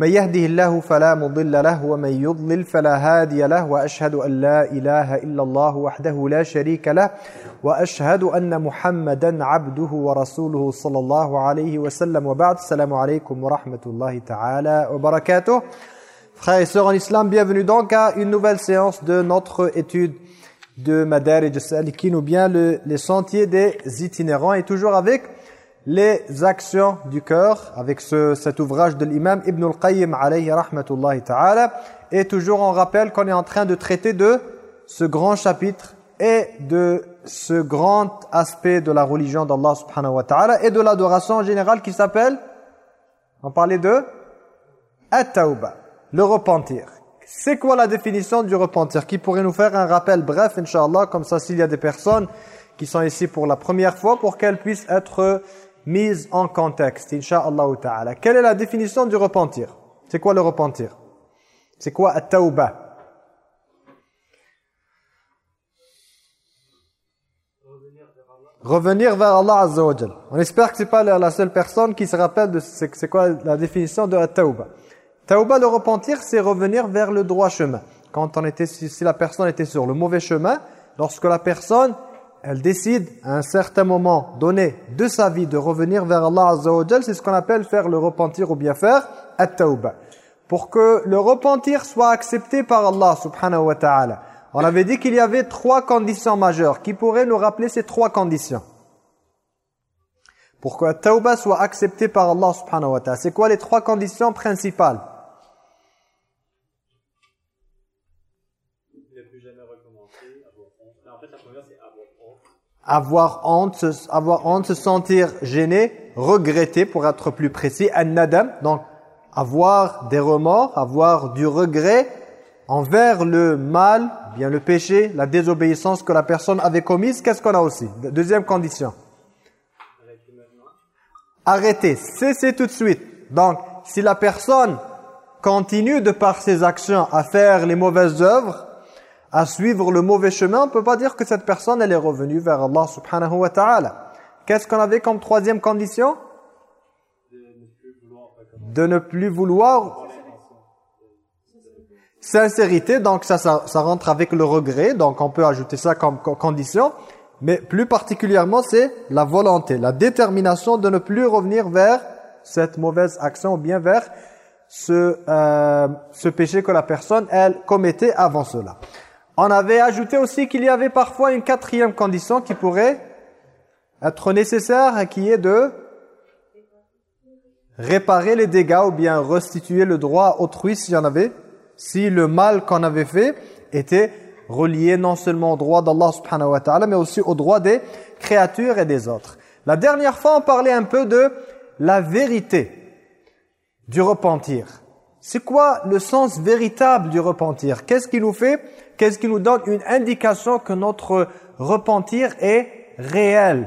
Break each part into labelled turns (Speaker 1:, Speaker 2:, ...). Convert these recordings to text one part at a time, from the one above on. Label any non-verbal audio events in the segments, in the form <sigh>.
Speaker 1: من يهده الله فلا مضل له ومن يضلل فلا هادي له وأشهد أن لا إله إلا الله وحده لا شريك له وأشهد أن محمدا عبده ورسوله صلى الله عليه وسلم. وبعد السلام عليكم ورحمة الله تعالى وبركاته. Frères et sœurs en islam, bienvenue donc à une nouvelle séance de notre étude de Madarij al-Salikin ou bien le, les sentiers des itinérants. Et toujours avec les actions du cœur avec ce, cet ouvrage de l'imam Ibn al-Qayyim alayhi rahmatullahi ta'ala et toujours on rappelle qu'on est en train de traiter de ce grand chapitre et de ce grand aspect de la religion d'Allah subhanahu wa ta'ala et de l'adoration en général qui s'appelle on parlait de at-tawbah le repentir. C'est quoi la définition du repentir? Qui pourrait nous faire un rappel bref, Inch'Allah, comme ça s'il y a des personnes qui sont ici pour la première fois, pour qu'elles puissent être mises en contexte, Inch'Allah ta'ala. Quelle est la définition du repentir? C'est quoi le repentir? C'est quoi at-tawbah? Revenir vers Allah Azza wa On espère que c'est pas la seule personne qui se rappelle de c'est quoi la définition de at-tawbah. Tauba, le repentir, c'est revenir vers le droit chemin. Quand on était, si la personne était sur le mauvais chemin, lorsque la personne, elle décide à un certain moment donné de sa vie de revenir vers Allah Azza c'est ce qu'on appelle faire le repentir ou bien faire at-tauba. Pour que le repentir soit accepté par Allah subhanahu wa ta'ala. On avait dit qu'il y avait trois conditions majeures. Qui pourraient nous rappeler ces trois conditions? Pour que la tauba soit acceptée par Allah subhanahu wa ta'ala. C'est quoi les trois conditions principales? Avoir honte, avoir honte, se sentir gêné, regretter pour être plus précis, an-nadam, donc avoir des remords, avoir du regret envers le mal, bien le péché, la désobéissance que la personne avait commise, qu'est-ce qu'on a aussi? Deuxième condition. Arrêter, cesser tout de suite. Donc, si la personne continue de par ses actions à faire les mauvaises œuvres, à suivre le mauvais chemin, on ne peut pas dire que cette personne elle est revenue vers Allah subhanahu wa ta'ala. Qu'est-ce qu'on avait comme troisième condition? De ne plus vouloir sincérité, donc ça, ça, ça, rentre avec le regret, donc on peut ajouter ça comme condition, mais plus particulièrement c'est la volonté, la détermination de ne plus revenir vers cette mauvaise action ou bien vers ce, euh, ce péché que la personne, elle, commettait avant cela. On avait ajouté aussi qu'il y avait parfois une quatrième condition qui pourrait être nécessaire, qui est de réparer les dégâts ou bien restituer le droit autrui s'il y en avait, si le mal qu'on avait fait était relié non seulement au droit d'Allah subhanahu wa ta'ala, mais aussi au droit des créatures et des autres. La dernière fois, on parlait un peu de la vérité du repentir. C'est quoi le sens véritable du repentir? Qu'est-ce qui nous fait Qu'est-ce qui nous donne une indication que notre repentir est réel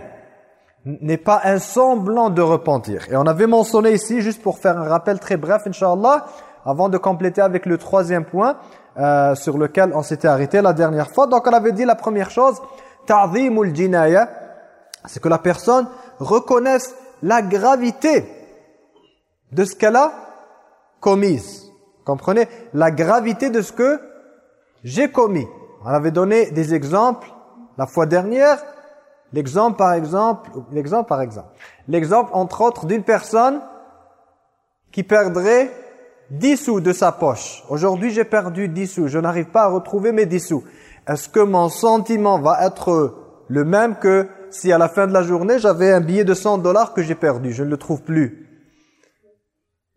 Speaker 1: N'est pas un semblant de repentir. Et on avait mentionné ici, juste pour faire un rappel très bref, Inch'Allah, avant de compléter avec le troisième point, euh, sur lequel on s'était arrêté la dernière fois. Donc on avait dit la première chose, ta'zimul jinaya, c'est que la personne reconnaisse la gravité de ce qu'elle a commise. Comprenez? La gravité de ce que j'ai commis. On avait donné des exemples la fois dernière. L'exemple par exemple, l'exemple par exemple. L'exemple entre autres d'une personne qui perdrait 10 sous de sa poche. Aujourd'hui j'ai perdu 10 sous, je n'arrive pas à retrouver mes 10 sous. Est-ce que mon sentiment va être le même que si à la fin de la journée j'avais un billet de 100 dollars que j'ai perdu, je ne le trouve plus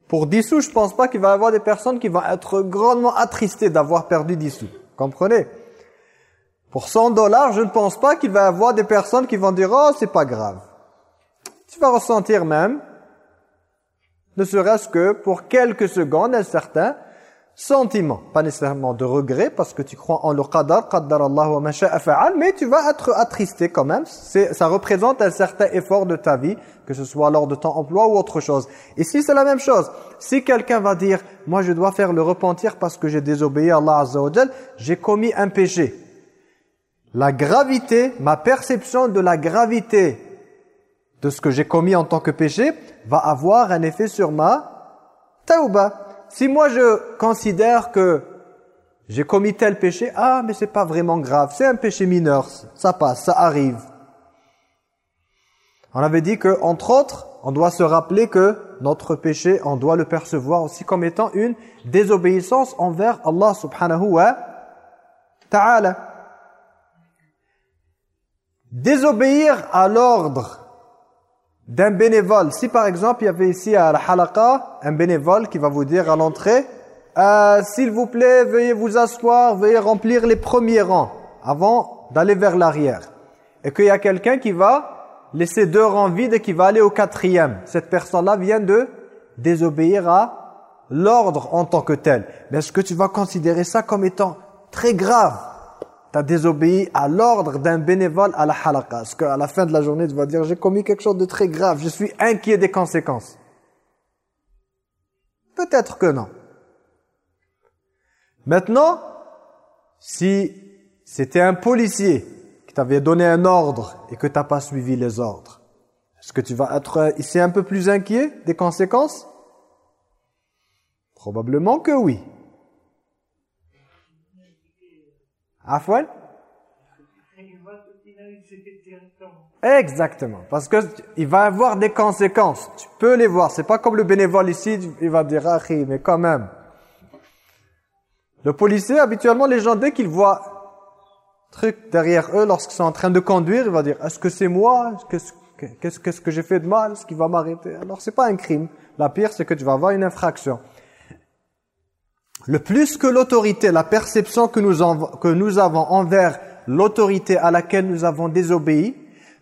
Speaker 1: pour 10 sous, je pense pas qu'il va y avoir des personnes qui vont être grandement attristées d'avoir perdu 10 sous. Comprenez? Pour 100 dollars, je ne pense pas qu'il va y avoir des personnes qui vont dire « Oh, c'est pas grave ». Tu vas ressentir même, ne serait-ce que pour quelques secondes, un certain sentiment, pas nécessairement de regret parce que tu crois en le qadar, qadar Allah wa mais tu vas être attristé quand même. Ça représente un certain effort de ta vie, que ce soit lors de ton emploi ou autre chose. Ici, c'est la même chose. Si quelqu'un va dire, moi je dois faire le repentir parce que j'ai désobéi à Allah Azza j'ai commis un péché. La gravité, ma perception de la gravité de ce que j'ai commis en tant que péché va avoir un effet sur ma tauba si moi je considère que j'ai commis tel péché, ah mais c'est pas vraiment grave, c'est un péché mineur, ça passe, ça arrive. On avait dit que entre autres, on doit se rappeler que notre péché, on doit le percevoir aussi comme étant une désobéissance envers Allah subhanahu wa ta'ala. Désobéir à l'ordre d'un bénévole. Si par exemple, il y avait ici à la halaqa un bénévole qui va vous dire à l'entrée euh, S'il vous plaît, veuillez vous asseoir, veuillez remplir les premiers rangs avant d'aller vers l'arrière. Et qu'il y a quelqu'un qui va laisser deux rangs vides et qui va aller au quatrième. Cette personne-là vient de désobéir à l'ordre en tant que tel. Mais est-ce que tu vas considérer ça comme étant très grave tu désobéi à l'ordre d'un bénévole à la halaqa. Parce qu'à la fin de la journée, tu vas dire, j'ai commis quelque chose de très grave, je suis inquiet des conséquences. Peut-être que non. Maintenant, si c'était un policier qui t'avait donné un ordre et que tu n'as pas suivi les ordres, est-ce que tu vas être ici un peu plus inquiet des conséquences? Probablement que oui. Afwan? Exactement. Parce que il va avoir des conséquences. Tu peux les voir. C'est pas comme le bénévole ici, il va dire, ah, mais quand même. Le policier, habituellement, les gens, dès qu'ils voient truc derrière eux, lorsqu'ils sont en train de conduire, il va dire, est-ce que c'est moi? Qu'est-ce que, j'ai fait de mal? Ce qui va m'arrêter? Alors, c'est pas un crime. La pire, c'est que tu vas avoir une infraction. Le plus que l'autorité, la perception que nous, avons envers l'autorité à laquelle nous avons désobéi,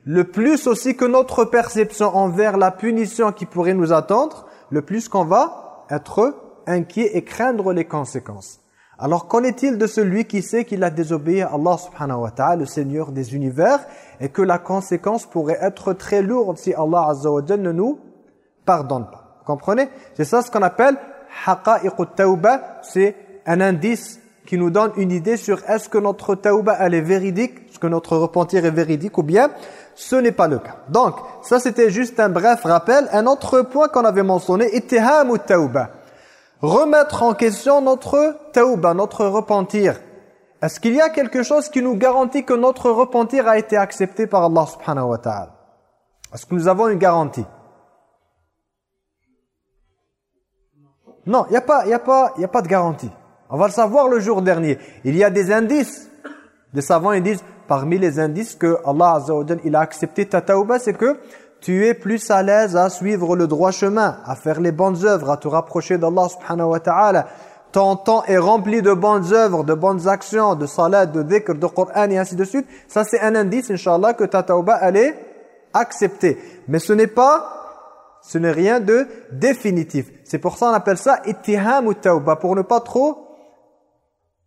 Speaker 1: le plus aussi que notre perception envers la punition qui pourrait nous attendre, le plus qu'on va être inquiet et craindre les conséquences. Alors qu'en est-il de celui qui sait qu'il a désobéi à Allah subhanahu wa ta'ala, le Seigneur des univers, et que la conséquence pourrait être très lourde si Allah azza ne nous pardonne pas? Vous comprenez? C'est ça ce qu'on appelle c'est un indice qui nous donne une idée sur est-ce que notre tauba elle est véridique, est-ce que notre repentir est véridique ou bien ce n'est pas le cas. Donc, ça c'était juste un bref rappel. Un autre point qu'on avait mentionné, ou tauba. Remettre en question notre tauba, notre repentir. Est-ce qu'il y a quelque chose qui nous garantit que notre repentir a été accepté par Allah subhanahu wa ta'ala? Est-ce que nous avons une garantie? Non, il n'y a, pas, y a, pas, y a pas de garantie. On va le savoir le jour dernier. Il y a des indices. Les savants ils disent, parmi les indices que Allah Azza wa il a accepté ta tauba, c'est que tu es plus à l'aise à suivre le droit chemin, à faire les bonnes œuvres, à te rapprocher d'Allah subhanahu wa ta'ala. Ton temps est rempli de bonnes œuvres, de bonnes actions, de salat, de dhikr, de Coran et ainsi de suite. Ça c'est un indice, Inch'Allah, que ta tauba elle est acceptée. Mais ce n'est pas ce n'est rien de définitif. C'est pour ça qu'on appelle ça ittiham ou pour ne pas trop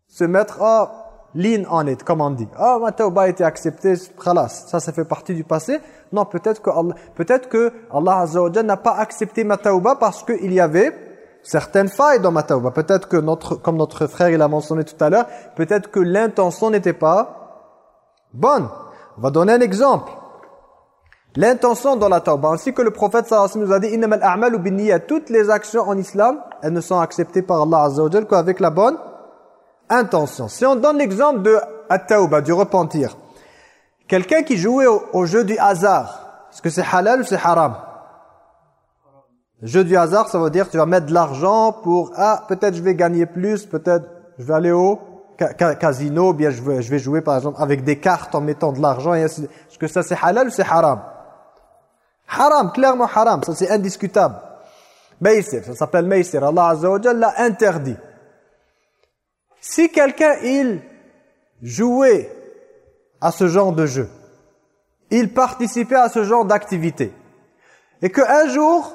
Speaker 1: se mettre oh, lean on it, comme on dit. Ah, oh, ma tauba a été acceptée, ça, ça fait partie du passé. Non, peut-être que Allah, peut-être que Allah Azza n'a pas accepté ma tauba parce qu'il y avait certaines failles dans ma tauba. Peut-être que notre, comme notre frère il a mentionné tout à l'heure, peut-être que l'intention n'était pas bonne. On va donner un exemple. L'intention dans la tauba, ainsi que le prophète sallallahu nous a dit innamal a'malu binniyat toutes les actions en islam, elles ne sont acceptées par Allah azza wa qu'avec la bonne intention. Si on donne l'exemple de at-tauba, du repentir. Quelqu'un qui jouait au, jeu du hasard, est-ce que c'est halal ou c'est haram? Jeu du hasard, ça veut dire tu vas mettre de l'argent pour ah, peut-être je vais gagner plus, peut-être je vais aller au casino, bien je vais, je vais jouer par exemple avec des cartes en mettant de l'argent Est-ce que ça c'est halal ou c'est haram? Haram, clairement haram, ça c'est indiscutable. Maïsir, ça s'appelle Maïsir. Allah Azza wa l'a interdit. Si quelqu'un, il jouait à ce genre de jeu, il participait à ce genre d'activité, et qu'un jour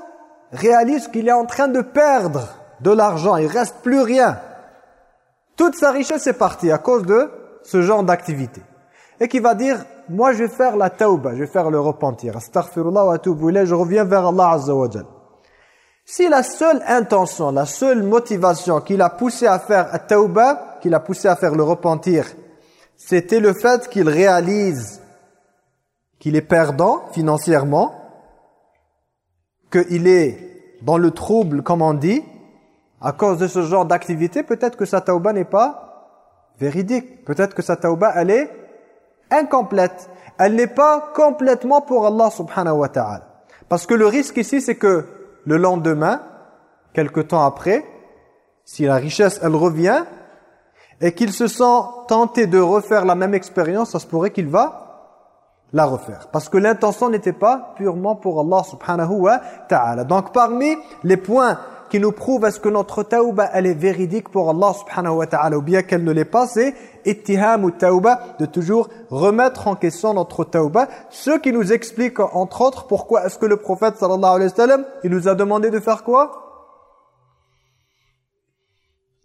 Speaker 1: réalise qu'il est en train de perdre de l'argent, il reste plus rien, Toute sa richesse est partie à cause de ce genre d'activité. Et qui va dire, moi je vais faire la tauba, je vais faire le repentir. Astaghfirullah wa je reviens vers Allah Azza wa Si la seule intention, la seule motivation qui l'a poussé à faire la tauba, qui l'a poussé à faire le repentir, c'était le fait qu'il réalise qu'il est perdant financièrement, qu'il est dans le trouble, comme on dit, à cause de ce genre d'activité, peut-être que sa tauba n'est pas véridique. Peut-être que sa tauba, elle est incomplète. Elle n'est pas complètement pour Allah subhanahu wa ta'ala. Parce que le risque ici, c'est que le lendemain, quelque temps après, si la richesse, elle revient, et qu'il se sent tenté de refaire la même expérience, ça se pourrait qu'il va la refaire. Parce que l'intention n'était pas purement pour Allah subhanahu wa ta'ala. Donc parmi les points qui nous prouvent est-ce que notre tauba elle est véridique pour Allah subhanahu wa ta'ala ou bien qu'elle ne l'est pas, c'est ittiham ou tauba, de toujours remettre en question notre tauba. Ce qui nous explique entre autres pourquoi est-ce que le prophète sallallahu alayhi wa sallam, il nous a demandé de faire quoi?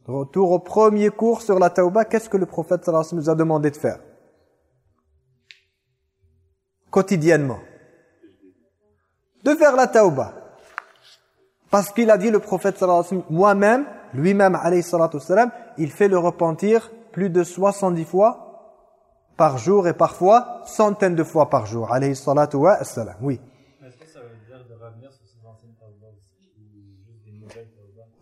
Speaker 1: Retour au premier cours sur la tauba, qu'est-ce que le prophète sallallahu alayhi wa sallam nous a demandé de faire? Quotidiennement. De faire la tauba. Parce qu'il a dit le prophète moi-même, lui-même il fait le repentir plus de 70 fois par jour et parfois centaines de fois par jour alayhi salatu wa salam. Oui. Est-ce que ça veut dire de revenir sur ces anciennes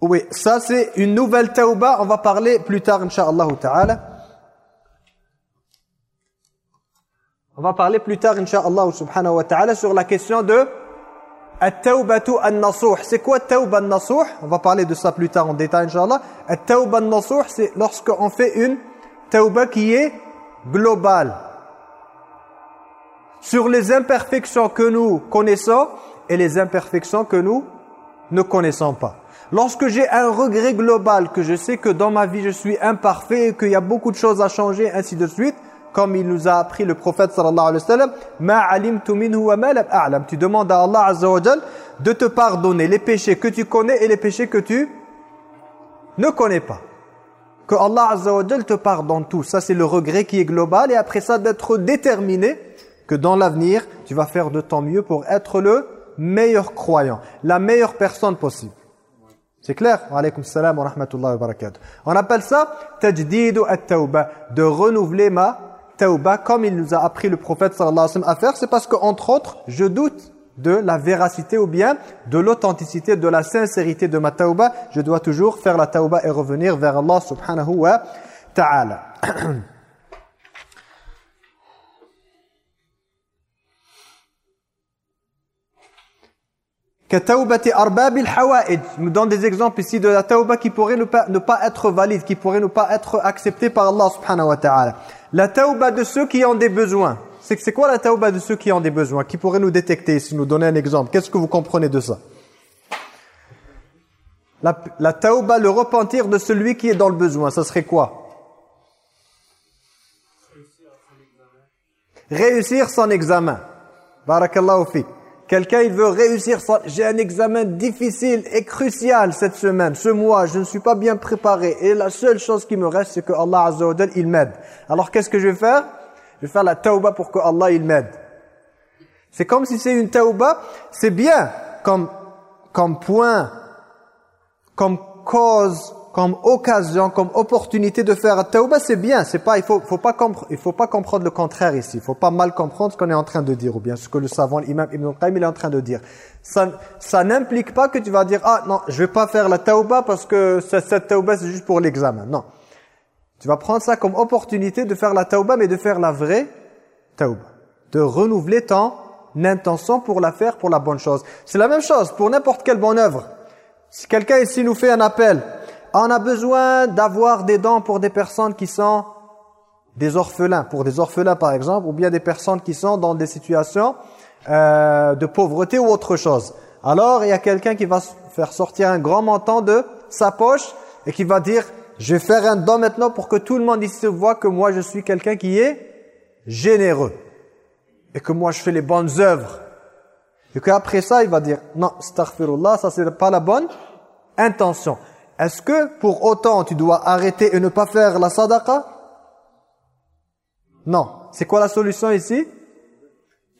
Speaker 1: Oui, ça c'est une nouvelle tauba, on va parler plus tard inshallah ta'ala. On va parler plus tard, Inch'Allah subhanahu wa ta'ala, sur la question de C'est quoi at-tawba an-nasuh? On va parler de ça plus tard en détail, Inch'Allah. At-tawba an-nasuh, c'est lorsqu'on fait une tawba qui est globale. Sur les imperfections que nous connaissons et les imperfections que nous ne connaissons pas. Lorsque j'ai un regret global, que je sais que dans ma vie je suis imparfait, qu'il y a beaucoup de choses à changer, ainsi de suite, comme il nous a appris le prophète sallallahu alayhi wa sallam ma alimtu minhu wa ma lam a'lam tu demandes à Allah azza wa de te pardonner les péchés que tu connais et les péchés que tu ne connais pas. Que Allah azza wa te pardonne tout. Ça c'est le regret qui est global et après ça d'être déterminé que dans l'avenir tu vas faire de ton mieux pour être le meilleur croyant la meilleure personne possible. C'est clair? Wa alaykum salam wa rahmatullahi wa barakatuh. On appelle ça tajdidu at-tawba, de renouveler ma tauba, comme il nous a appris le prophète sallallahu alayhi wa sallam à faire, c'est parce qu'entre autres, je doute de la véracité ou bien de l'authenticité, de la sincérité de ma tauba. Je dois toujours faire la tauba et revenir vers Allah subhanahu wa ta'ala. <clears throat> nous donne des exemples ici de la tauba qui pourrait ne pas, être valide, qui pourrait ne pas être acceptée par Allah subhanahu wa ta'ala. La tauba de ceux qui ont des besoins. C'est quoi la tauba de ceux qui ont des besoins Qui pourrait nous détecter si nous donner un exemple? Qu'est-ce que vous comprenez de ça? La, la tauba, le repentir de celui qui est dans le besoin, ça serait quoi? Réussir son examen. Barakallahu fi. Quelqu'un, il veut réussir. J'ai un examen difficile et crucial cette semaine, ce mois, je ne suis pas bien préparé. Et la seule chose qui me reste, c'est que Allah Azza il m'aide. Alors qu'est-ce que je vais faire? Je vais faire la tauba pour que Allah il m'aide. C'est comme si c'est une tauba, c'est bien comme, comme point, comme cause comme occasion, comme opportunité de faire tauba, c'est bien. C'est pas, il faut, faut pas il faut pas comprendre le contraire ici. Il faut pas mal comprendre ce qu'on est en train de dire, ou bien ce que le savant, l'imam Ibn Qayyim, est en train de dire. Ça, ça n'implique pas que tu vas dire, ah non, je vais pas faire la tauba parce que cette tauba c'est juste pour l'examen. Non. Tu vas prendre ça comme opportunité de faire la tauba, mais de faire la vraie tauba. De renouveler ton intention pour la faire pour la bonne chose. C'est la même chose pour n'importe quelle bonne œuvre. Si quelqu'un ici nous fait un appel, on a besoin d'avoir des dents pour des personnes qui sont des orphelins, pour des orphelins par exemple, ou bien des personnes qui sont dans des situations euh, de pauvreté ou autre chose. Alors, il y a quelqu'un qui va faire sortir un grand montant de sa poche et qui va dire, je vais faire un don maintenant pour que tout le monde ici voit que moi je suis quelqu'un qui est généreux et que moi je fais les bonnes œuvres. Et qu'après ça, il va dire, non, astaghfirullah, ça c'est pas la bonne intention. Est-ce que pour autant tu dois arrêter et ne pas faire la sadaqa? Non. C'est quoi la solution ici?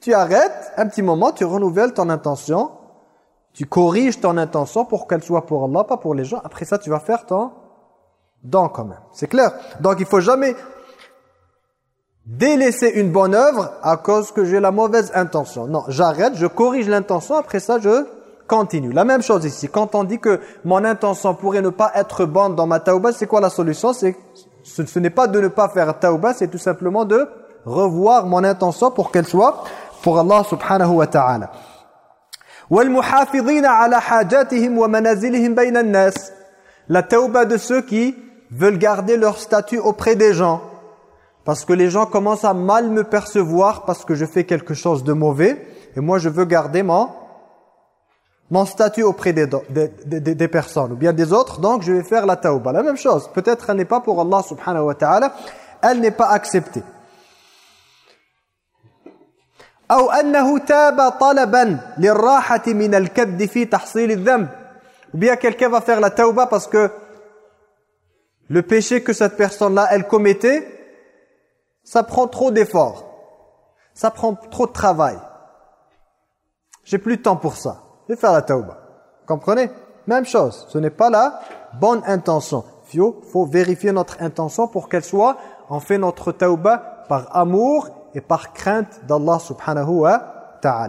Speaker 1: Tu arrêtes un petit moment, tu renouvelles ton intention, tu corriges ton intention pour qu'elle soit pour Allah, pas pour les gens. Après ça, tu vas faire ton don quand même. C'est clair Donc il faut jamais délaisser une bonne œuvre à cause que j'ai la mauvaise intention. Non, j'arrête, je corrige l'intention, après ça je continue. La même chose ici, quand on dit que mon intention pourrait ne pas être bonne dans ma tauba, c'est quoi la solution? C'est ce, n'est pas de ne pas faire tauba, c'est tout simplement de revoir mon intention pour qu'elle soit pour Allah subhanahu wa ta'ala. La tauba de ceux qui veulent garder leur statut auprès des gens. Parce que les gens commencent à mal me percevoir parce que je fais quelque chose de mauvais. Et moi, je veux garder mon, mon statut auprès des, des, des, personnes ou bien des autres. Donc, je vais faire la tauba. La même chose. Peut-être elle n'est pas pour Allah subhanahu wa ta'ala. Elle n'est pas acceptée. Ou bien quelqu'un va faire la tauba parce que le péché que cette personne-là, elle commettait, ça prend trop d'efforts. Ça prend trop de travail. J'ai plus de temps pour ça. Vais faire la tauba. Comprenez? Même chose. Ce n'est pas la bonne intention. Il faut, vérifier notre intention pour qu'elle soit, on fait notre tauba par amour et par crainte d'Allah subhanahu wa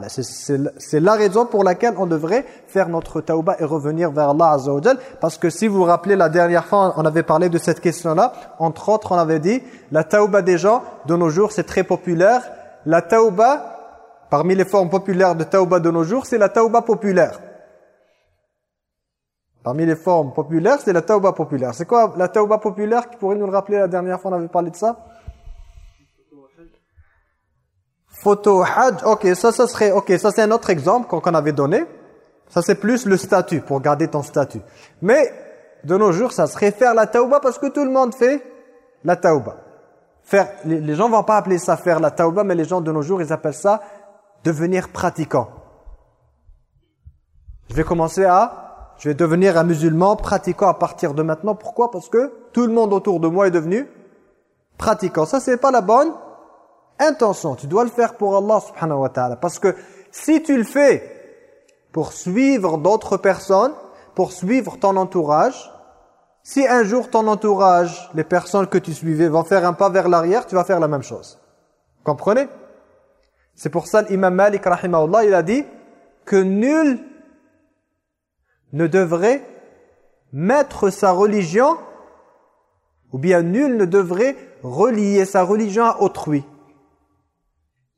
Speaker 1: c'est la raison pour laquelle on devrait faire notre tauba et revenir vers Allah Azza wa Parce que si vous vous rappelez, la dernière fois, on avait parlé de cette question-là. Entre autres, on avait dit, la tauba des gens, de nos jours, c'est très populaire. La tauba, parmi les formes populaires de tauba de nos jours, c'est la tauba populaire. Parmi les formes populaires, c'est la tauba populaire. C'est quoi la tauba populaire qui pourrait nous le rappeler la dernière fois, on avait parlé de ça? Photo Hajj, ok, ça, ça serait, ok, ça c'est un autre exemple qu'on avait donné. Ça c'est plus le statut, pour garder ton statut. Mais, de nos jours, ça serait faire la tauba parce que tout le monde fait la tauba. Faire, les, gens vont pas appeler ça faire la tauba, mais les gens de nos jours, ils appellent ça devenir pratiquant. Je vais commencer à, je vais devenir un musulman pratiquant à partir de maintenant. Pourquoi? Parce que tout le monde autour de moi est devenu pratiquant. Ça, c'est pas la bonne intention. Tu dois le faire pour Allah subhanahu wa ta'ala. Parce que si tu le fais pour suivre d'autres personnes, pour suivre ton entourage, si un jour ton entourage, les personnes que tu suivais vont faire un pas vers l'arrière, tu vas faire la même chose. Comprenez? C'est pour ça l'imam Malik rahimahullah, il a dit que nul ne devrait mettre sa religion ou bien nul ne devrait relier sa religion à autrui.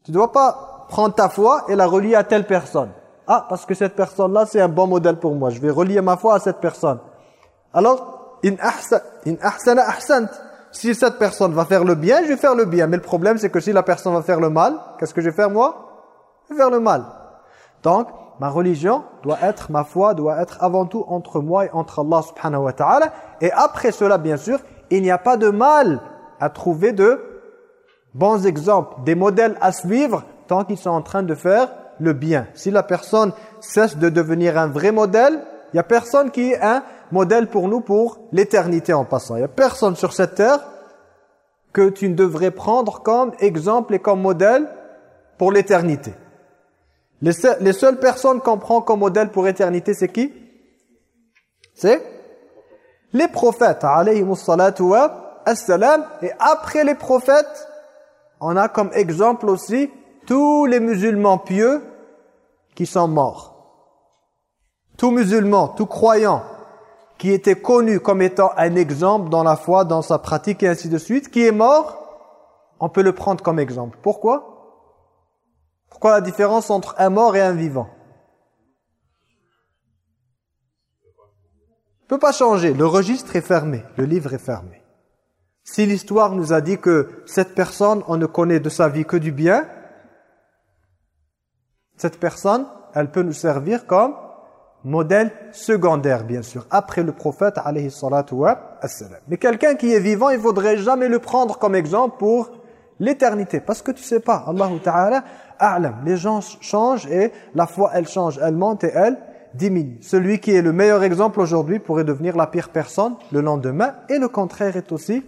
Speaker 1: Tu ne dois pas prendre ta foi et la relier à telle personne. Ah, parce que cette personne-là, c'est un bon modèle pour moi. Je vais relier ma foi à cette personne. Alors, in ahsana ahsant. Si cette personne va faire le bien, je vais faire le bien. Mais le problème, c'est que si la personne va faire le mal, qu'est-ce que je vais faire moi? Je vais faire le mal. Donc, ma religion doit être, ma foi doit être avant tout entre moi et entre Allah subhanahu wa ta'ala. Et après cela, bien sûr, il n'y a pas de mal à trouver de bons exemples, des modèles à suivre tant qu'ils sont en train de faire le bien. Si la personne cesse de devenir un vrai modèle, il n'y a personne qui est un modèle pour nous pour l'éternité en passant. Il n'y a personne sur cette terre que tu ne devrais prendre comme exemple et comme modèle pour l'éternité. Les, les, seules personnes qu'on prend comme modèle pour l'éternité, c'est qui? C'est les prophètes, Et après les prophètes, on a comme exemple aussi tous les musulmans pieux qui sont morts. Tout musulman, tout croyant qui était connu comme étant un exemple dans la foi, dans sa pratique et ainsi de suite, qui est mort, on peut le prendre comme exemple. Pourquoi? Pourquoi la différence entre un mort et un vivant? Ne peut pas changer. Le registre est fermé, le livre est fermé. Si l'histoire nous a dit que cette personne, on ne connaît de sa vie que du bien, cette personne, elle peut nous servir comme modèle secondaire, bien sûr, après le prophète, alayhi salatu wa Mais quelqu'un qui est vivant, il faudrait jamais le prendre comme exemple pour l'éternité. Parce que tu sais pas, Allah Ta'ala, a'lam, les gens changent et la foi, elle change, elle monte et elle diminue. Celui qui est le meilleur exemple aujourd'hui pourrait devenir la pire personne le lendemain. Et le contraire est aussi,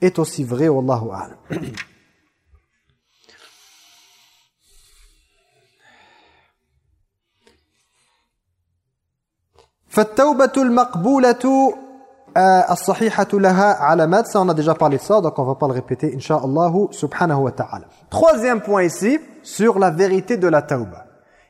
Speaker 1: est aussi vrai. Wallahu a'lam. <clears throat> Fattawbatul maqboulatu as-sahihatu. Ça, on a déjà parlé de ça, donc on va pas le répéter, subhanahu wa ta'ala. Troisième point ici, sur la vérité de la tauba.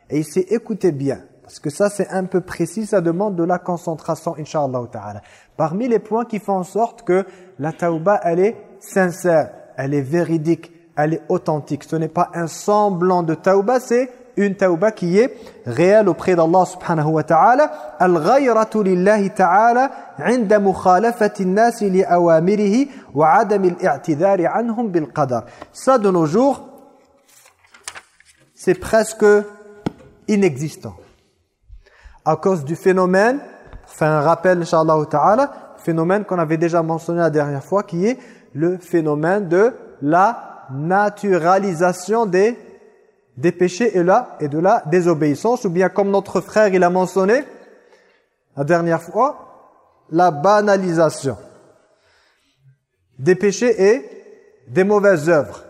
Speaker 1: Et ici, écoutez bien, parce que ça, c'est un peu précis, ça demande de la concentration, insha'Allah ta'ala. Parmi les points qui font en sorte que la tauba, elle est sincère, elle est véridique, elle est authentique. Ce n'est pas un semblant de tauba, c'est une tauba qui est réelle auprès d'Allah subhanahu wa ta'ala. Al-ghayratu lillahi ta'ala 'inda mukhalafati an-nas li awamirihi wa 'adam al-i'tidhar 'anhum bil qadar ça de nos jours c'est presque inexistant. À cause du phénomène fait un rappel inchallah ta'ala phénomène qu'on avait déjà mentionné la dernière fois qui est le phénomène de la naturalisation des des péchés et, là, et de la désobéissance, ou bien comme notre frère il a mentionné la dernière fois, la banalisation des péchés et des mauvaises œuvres.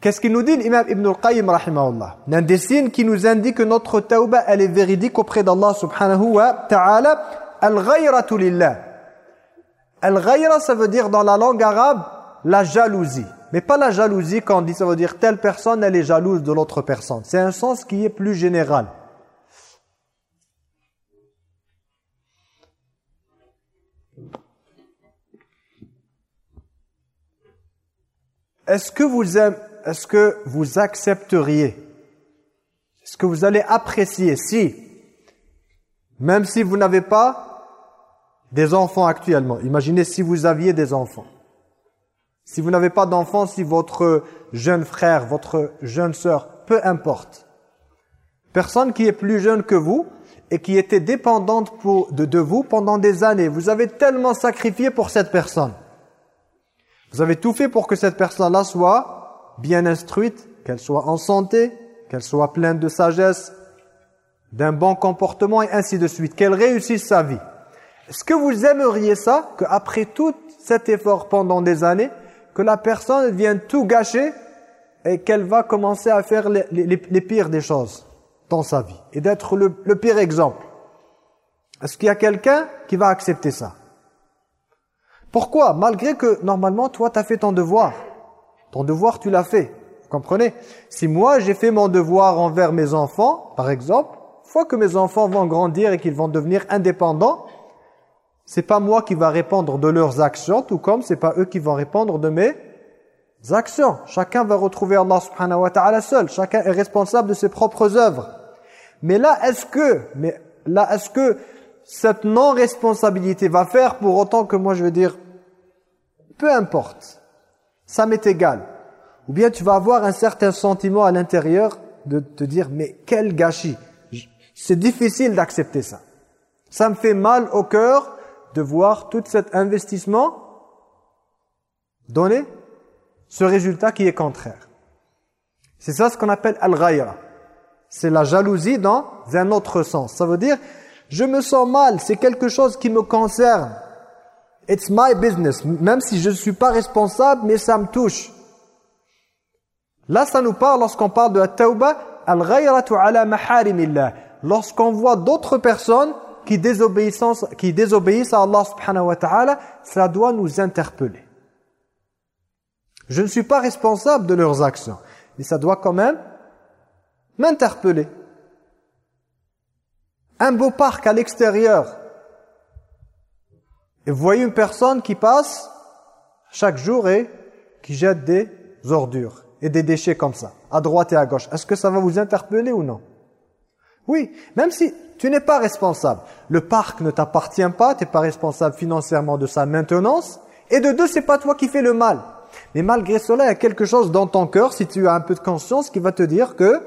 Speaker 1: Qu'est-ce qu'il nous dit l'imam Ibn al-Qayyim rahimahullah? Un des signes qui nous indique que notre tauba elle est véridique auprès d'Allah subhanahu wa ta'ala al-ghayratu lillah. Al-ghayra ça veut dire dans la langue arabe la jalousie. Mais pas la jalousie quand on dit, ça veut dire telle personne, elle est jalouse de l'autre personne. C'est un sens qui est plus général. Est-ce que vous est-ce que vous accepteriez Est-ce que vous allez apprécier si même si vous n'avez pas des enfants actuellement, imaginez si vous aviez des enfants si vous n'avez pas d'enfant, si votre jeune frère, votre jeune sœur, peu importe. Personne qui est plus jeune que vous et qui était dépendante de, de vous pendant des années. Vous avez tellement sacrifié pour cette personne. Vous avez tout fait pour que cette personne-là soit bien instruite, qu'elle soit en santé, qu'elle soit pleine de sagesse, d'un bon comportement et ainsi de suite, qu'elle réussisse sa vie. Est-ce que vous aimeriez ça, qu'après tout cet effort pendant des années, que la personne vienne tout gâcher et qu'elle va commencer à faire les, pires des choses dans sa vie et d'être le, le pire exemple. Est-ce qu'il y a quelqu'un qui va accepter ça? Pourquoi? Malgré que normalement toi tu as fait ton devoir. Ton devoir tu l'as fait. Vous comprenez? Si moi j'ai fait mon devoir envers mes enfants, par exemple, une fois que mes enfants vont grandir et qu'ils vont devenir indépendants, c'est pas moi qui va répondre de leurs actions, tout comme c'est pas eux qui vont répondre de mes actions. Chacun va retrouver Allah subhanahu wa ta'ala seul. Chacun est responsable de ses propres œuvres. Mais là, est-ce que, mais là, est-ce que cette non-responsabilité va faire pour autant que moi je veux dire, peu importe, ça m'est égal. Ou bien tu vas avoir un certain sentiment à l'intérieur de te dire, mais quel gâchis. C'est difficile d'accepter ça. Ça me fait mal au cœur de voir tout cet investissement donner ce résultat qui est contraire. C'est ça ce qu'on appelle al-ghayra. C'est la jalousie dans un autre sens. Ça veut dire, je me sens mal, c'est quelque chose qui me concerne. It's my business. Même si je ne suis pas responsable, mais ça me touche. Là, ça nous parle, lorsqu'on parle de la tauba, al-ghayratu ala maharimillah. Lorsqu'on voit d'autres personnes qui qui désobéissent à Allah subhanahu wa ta'ala, ça doit nous interpeller. Je ne suis pas responsable de leurs actions, mais ça doit quand même m'interpeller. Un beau parc à l'extérieur, et vous voyez une personne qui passe chaque jour et qui jette des ordures et des déchets comme ça, à droite et à gauche. Est-ce que ça va vous interpeller ou non? Oui, même si tu n'es pas responsable. Le parc ne t'appartient pas, tu n'es pas responsable financièrement de sa maintenance. Et de deux, c'est pas toi qui fais le mal. Mais malgré cela, il y a quelque chose dans ton cœur, si tu as un peu de conscience, qui va te dire que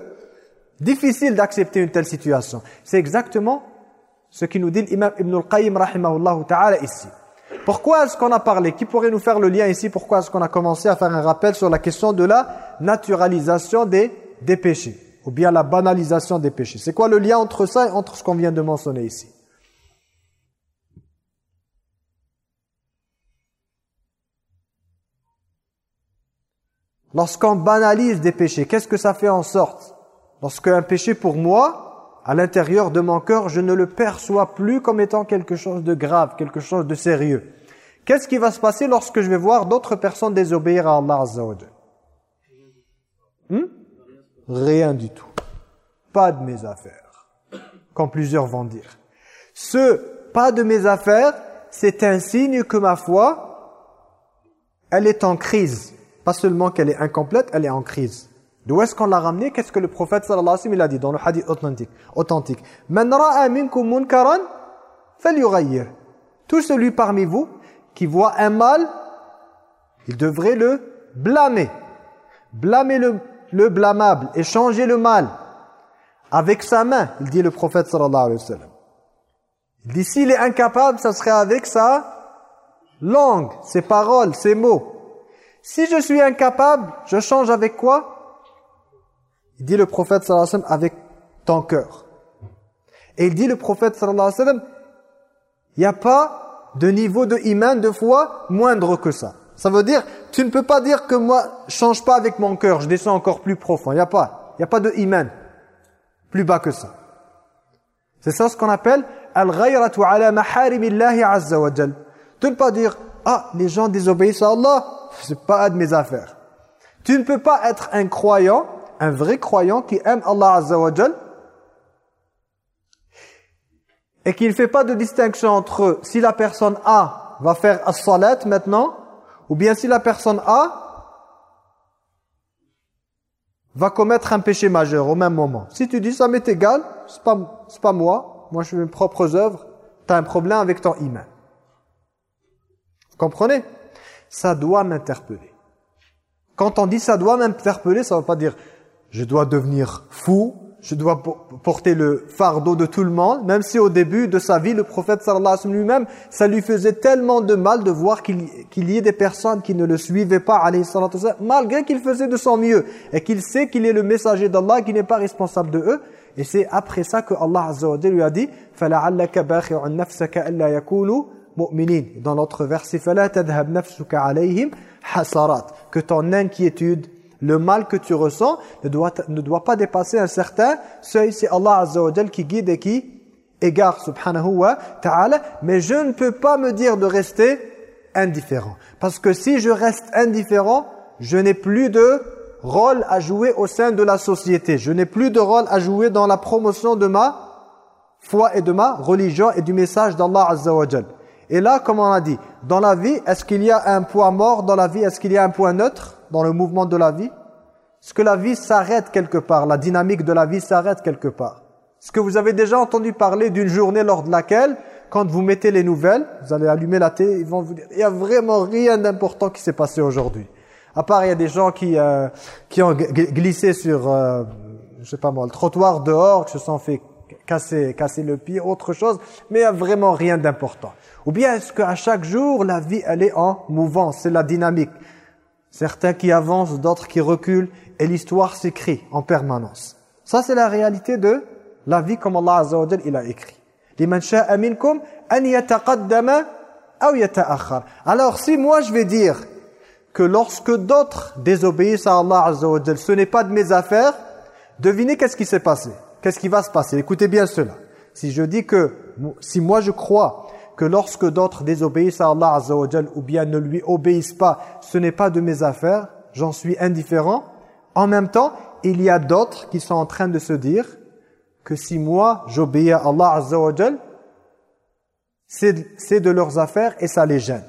Speaker 1: difficile d'accepter une telle situation. C'est exactement ce qui nous dit l'imam Ibn al-Qayyim rahimahullah ta'ala ici. Pourquoi est-ce qu'on a parlé? Qui pourrait nous faire le lien ici? Pourquoi est-ce qu'on a commencé à faire un rappel sur la question de la naturalisation des, des péchés? Ou bien la banalisation des péchés. C'est quoi le lien entre ça et entre ce qu'on vient de mentionner ici? Lorsqu'on banalise des péchés, qu'est-ce que ça fait en sorte? Lorsque un péché pour moi, à l'intérieur de mon cœur, je ne le perçois plus comme étant quelque chose de grave, quelque chose de sérieux. Qu'est-ce qui va se passer lorsque je vais voir d'autres personnes désobéir à Allah? Rien du tout. Pas de mes affaires, comme plusieurs vont dire. Ce « pas de mes affaires », c'est un signe que ma foi, elle est en crise. Pas seulement qu'elle est incomplète, elle est en crise. D'où est-ce qu'on l'a ramené? Qu'est-ce que le prophète sallallahu alayhi wa sallam a dit dans le hadith authentique, authentique. Man ra'a minkum munkaran falyughayyir. Tout celui parmi vous qui voit un mal, il devrait le blâmer. Blâmer le, le blâmable et changer le mal avec sa main, il dit le prophète sallallahu alayhi wa sallam. Il dit s'il est incapable, ça serait avec sa langue, ses paroles, ses mots. Si je suis incapable, je change avec quoi? Dit le prophète sallallahu alayhi wa avec ton cœur. Et il dit le prophète sallallahu alayhi wa sallam, il n'y a pas de niveau de iman, de foi, moindre que ça. Ça veut dire, tu ne peux pas dire que moi, je change pas avec mon cœur, je descends encore plus profond. Il n'y a pas. Il n'y a pas de iman plus bas que ça. C'est ça ce qu'on appelle al-ghayratu ala maharimillahi azza wa De ne pas dire, ah, les gens désobéissent à Allah, c'est pas de mes affaires. Tu ne peux pas être un croyant, un vrai croyant qui aime Allah Azza wa et qui ne fait pas de distinction entre si la personne A va faire as-salat maintenant ou bien si la personne A va commettre un péché majeur au même moment. Si tu dis ça m'est égal, c'est pas pas moi, moi je fais mes propres œuvres, tu as un problème avec ton iman. Vous comprenez? Ça doit m'interpeller. Quand on dit ça doit m'interpeller, ça ne veut pas dire je dois devenir fou, je dois porter le fardeau de tout le monde, même si au début de sa vie, le prophète sallallahu alayhi wa sallam lui-même, ça lui faisait tellement de mal de voir qu'il y ait des personnes qui ne le suivaient pas, alayhi malgré qu'il faisait de son mieux, et qu'il sait qu'il est le messager d'Allah, qu'il n'est pas responsable de eux. Et c'est après ça que Allah azza wa lui a dit « فَلَعَلَّكَ بَاخِعُ نَفْسَكَ أَلَّا يَكُونُوا dans l'autre verset que ton inquiétude le mal que tu ressens ne doit, pas dépasser un certain seuil. C'est Allah Azza qui guide et qui égare subhanahu wa ta'ala. Mais je ne peux pas me dire de rester indifférent. Parce que si je reste indifférent je n'ai plus de rôle à jouer au sein de la société. Je n'ai plus de rôle à jouer dans la promotion de ma foi et de ma religion et du message d'Allah Azza et là, comme on a dit, dans la vie, est-ce qu'il y a un point mort? Dans la vie Est-ce qu'il y a un point neutre? Dans le mouvement de la vie Est-ce que la vie s'arrête quelque part La dynamique de la vie s'arrête quelque part Est-ce que vous avez déjà entendu parler d'une journée lors de laquelle, quand vous mettez les nouvelles, vous allez allumer la télé, ils vont vous dire, il n'y a vraiment rien d'important qui s'est passé aujourd'hui. À part, il y a des gens qui, euh, qui ont glissé sur, euh, je sais pas moi, le trottoir dehors, qui se sont fait casser, casser le pied, autre chose, mais il n'y a vraiment rien d'important. Ou bien est-ce qu'à chaque jour, la vie, elle est en mouvance, c'est la dynamique. Certains qui avancent, d'autres qui reculent, et l'histoire s'écrit en permanence. Ça, c'est la réalité de la vie comme Allah Azza wa il a écrit. Alors, si moi je vais dire que lorsque d'autres désobéissent à Allah Azza wa ce n'est pas de mes affaires, devinez qu'est-ce qui s'est passé? Qu'est-ce qui va se passer? Écoutez bien cela. Si je dis que, si moi je crois que lorsque d'autres désobéissent à Allah Azza ou bien ne lui obéissent pas, ce n'est pas de mes affaires, j'en suis indifférent. En même temps, il y a d'autres qui sont en train de se dire que si moi j'obéis à Allah Azza c'est de leurs affaires et ça les gêne.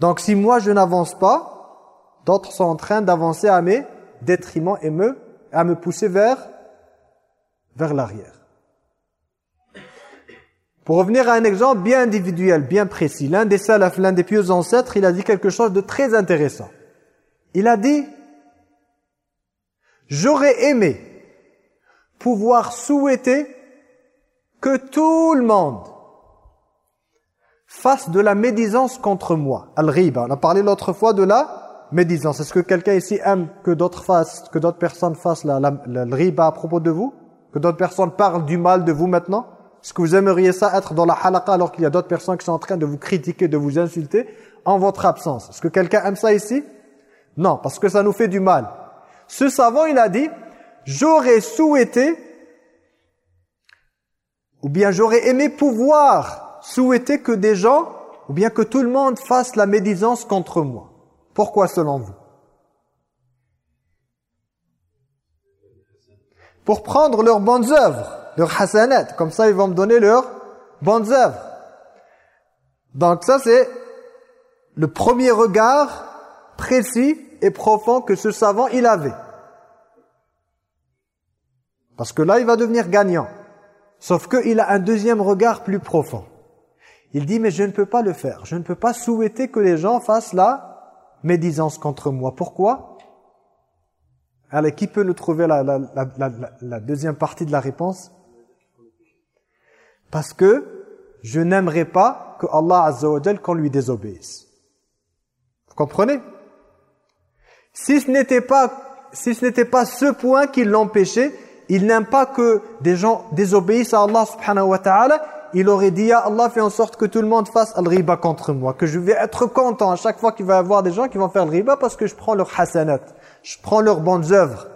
Speaker 1: Donc si moi je n'avance pas, d'autres sont en train d'avancer à mes détriments et me, à me pousser vers, vers l'arrière. Pour revenir à un exemple bien individuel, bien précis, l'un des salafs, l'un des pieux ancêtres, il a dit quelque chose de très intéressant. Il a dit « J'aurais aimé pouvoir souhaiter que tout le monde fasse de la médisance contre moi. Al-riba, on a parlé l'autre fois de la médisance. Est-ce que quelqu'un ici aime que d'autres fassent, que d'autres personnes fassent la, la, le riba à propos de vous? Que d'autres personnes parlent du mal de vous maintenant? Est-ce que vous aimeriez ça être dans la halaqa alors qu'il y a d'autres personnes qui sont en train de vous critiquer, de vous insulter en votre absence Est-ce que quelqu'un aime ça ici? Non, parce que ça nous fait du mal. Ce savant, il a dit, j'aurais souhaité, ou bien j'aurais aimé pouvoir souhaiter que des gens, ou bien que tout le monde fasse la médisance contre moi. Pourquoi selon vous? Pour prendre leurs bonnes œuvres, leurs hasanat. Comme ça, ils vont me donner leurs bonnes œuvres. Donc ça, c'est le premier regard précis et profond que ce savant, il avait. Parce que là, il va devenir gagnant. Sauf qu'il a un deuxième regard plus profond. Il dit, mais je ne peux pas le faire. Je ne peux pas souhaiter que les gens fassent la médisance contre moi. Pourquoi? Allez, qui peut nous trouver la, la, deuxième partie de la réponse? Parce que je n'aimerais pas que Allah Azza qu'on lui désobéisse. Vous comprenez? Si ce n'était pas si ce n'était pas ce point qui l'empêchait, il n'aime pas que des gens désobéissent à Allah subhanahu wa ta'ala il aurait dit « Allah, fait en sorte que tout le monde fasse le riba contre moi. Que je vais être content à chaque fois qu'il va y avoir des gens qui vont faire le riba parce que je prends leur hasanat. Je prends leurs bonnes œuvres. »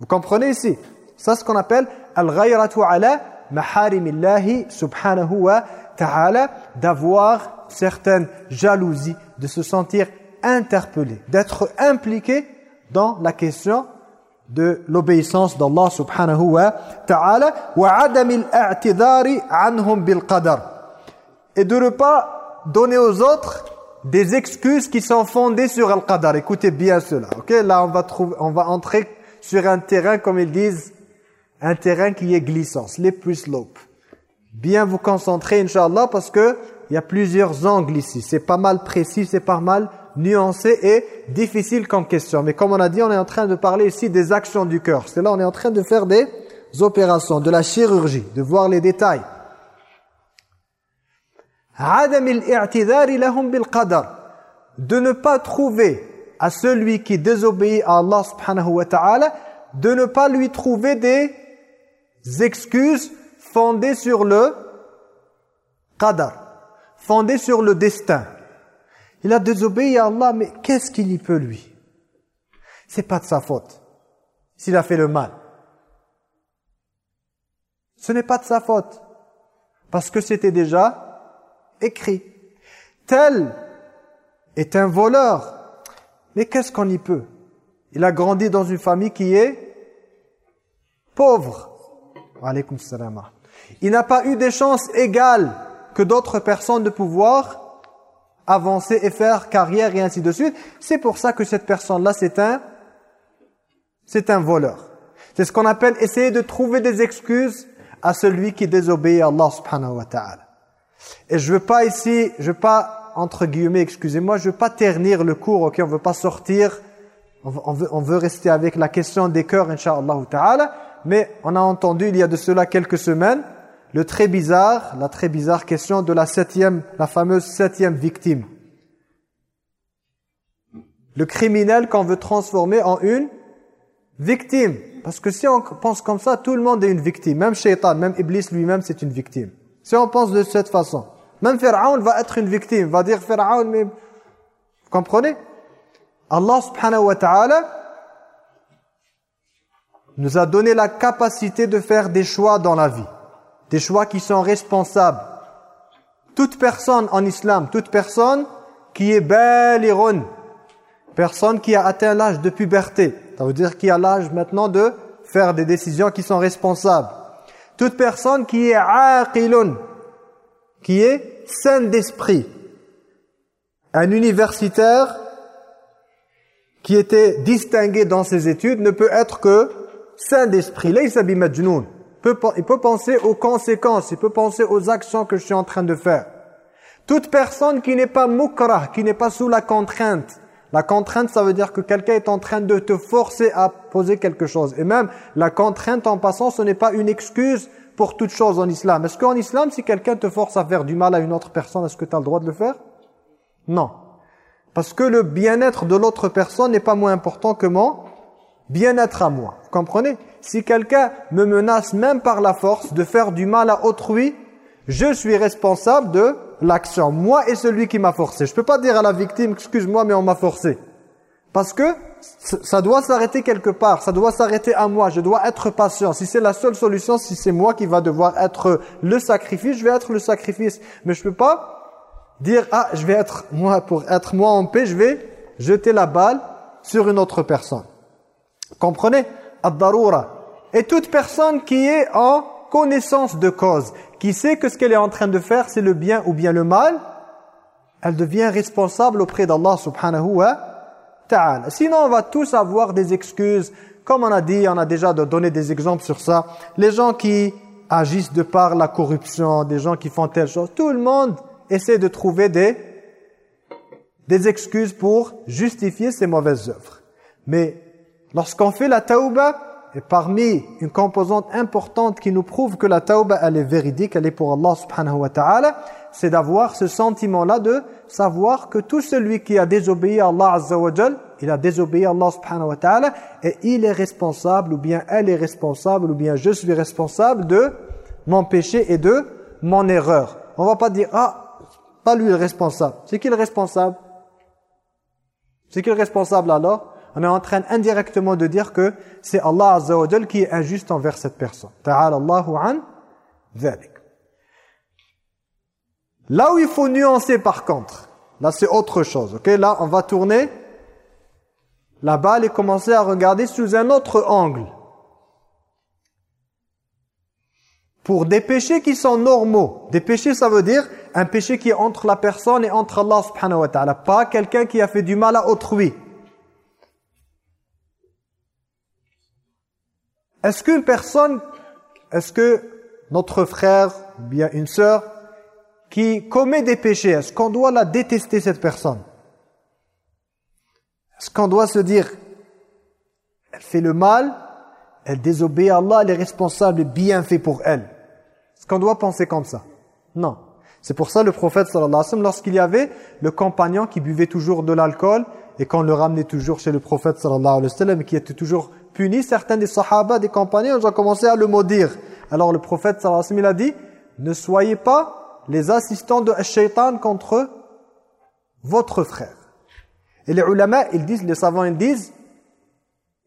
Speaker 1: Vous comprenez ici? Ça, c'est ce qu'on appelle « al-ghayratu ala maharimillahi subhanahu wa ta'ala » d'avoir certaines jalousies, de se sentir interpellé, d'être impliqué dans la question de l'obéissance d'Allah subhanahu wa ta'ala wa anhum bil qadar. Et de ne pas donner aux autres des excuses qui sont fondées sur al qadar. Écoutez bien cela OK? Là on va trouver on va entrer sur un terrain comme ils disent un terrain qui est glissant slippery slope bien vous concentrer inchallah parce que il y a plusieurs angles ici c'est pas mal précis c'est pas mal nuancé et difficile comme question. Mais comme on a dit, on est en train de parler ici des actions du cœur. C'est là on est en train de faire des opérations, de la chirurgie, de voir les détails. De ne pas trouver à celui qui désobéit à Allah subhanahu wa ta'ala, de ne pas lui trouver des excuses fondées sur le qadar, fondées sur le destin. Il a désobéi à Allah, mais qu'est-ce qu'il y peut lui? C'est pas de sa faute. S'il a fait le mal. Ce n'est pas de sa faute. Parce que c'était déjà écrit. Tel est un voleur. Mais qu'est-ce qu'on y peut? Il a grandi dans une famille qui est pauvre. Il n'a pas eu des chances égales que d'autres personnes de pouvoir avancer et faire carrière et ainsi de suite. C'est pour ça que cette personne-là, c'est un, c'est un voleur. C'est ce qu'on appelle essayer de trouver des excuses à celui qui désobéit à Allah subhanahu wa ta'ala. Et je veux pas ici, je veux pas, entre guillemets, excusez-moi, je veux pas ternir le cours, ok, on veut pas sortir, on veut, on veut rester avec la question des cœurs, inshallah ta'ala, mais on a entendu il y a de cela quelques semaines, le très bizarre, la très bizarre question de la septième, la fameuse septième victime. Le criminel qu'on veut transformer en une victime. Parce que si on pense comme ça, tout le monde est une victime. Même Shaitan, même Iblis lui-même, c'est une victime. Si on pense de cette façon. Même Pharaon va être une victime. Va dire Pharaon, mais... Vous comprenez? Allah subhanahu wa ta'ala nous a donné la capacité de faire des choix dans la vie des choix qui sont responsables. Toute personne en islam, toute personne qui est baliron, personne qui a atteint l'âge de puberté, ça veut dire qui a l'âge maintenant de faire des décisions qui sont responsables. Toute personne qui est aqilun, qui est saine d'esprit. Un universitaire qui était distingué dans ses études ne peut être que sain d'esprit. Là, il s'habille majnoun il peut penser aux conséquences, il peut penser aux actions que je suis en train de faire. Toute personne qui n'est pas mukrah, qui n'est pas sous la contrainte. La contrainte, ça veut dire que quelqu'un est en train de te forcer à poser quelque chose. Et même, la contrainte, en passant, ce n'est pas une excuse pour toute chose en islam. Est-ce qu'en islam, si quelqu'un te force à faire du mal à une autre personne, est-ce que tu as le droit de le faire? Non. Parce que le bien-être de l'autre personne n'est pas moins important que mon bien-être à moi. Vous comprenez? Si quelqu'un me menace même par la force de faire du mal à autrui, je suis responsable de l'action. Moi et celui qui m'a forcé. Je ne peux pas dire à la victime, excuse-moi, mais on m'a forcé. Parce que ça doit s'arrêter quelque part, ça doit s'arrêter à moi, je dois être patient. Si c'est la seule solution, si c'est moi qui va devoir être le sacrifice, je vais être le sacrifice. Mais je ne peux pas dire ah je vais être moi pour être moi en paix, je vais jeter la balle sur une autre personne. Comprenez? Et toute personne qui est en connaissance de cause, qui sait que ce qu'elle est en train de faire c'est le bien ou bien le mal, elle devient responsable auprès d'Allah subhanahu wa ta'ala. Sinon on va tous avoir des excuses. Comme on a dit, on a déjà donné des exemples sur ça. Les gens qui agissent de par la corruption, des gens qui font telle chose, tout le monde essaie de trouver des, des excuses pour justifier ses mauvaises œuvres. Mais lorsqu'on fait la tauba, et parmi une composante importante qui nous prouve que la tauba elle est véridique, elle est pour Allah subhanahu wa ta'ala, c'est d'avoir ce sentiment-là de savoir que tout celui qui a désobéi à Allah azza il a désobéi à Allah subhanahu wa ta'ala et il est responsable ou bien elle est responsable ou bien je suis responsable de mon péché et de mon erreur. On va pas dire ah pas lui le responsable. C'est qui le responsable? C'est qui le responsable alors? On est en train indirectement de dire que c'est Allah Azza wa qui est injuste envers cette personne. Ta'ala Allahu an Là où il faut nuancer par contre, là c'est autre chose. ok? Là on va tourner la balle et commencer à regarder sous un autre angle. Pour des péchés qui sont normaux. Des péchés ça veut dire un péché qui est entre la personne et entre Allah subhanahu wa ta'ala. Pas quelqu'un qui a fait du mal à autrui. Est-ce qu'une personne, est-ce que notre frère, bien une sœur, qui commet des péchés, est-ce qu'on doit la détester cette personne? Est-ce qu'on doit se dire, elle fait le mal, elle désobéit à Allah, elle est responsable et bien fait pour elle? Est-ce qu'on doit penser comme ça? Non. C'est pour ça le prophète sallallahu alayhi wa sallam, lorsqu'il y avait le compagnon qui buvait toujours de l'alcool et qu'on le ramenait toujours chez le prophète sallallahu alayhi wa sallam qui était toujours puni, certains des sahaba, des compagnons, ont commencé à le maudire. Alors le prophète sallallahu alayhi wa sallam, a dit, ne soyez pas les assistants de shaitan contre votre frère. Et les ulama, ils disent, les savants, ils disent,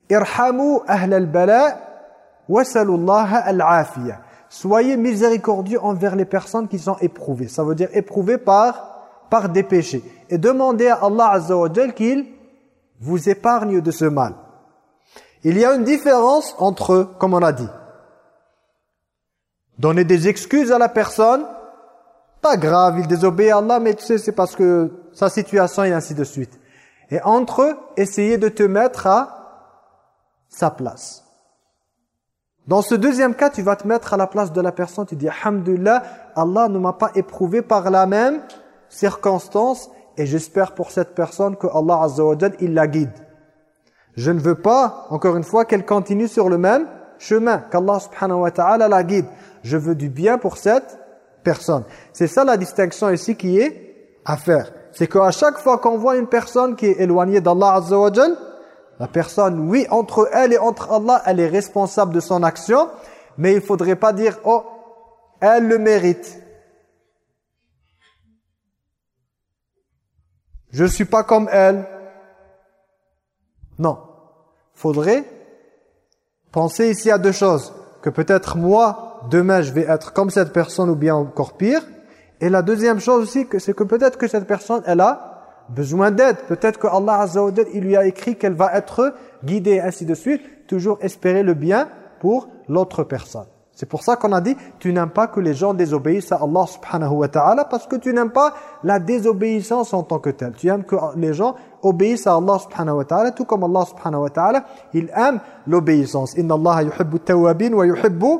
Speaker 1: irhamu ahl al-bala wasalullaha al-afiyah Soyez miséricordieux envers les personnes qui sont éprouvées. Ça veut dire éprouvées par, par des péchés. Et demandez à Allah Azza wa qu'il vous épargne de ce mal. Il y a une différence entre, comme on a dit, donner des excuses à la personne, pas grave, il désobéit à Allah, mais tu sais, c'est parce que sa situation et ainsi de suite. Et entre essayer de te mettre à sa place. Dans ce deuxième cas, tu vas te mettre à la place de la personne, tu dis « Alhamdulillah, Allah ne m'a pas éprouvé par la même circonstance et j'espère pour cette personne que Allah Azza il la guide. Je ne veux pas, encore une fois, qu'elle continue sur le même chemin, qu'Allah subhanahu wa ta'ala la guide. Je veux du bien pour cette personne. C'est ça la distinction ici qui est à faire. C'est qu'à chaque fois qu'on voit une personne qui est éloignée d'Allah Azza wa la personne, oui, entre elle et entre Allah, elle est responsable de son action, mais il ne faudrait pas dire, oh, elle le mérite. Je ne suis pas comme elle. Non. Faudrait penser ici à deux choses. Que peut-être moi, demain, je vais être comme cette personne ou bien encore pire. Et la deuxième chose aussi, c'est que peut-être que cette personne, elle a besoin d'aide. Peut-être que Allah Azza il lui a écrit qu'elle va être guidée, ainsi de suite. Toujours espérer le bien pour l'autre personne. C'est pour ça qu'on a dit, tu n'aimes pas que les gens désobéissent à Allah subhanahu wa ta'ala parce que tu n'aimes pas la désobéissance en tant que telle. Tu aimes que les gens obéissent à Allah subhanahu wa ta'ala, tout comme Allah subhanahu wa ta'ala, il aime l'obéissance. Inna Allah yuhibbu tawabin wa yuhibbu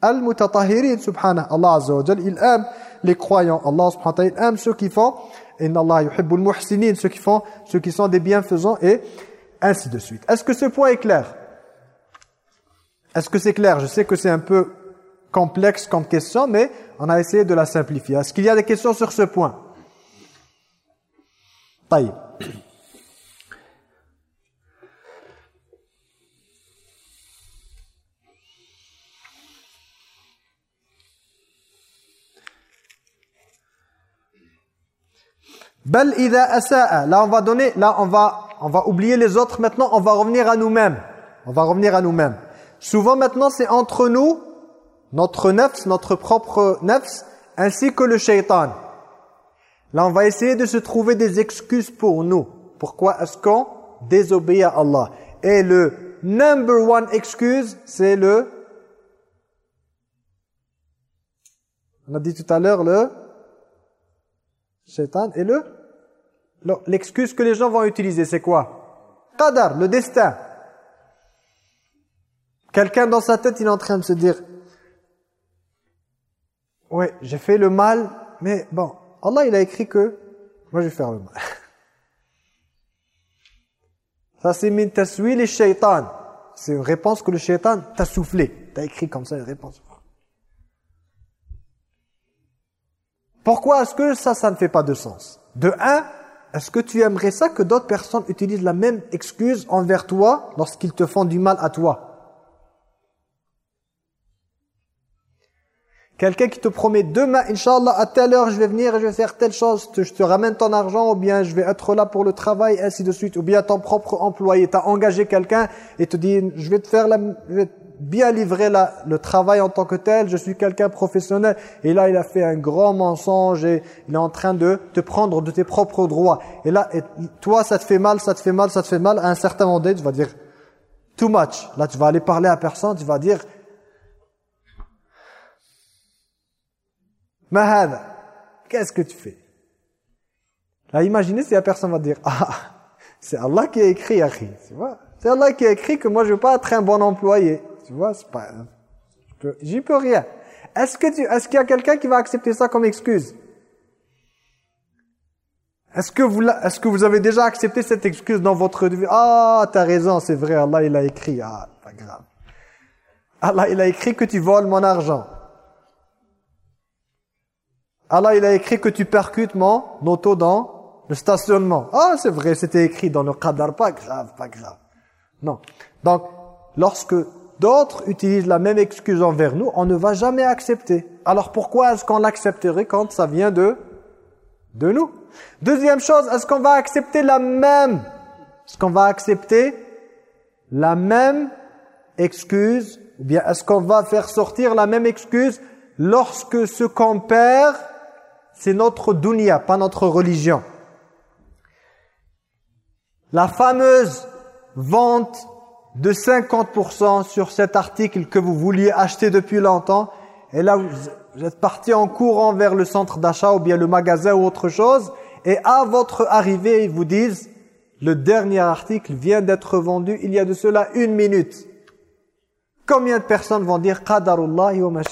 Speaker 1: al-mutatahirin subhanahu. Allah azza wa il aime les croyants. Allah subhanahu wa ta'ala, il aime ceux qui font Inna Allah yuhibbul muhsinin, ceux qui font, ceux qui sont des bienfaisants et ainsi de suite. Est-ce que ce point est clair? Est-ce que c'est clair? Je sais que c'est un peu complexe comme question, mais on a essayé de la simplifier. Est-ce qu'il y a des questions sur ce point? Taïb. Là, on va donner, là, on va, on va oublier les autres. Maintenant, on va revenir à nous-mêmes. On va revenir à nous-mêmes. Souvent, maintenant, c'est entre nous, notre nefs, notre propre nefs, ainsi que le shaitan. Là, on va essayer de se trouver des excuses pour nous. Pourquoi est-ce qu'on désobéit à Allah? Et le number one excuse, c'est le... On a dit tout à l'heure le shaitan et le L'excuse que les gens vont utiliser, c'est quoi? Qadar, le destin. Quelqu'un dans sa tête, il est en train de se dire Ouais, j'ai fait le mal, mais bon, Allah il a écrit que moi je vais faire le mal. <laughs> Ça c'est min taswil shaitan. C'est une réponse que le shaitan t'a soufflé. T'as écrit comme ça une réponse. Pourquoi est-ce que ça, ça ne fait pas de sens? De un, est-ce que tu aimerais ça que d'autres personnes utilisent la même excuse envers toi lorsqu'ils te font du mal à toi? Quelqu'un qui te promet demain, Inch'Allah, à telle heure, je vais venir et je vais faire telle chose, je te ramène ton argent, ou bien je vais être là pour le travail, ainsi de suite. Ou bien ton propre employé, tu as engagé quelqu'un et te dit, je vais te faire la, bien livrer la, le travail en tant que tel, je suis quelqu'un professionnel. Et là, il a fait un grand mensonge et il est en train de te prendre de tes propres droits. Et là, toi, ça te fait mal, ça te fait mal, ça te fait mal. À un certain moment donné, tu vas dire too much. Là, tu vas aller parler à personne, tu vas dire Mahad, qu'est-ce que tu fais? Là, imaginez si la personne va dire Ah, c'est Allah qui a écrit, Akhi. Tu vois C'est Allah qui a écrit que moi, je ne veux pas être un bon employé. Tu vois, c'est pas... J'y peux rien. Est-ce que est-ce qu'il y a quelqu'un qui va accepter ça comme excuse? Est-ce que vous, est-ce que vous avez déjà accepté cette excuse dans votre vie? Ah, t'as raison, c'est vrai, Allah il a écrit. Ah, pas grave. Allah il a écrit que tu voles mon argent. Allah il a écrit que tu percutes mon auto dans le stationnement. Ah, c'est vrai, c'était écrit dans le qadar, pas grave, pas grave. Non. Donc, lorsque d'autres utilisent la même excuse envers nous, on ne va jamais accepter. Alors pourquoi est-ce qu'on l'accepterait quand ça vient de, de nous? Deuxième chose, est-ce qu'on va accepter la même Est-ce qu'on va accepter la même excuse? Ou bien est-ce qu'on va faire sortir la même excuse lorsque ce qu'on perd, c'est notre dunya, pas notre religion La fameuse vente de 50% sur cet article que vous vouliez acheter depuis longtemps. Et là, vous êtes parti en courant vers le centre d'achat ou bien le magasin ou autre chose. Et à votre arrivée, ils vous disent, le dernier article vient d'être vendu il y a de cela une minute. Combien de personnes vont dire Qadarullah wa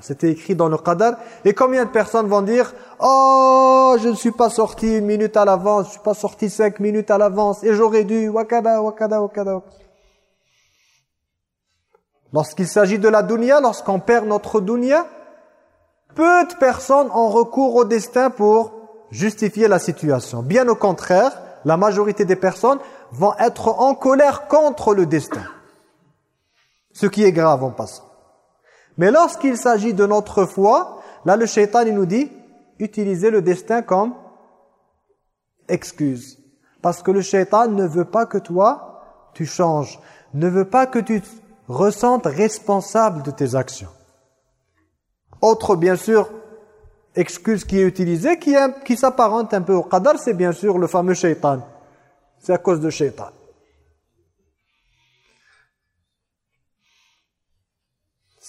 Speaker 1: C'était écrit dans le Qadar. Et combien de personnes vont dire Oh, je ne suis pas sorti une minute à l'avance, je ne suis pas sorti cinq minutes à l'avance, et j'aurais dû, wakada, wakada, wakada. Lorsqu'il s'agit de la dunya, lorsqu'on perd notre dunya, peu de personnes ont recours au destin pour justifier la situation. Bien au contraire, la majorité des personnes vont être en colère contre le destin. Ce qui est grave en passant. Mais lorsqu'il s'agit de notre foi, là le shaitan il nous dit, utilisez le destin comme excuse. Parce que le shaitan ne veut pas que toi, tu changes. Ne veut pas que tu ressentent responsable de tes actions. Autre, bien sûr, excuse qui est utilisée, qui, qui s'apparente un peu au qadar, c'est bien sûr le fameux shaitan. C'est à cause de shaitan.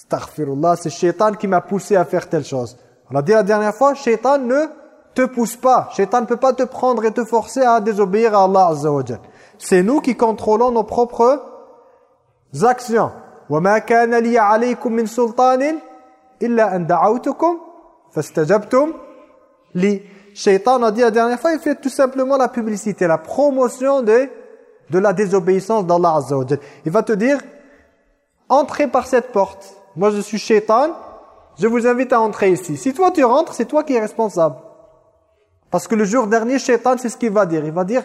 Speaker 1: Astaghfirullah, c'est shaitan qui m'a poussé à faire telle chose. On a dit la dernière fois, shaitan ne te pousse pas. Shaitan ne peut pas te prendre et te forcer à désobéir à Allah Azza C'est nous qui contrôlons nos propres actions. وَمَا كَانَ لِيَ عَلَيْكُمْ مِنْ سُلْطَانٍ إِلَّا أَنْ دَعَوْتُكُمْ فَاسْتَجَبْتُمْ لِي Shaitan a dit la dernière fois, il fait tout simplement la publicité, la promotion de, de la désobéissance d'Allah Azza wa Il va te dire, entrez par cette porte. Moi je suis Shaitan, je vous invite à entrer ici. Si toi tu rentres, c'est toi qui es responsable. Parce que le jour dernier, Shaitan, c'est ce qu'il va dire. Il va dire,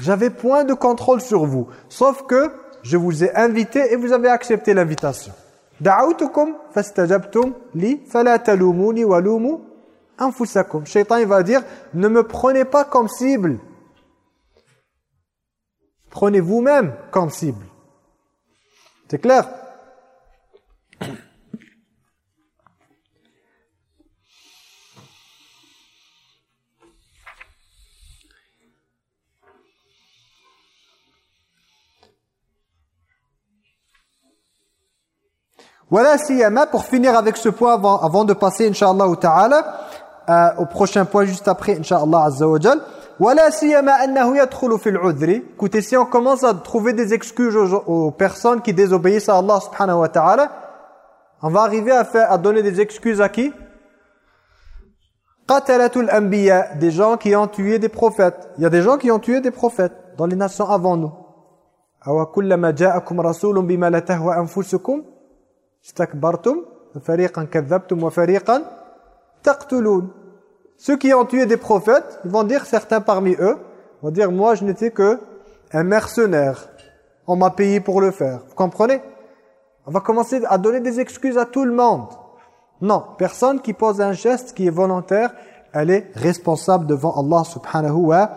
Speaker 1: j'avais point de contrôle sur vous. Sauf que je vous ai invité et vous avez accepté l'invitation. Da'autukum fastajabtum li fala talumuni walumu anfusakum. Shaitan il va dire ne me prenez pas comme cible. Prenez vous-même comme cible. C'est clair? Voilà siyama, pour finir avec ce point avant, avant de passer, inshallah ta'ala, euh, au prochain point juste après, inshallah azza wa jal. Voilà siyama annahu yadkhulu fil udri. Écoutez, si on commence à trouver des excuses aux, personnes qui désobéissent à Allah subhanahu wa ta'ala, on va arriver à, faire, à donner des excuses à qui? Qatalatul anbiya, des gens qui ont tué des prophètes. Il y a des gens qui ont tué des prophètes dans les nations avant nous. Kullama ja'akum rasulun bima la tahwa ceux qui ont tué des prophètes, ils vont dire, certains parmi eux, vont dire, moi je n'étais que un mercenaire. On m'a payé pour le faire. Vous comprenez? On va commencer à donner des excuses à tout le monde. Non, personne qui pose un geste qui est volontaire, elle est responsable devant Allah subhanahu wa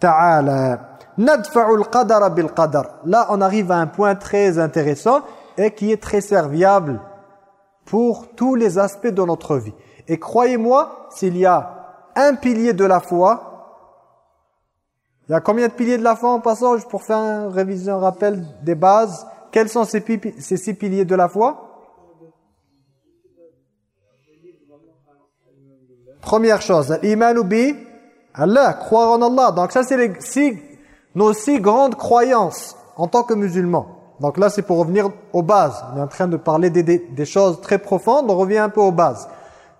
Speaker 1: ta'ala. Là, on arrive à un point très intéressant et qui est très serviable pour tous les aspects de notre vie. Et croyez-moi, s'il y a un pilier de la foi, il y a combien de piliers de la foi en passant pour faire un révision, un rappel des bases? Quels sont ces, ces six piliers de la foi? Première chose, l'iman Allah, croire en Allah. Donc ça c'est nos six grandes croyances en tant que musulmans. Donc là, c'est pour revenir aux bases. On est en train de parler des, choses très profondes, on revient un peu aux bases.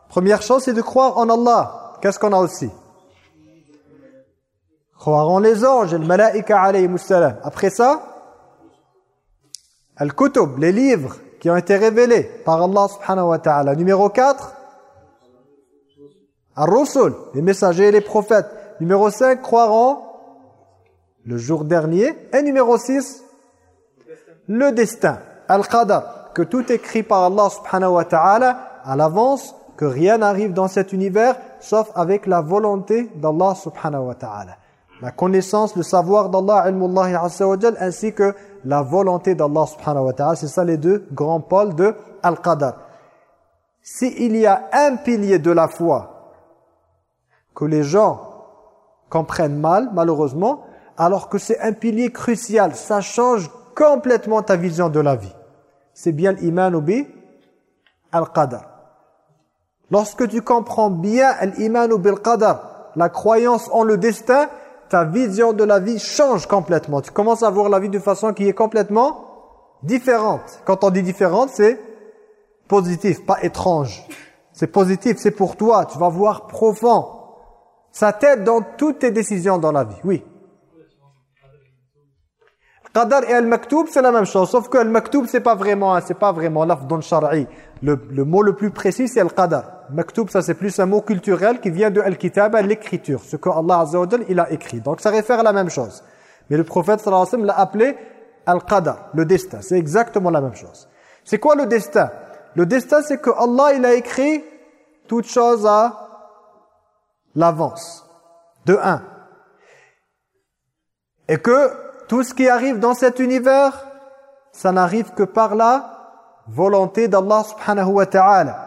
Speaker 1: Première chose, c'est de croire en Allah. Qu'est-ce qu'on a aussi Croire en les anges, le malaika alayhi salam. Après ça, al-kutub, les livres qui ont été révélés par Allah subhanahu wa ta'ala. Numéro 4, al-rusul, les messagers et les prophètes. Numéro 5, croire en le jour dernier. Et numéro 6, le destin, al-qadar, que tout est écrit par Allah subhanahu wa ta'ala à l'avance, que rien n'arrive dans cet univers sauf avec la volonté d'Allah subhanahu wa ta'ala. La connaissance, le savoir d'Allah, ainsi que la volonté d'Allah subhanahu wa ta'ala. C'est ça les deux grands pôles de Al-Qadar. S'il y a un pilier de la foi que les gens comprennent mal, malheureusement, alors que c'est un pilier crucial, ça change complètement ta vision de la vie. C'est bien l'iman ou bi al-qadar. Lorsque tu comprends bien l'iman ou bil-qadar, la croyance en le destin, ta vision de la vie change complètement. Tu commences à voir la vie de façon qui est complètement différente. Quand on dit différente, c'est positif, pas étrange. C'est positif, c'est pour toi. Tu vas voir profond. Ça t'aide dans toutes tes décisions dans la vie. Oui. Qadar et al-maktoub, c'est la même chose. Sauf que al-maktoub, c'est pas vraiment, c'est pas vraiment l'afdon shar'i. Le, le mot le plus précis, c'est al-qadar. Maktoub, ça c'est plus un mot culturel qui vient de al-kitab, l'écriture. Ce que Allah Azza il a écrit. Donc ça réfère à la même chose. Mais le prophète sallallahu alayhi wa l'a appelé al-qadar, le destin. C'est exactement la même chose. C'est quoi le destin? Le destin, c'est que Allah, il a écrit toute chose à l'avance. De un. Et que tout ce qui arrive dans cet univers, ça n'arrive que par la volonté d'Allah subhanahu wa ta'ala.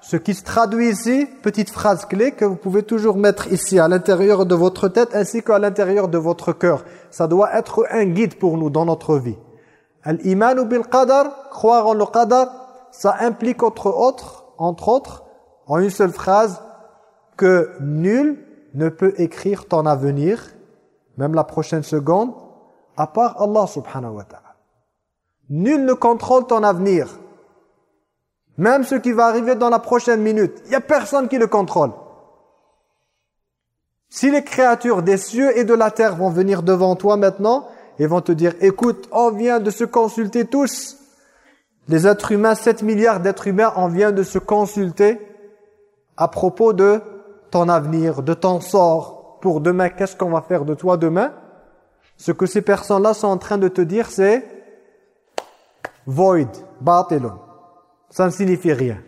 Speaker 1: Ce qui se traduit ici, petite phrase clé que vous pouvez toujours mettre ici à l'intérieur de votre tête ainsi qu'à l'intérieur de votre cœur. Ça doit être un guide pour nous dans notre vie. Al-iman bil qadar, croire en le qadar, ça implique entre autres, entre autres, en une seule phrase, que nul ne peut écrire ton avenir, même la prochaine seconde, à part Allah subhanahu wa ta'ala. Nul ne contrôle ton avenir. Même ce qui va arriver dans la prochaine minute. Il n'y a personne qui le contrôle. Si les créatures des cieux et de la terre vont venir devant toi maintenant et vont te dire, écoute, on vient de se consulter tous. Les êtres humains, 7 milliards d'êtres humains, on vient de se consulter à propos de ton avenir, de ton sort pour demain, qu'est-ce qu'on va faire de toi demain? Ce que ces personnes-là sont en train de te dire, c'est void, batilun. Ça ne signifie rien.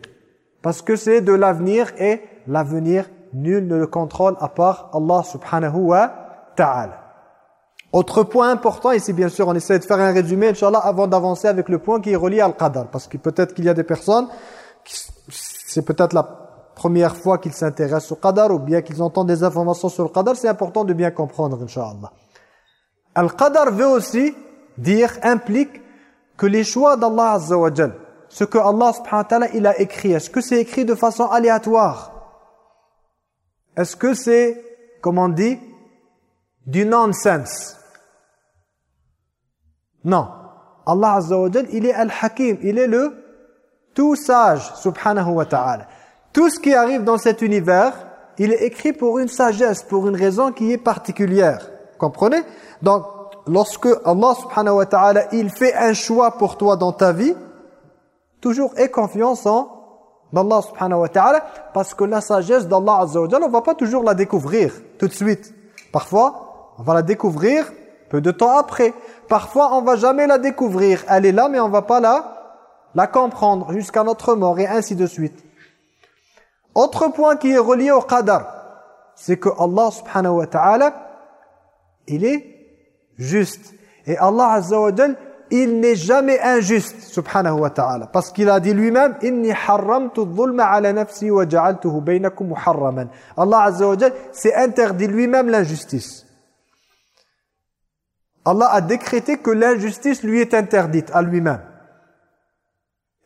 Speaker 1: Parce que c'est de l'avenir et l'avenir, nul ne le contrôle à part Allah subhanahu wa ta'ala. Autre point important, ici bien sûr on essaie de faire un résumé, Inch'Allah, avant d'avancer avec le point qui est relié al qadar. Parce que peut-être qu'il y a des personnes, c'est peut-être la première fois qu'ils s'intéressent au qadar ou bien qu'ils entendent des informations sur le qadar, c'est important de bien comprendre, Inch'Allah. Al-qadar veut aussi dire, implique que les choix d'Allah Azza ce que Allah subhanahu wa ta'ala il a écrit, est-ce que c'est écrit de façon aléatoire? Est-ce que c'est, comme on dit, du nonsense? Non. Allah Azza il est Al-Hakim, il est le tout sage, subhanahu wa ta'ala. Tout ce qui arrive dans cet univers, il est écrit pour une sagesse, pour une raison qui est particulière. Comprenez? Donc, lorsque Allah subhanahu wa ta'ala, il fait un choix pour toi dans ta vie, toujours aie confiance en Allah subhanahu wa ta'ala, parce que la sagesse d'Allah azza wa on va pas toujours la découvrir tout de suite. Parfois, on va la découvrir peu de temps après. Parfois, on va jamais la découvrir. Elle est là, mais on va pas la, la comprendre jusqu'à notre mort, et ainsi de suite. Autre point qui est relié au qadar, c'est que Allah subhanahu wa ta'ala, il est juste. Et Allah azza wa il n'est jamais injuste, subhanahu wa ta'ala. Parce qu'il a dit lui-même, « Inni harramtu dhulma ala nafsi wa ja'altuhu baynakum muharraman » Allah azza wa c'est interdit lui-même l'injustice. Allah a décrété que l'injustice lui est interdite à lui-même.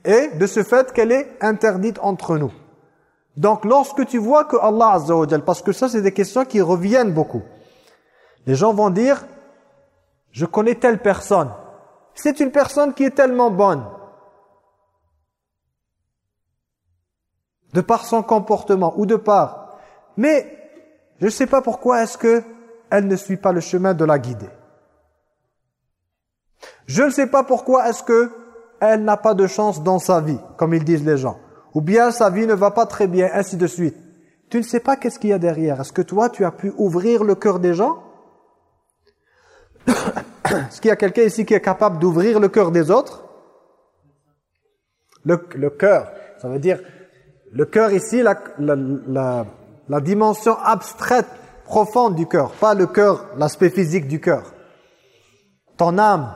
Speaker 1: Et de ce fait qu'elle est interdite entre nous. Donc lorsque tu vois que Allah Azza wa parce que ça c'est des questions qui reviennent beaucoup. Les gens vont dire, je connais telle personne. C'est une personne qui est tellement bonne. De par son comportement ou de par. Mais je ne sais pas pourquoi est-ce que elle ne suit pas le chemin de la guider. Je ne sais pas pourquoi est-ce que elle n'a pas de chance dans sa vie, comme ils disent les gens ou bien sa vie ne va pas très bien, ainsi de suite. Tu ne sais pas qu'est-ce qu'il y a derrière. Est-ce que toi, tu as pu ouvrir le cœur des gens? <coughs> Est-ce qu'il y a quelqu'un ici qui est capable d'ouvrir le cœur des autres? Le, cœur, ça veut dire, le cœur ici, la, dimension abstraite, profonde du cœur, pas le cœur, l'aspect physique du cœur. Ton âme,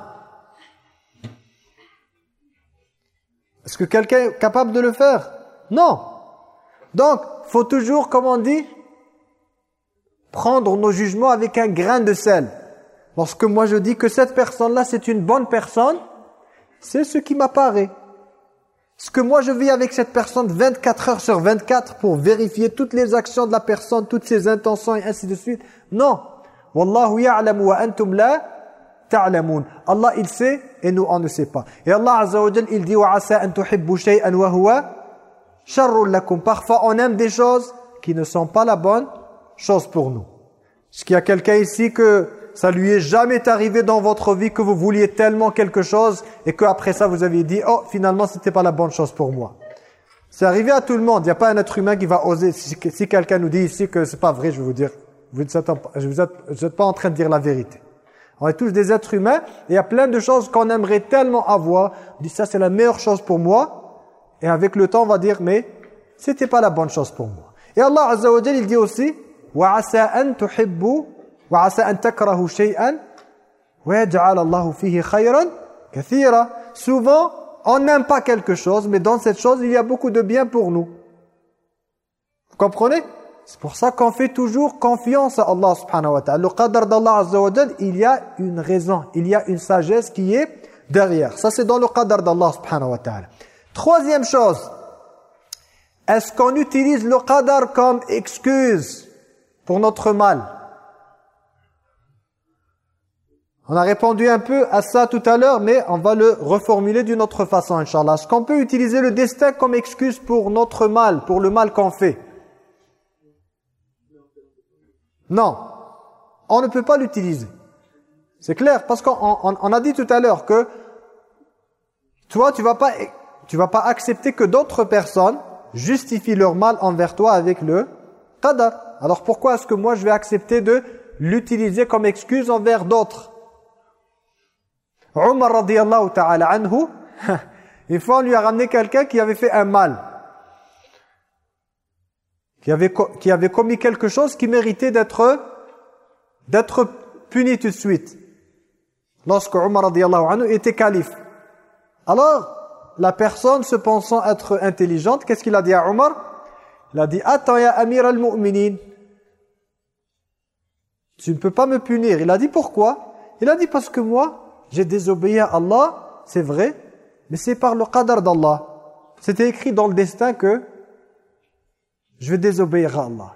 Speaker 1: Est-ce que quelqu'un est capable de le faire? Non. Donc, faut toujours, comme on dit, prendre nos jugements avec un grain de sel. Lorsque moi je dis que cette personne-là, c'est une bonne personne, c'est ce qui m'apparaît. Est-ce que moi je vis avec cette personne 24 heures sur 24 pour vérifier toutes les actions de la personne, toutes ses intentions et ainsi de suite Non. Wallahu ya'lamu wa antum la ta'lamun. Allah il sait et nous on ne sait pas. Et Allah Azza wa Jalla il dit wa asa an tuhibbu shay'an wa huwa sharrun lakum. Parfois on aime des choses qui ne sont pas la bonne chose pour nous. Est-ce qu'il y a quelqu'un ici que ça lui est jamais arrivé dans votre vie que vous vouliez tellement quelque chose et qu'après ça vous aviez dit « Oh, finalement, c'était pas la bonne chose pour moi ». C'est arrivé à tout le monde. Il n'y a pas un être humain qui va oser. Si, quelqu'un nous dit ici que c'est pas vrai, je vais vous dire, vous êtes, pas en train de dire la vérité. On est tous des êtres humains et il y a plein de choses qu'on aimerait tellement avoir. On dit ça c'est la meilleure chose pour moi et avec le temps on va dire mais c'était pas la bonne chose pour moi. Et Allah Azza il dit aussi wa asa an tuhibbu وَعَسَىٰ أَن تَكْرَهُوا شَيْئًا وَيَجْعَلَ اللَّهُ فِيهِ خَيْرًا كَثِيرًا Souvent, on n'aime pas quelque chose, mais dans cette chose, il y a beaucoup de bien pour nous. Vous comprenez c'est pour ça qu'on fait toujours confiance à Allah subhanahu wa ta'ala. Le qadr d'Allah azza wa il y a une raison, il y a une sagesse qui est derrière. Ça c'est dans le qadr d'Allah subhanahu wa ta'ala. Troisième chose, est-ce qu'on utilise le qadr comme excuse pour notre mal On a répondu un peu à ça tout à l'heure, mais on va le reformuler d'une autre façon, Inch'Allah. Est-ce qu'on peut utiliser le destin comme excuse pour notre mal, pour le mal qu'on fait? Non, on ne peut pas l'utiliser. C'est clair, parce qu'on a dit tout à l'heure que toi, tu vas pas, vas pas accepter que d'autres personnes justifient leur mal envers toi avec le qadar. Alors pourquoi est-ce que moi je vais accepter de l'utiliser comme excuse envers d'autres? Omar radiallahu ta'ala anhu, une fois on lui a ramené quelqu'un qui avait fait un mal. Qui avait, qui avait commis quelque chose qui méritait d'être d'être puni tout de suite. Lorsque Omar radiallahu anhu était calife. Alors, la personne se pensant être intelligente, qu'est-ce qu'il a dit à Omar? Il a dit « Attends, ya Amir al-Mu'minin, tu ne peux pas me punir. » Il a dit « Pourquoi ?» Il a dit « Parce que moi, j'ai désobéi à Allah, c'est vrai, mais c'est par le qadar d'Allah. C'était écrit dans le destin que je vais désobéir à Allah. »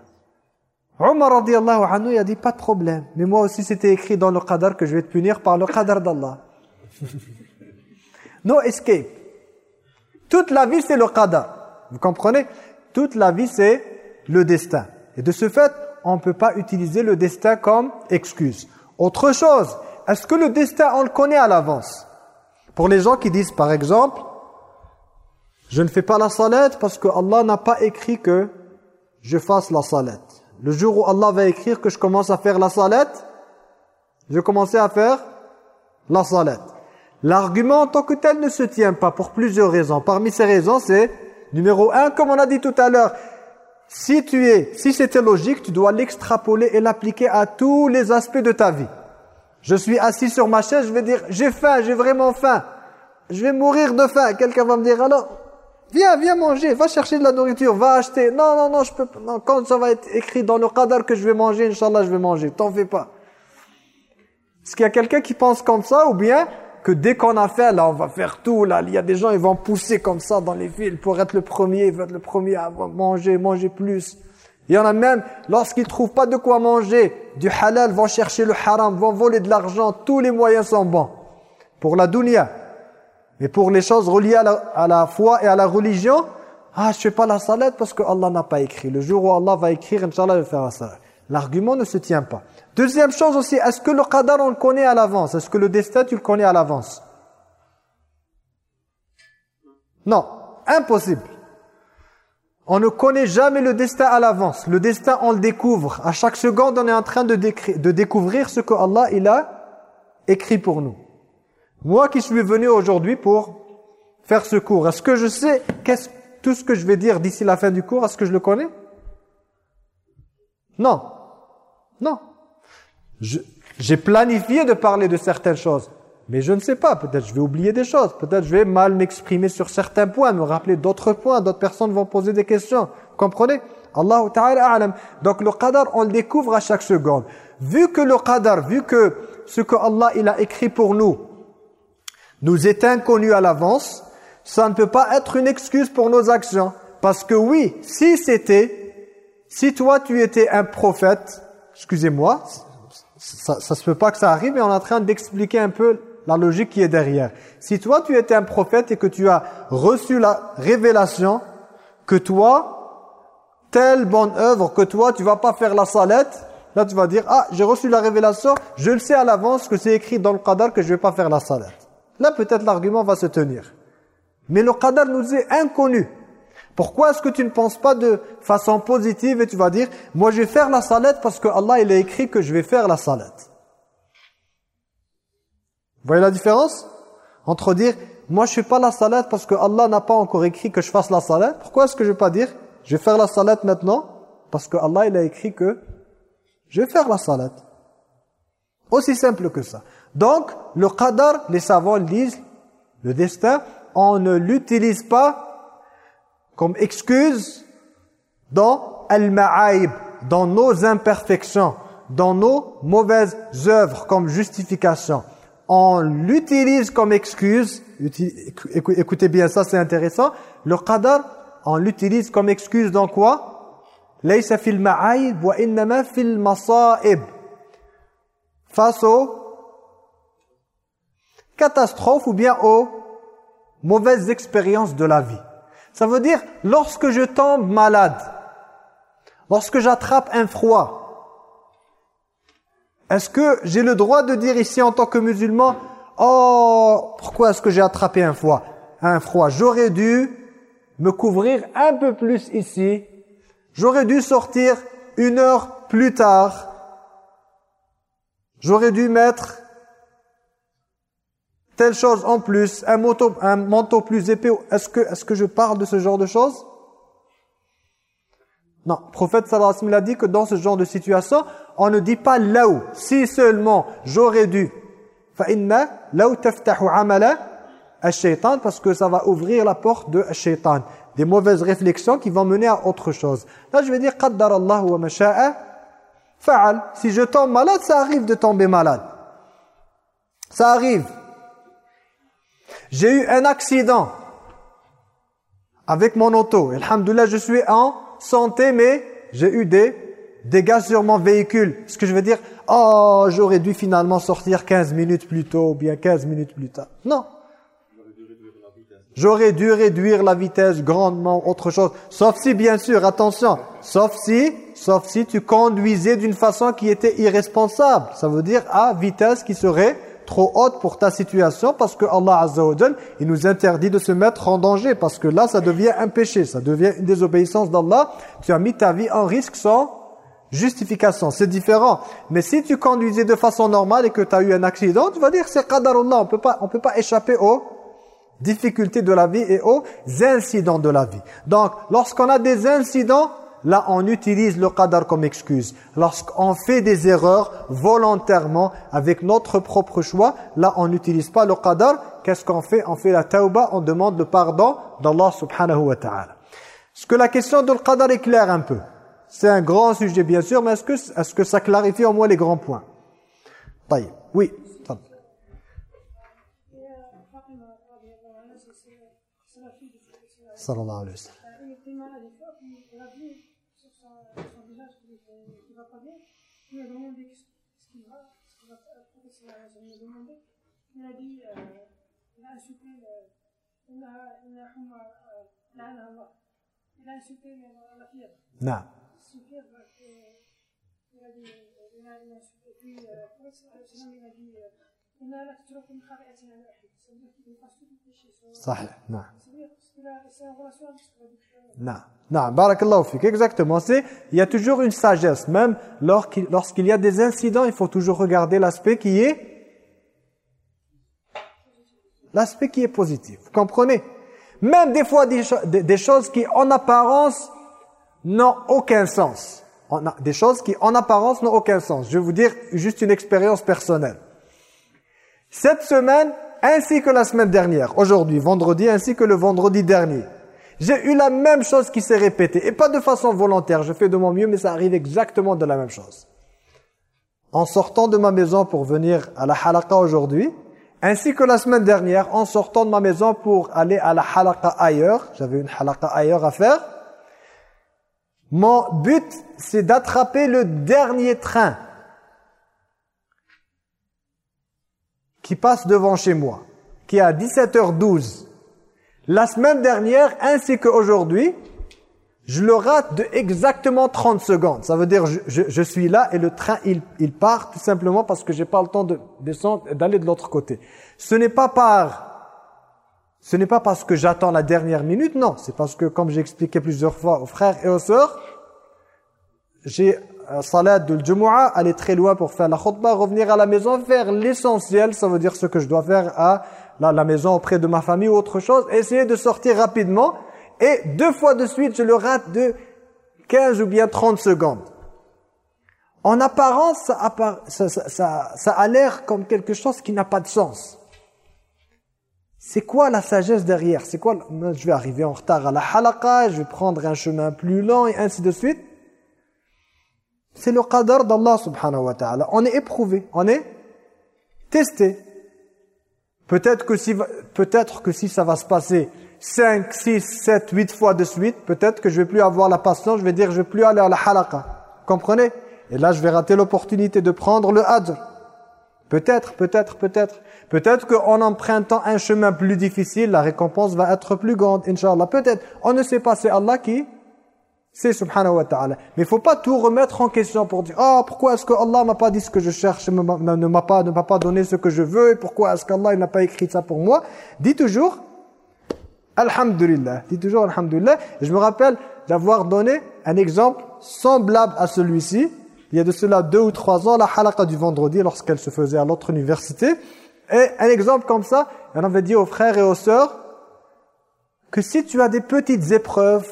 Speaker 1: Omar radiallahu anhu, il a dit « Pas de problème, mais moi aussi c'était écrit dans le qadar que je vais te punir par le qadar d'Allah. <laughs> » No escape. Toute la vie, c'est le qadar. Vous comprenez? Toute la vie, c'est le destin. Et de ce fait, on ne peut pas utiliser le destin comme excuse. Autre chose, est-ce que le destin, on le connaît à l'avance? Pour les gens qui disent, par exemple, je ne fais pas la salat parce que Allah n'a pas écrit que je fasse la salat. Le jour où Allah va écrire que je commence à faire la salat, je vais commencer à faire la salat. L'argument en tant que tel ne se tient pas pour plusieurs raisons. Parmi ces raisons, c'est numéro un, comme on a dit tout à l'heure, si tu es, si c'était logique, tu dois l'extrapoler et l'appliquer à tous les aspects de ta vie. Je suis assis sur ma chaise, je vais dire, j'ai faim, j'ai vraiment faim. Je vais mourir de faim. Quelqu'un va me dire, alors, viens, viens manger, va chercher de la nourriture, va acheter. Non, non, non, je peux non, quand ça va être écrit dans le qadar que je vais manger, Inch'Allah, je vais manger. T'en fais pas. Est-ce qu'il y a quelqu'un qui pense comme ça ou bien que dès qu'on a fait, là, on va faire tout, là, il y a des gens, ils vont pousser comme ça dans les villes pour être le premier, ils vont être le premier à manger, manger plus. Il y en a même, lorsqu'ils trouvent pas de quoi manger, du halal, vont chercher le haram, vont voler de l'argent, tous les moyens sont bons. Pour la dunya. Mais pour les choses reliées à la, foi et à la religion, ah, je fais pas la salade parce que Allah n'a pas écrit. Le jour où Allah va écrire, Inch'Allah, je faire la salade. L'argument ne se tient pas. Deuxième chose aussi, est-ce que le qadar, on le connaît à l'avance? Est-ce que le destin, tu le connais à l'avance? Non, impossible. On ne connaît jamais le destin à l'avance. Le destin, on le découvre. À chaque seconde, on est en train de, de découvrir ce que Allah il a écrit pour nous. Moi qui suis venu aujourd'hui pour faire ce cours, est-ce que je sais qu'est-ce tout ce que je vais dire d'ici la fin du cours, est-ce que je le connais? Non. Non. J'ai planifié de parler de certaines choses, mais je ne sais pas, peut-être je vais oublier des choses, peut-être je vais mal m'exprimer sur certains points, me rappeler d'autres points, d'autres personnes vont poser des questions. comprenez? Allah Ta'ala alam. Donc le qadar, on le découvre à chaque seconde. Vu que le qadar, vu que ce que Allah il a écrit pour nous, nous est inconnu à l'avance, ça ne peut pas être une excuse pour nos actions. Parce que oui, si c'était, si toi tu étais un prophète, excusez-moi, ça ne se peut pas que ça arrive, mais on est en train d'expliquer un peu la logique qui est derrière. Si toi, tu étais un prophète et que tu as reçu la révélation que toi, telle bonne œuvre, que toi, tu vas pas faire la salette, là tu vas dire, ah, j'ai reçu la révélation, je le sais à l'avance que c'est écrit dans le qadar que je vais pas faire la salette. Là, peut-être l'argument va se tenir. Mais le qadar nous est inconnu. Pourquoi est-ce que tu ne penses pas de façon positive et tu vas dire « Moi, je vais faire la salette parce que Allah il a écrit que je vais faire la salette. » voyez la différence? Entre dire « Moi, je fais pas la salette parce que Allah n'a pas encore écrit que je fasse la salette. » Pourquoi est-ce que je vais pas dire « Je vais faire la salette maintenant? Parce que Allah il a écrit que je vais faire la salette. » Aussi simple que ça. Donc, le qadar, les savants disent, le destin, on ne l'utilise pas comme excuse dans al-ma'aib, dans nos imperfections, dans nos mauvaises œuvres comme justification. On l'utilise comme excuse, écoutez bien ça c'est intéressant, le qadar, on l'utilise comme excuse dans quoi? Face aux catastrophes ou bien aux mauvaises expériences de la vie. Ça veut dire, lorsque je tombe malade, lorsque j'attrape un froid, est-ce que j'ai le droit de dire ici en tant que musulman, oh, pourquoi est-ce que j'ai attrapé un froid? Un froid, j'aurais dû me couvrir un peu plus ici, j'aurais dû sortir une heure plus tard, j'aurais dû mettre telle chose en plus, un manteau, plus épais. Est-ce que, est que je parle de ce genre de choses? Non, le prophète sallallahu alayhi wa sallam a dit que dans ce genre de situation, on ne dit pas là où. Si seulement j'aurais dû. فَإِنَّ لَوْ تَفْتَحُ عَمَلَ الشَّيْطَانِ Parce que ça va ouvrir la porte de shaitan. Des mauvaises réflexions qui vont mener à autre chose. Là, je vais dire قَدَّرَ اللَّهُ وَمَا شَاءَ فَعَلْ Si je tombe malade, ça arrive de tomber malade. Ça arrive. J'ai eu un accident avec mon auto. Alhamdoulilah, je suis en santé, mais j'ai eu des dégâts sur mon véhicule. Ce que je veux dire, oh, j'aurais dû finalement sortir 15 minutes plus tôt ou bien 15 minutes plus tard. Non. J'aurais dû réduire la vitesse grandement, autre chose. Sauf si, bien sûr, attention, sauf si, sauf si tu conduisais d'une façon qui était irresponsable. Ça veut dire à vitesse qui serait trop haute pour ta situation parce que Allah Azza wa il nous interdit de se mettre en danger parce que là ça devient un péché, ça devient une désobéissance d'Allah. Tu as mis ta vie en risque sans justification, c'est différent. Mais si tu conduisais de façon normale et que tu as eu un accident, tu vas dire c'est qadarullah, on peut peut pas échapper aux difficultés de la vie et aux incidents de la vie. Donc lorsqu'on a des incidents là on utilise le qadar comme excuse. Lorsqu'on fait des erreurs volontairement avec notre propre choix, là on n'utilise pas le qadar. Qu'est-ce qu'on fait? On fait la tauba, on demande le pardon d'Allah subhanahu wa ta'ala. Est-ce que la question de le qadar est claire un peu? C'est un grand sujet bien sûr, mais est-ce que, que ça clarifie au moins les grands points? Oui. Sallallahu alayhi wa sallam. il a demandé ce qu'il va, ce qu'il va faire. Le professeur a demandé. Il a dit, euh, il a insulté, il a, il a, il a, il a insulté la fièvre. Non. C'est fièvre, il a dit, il a, il a insulté. Puis, le professeur il a dit, إن لا تترك من خطيئتنا واحد. C'est-à-dire qu'il ne fasse tout péché. صحيح, نعم. C'est en relation avec ce Non, non, barakallahu fik, exactement. C'est, il y a toujours une sagesse, même lorsqu'il y a des incidents, il faut toujours regarder l'aspect qui est l'aspect qui est positif. Vous comprenez Même des fois des, des, choses qui en apparence n'ont aucun sens. Des choses qui en apparence n'ont aucun sens. Je vais vous dire juste une expérience personnelle. Cette semaine, ainsi que la semaine dernière, aujourd'hui, vendredi, ainsi que le vendredi dernier, j'ai eu la même chose qui s'est répétée. Et pas de façon volontaire, je fais de mon mieux, mais ça arrive exactement de la même chose. En sortant de ma maison pour venir à la halaqa aujourd'hui, ainsi que la semaine dernière, en sortant de ma maison pour aller à la halaqa ailleurs, j'avais une halaqa ailleurs à faire, mon but, c'est d'attraper le dernier train qui passe devant chez moi, qui est à 17h12. La semaine dernière, ainsi qu'aujourd'hui, je le rate de exactement 30 secondes. Ça veut dire je, je, suis là et le train, il, il part tout simplement parce que j'ai pas le temps de descendre d'aller de l'autre côté. Ce n'est pas par... Ce n'est pas parce que j'attends la dernière minute, non. C'est parce que, comme j'ai expliqué plusieurs fois aux frères et aux sœurs, j'ai salat de Jumu'ah, aller très loin pour faire la khutbah, revenir à la maison, faire l'essentiel, ça veut dire ce que je dois faire à la, maison auprès de ma famille ou autre chose, essayer de sortir rapidement et deux fois de suite je le rate de 15 ou bien 30 secondes. En apparence, ça, a l'air comme quelque chose qui n'a pas de sens. C'est quoi la sagesse derrière? C'est quoi Je vais arriver en retard à la halaqa, je vais prendre un chemin plus long et ainsi de suite. C'est le qadar d'Allah subhanahu wa ta'ala. On est éprouvé, on est testé. Peut-être que, si, peut que si ça va se passer 5, 6, 7, 8 fois de suite, peut-être que je vais plus avoir la patience, je vais dire je vais plus aller à la halaqa. Comprenez? Et là je vais rater l'opportunité de prendre le hadr. Peut-être, peut-être, peut-être. Peut-être qu'en empruntant un chemin plus difficile, la récompense va être plus grande, Inch'Allah. Peut-être. On ne sait pas, c'est Allah qui c'est subhanahu wa ta'ala. Mais il faut pas tout remettre en question pour dire « Ah, pourquoi est-ce que Allah m'a pas dit ce que je cherche, ne m'a pas, ne pas donné ce que je veux, et pourquoi est-ce qu'Allah n'a pas écrit ça pour moi ?» Dis toujours « Alhamdulillah ». Dis toujours « Alhamdulillah ». Je me rappelle d'avoir donné un exemple semblable à celui-ci. Il y a de cela deux ou trois ans, la halaqa du vendredi, lorsqu'elle se faisait à l'autre université. Et un exemple comme ça, on avait dit aux frères et aux sœurs que si tu as des petites épreuves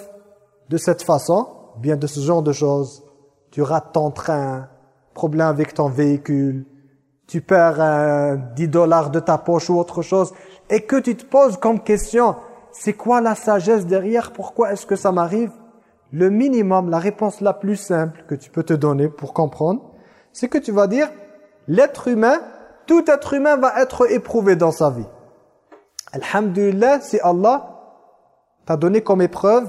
Speaker 1: de cette façon, bien de ce genre de choses, tu rates ton train, problème avec ton véhicule, tu perds 10 dollars de ta poche ou autre chose, et que tu te poses comme question, c'est quoi la sagesse derrière? Pourquoi est-ce que ça m'arrive? Le minimum, la réponse la plus simple que tu peux te donner pour comprendre, c'est que tu vas dire, l'être humain, tout être humain va être éprouvé dans sa vie. Alhamdulillah, si Allah t'a donné comme épreuve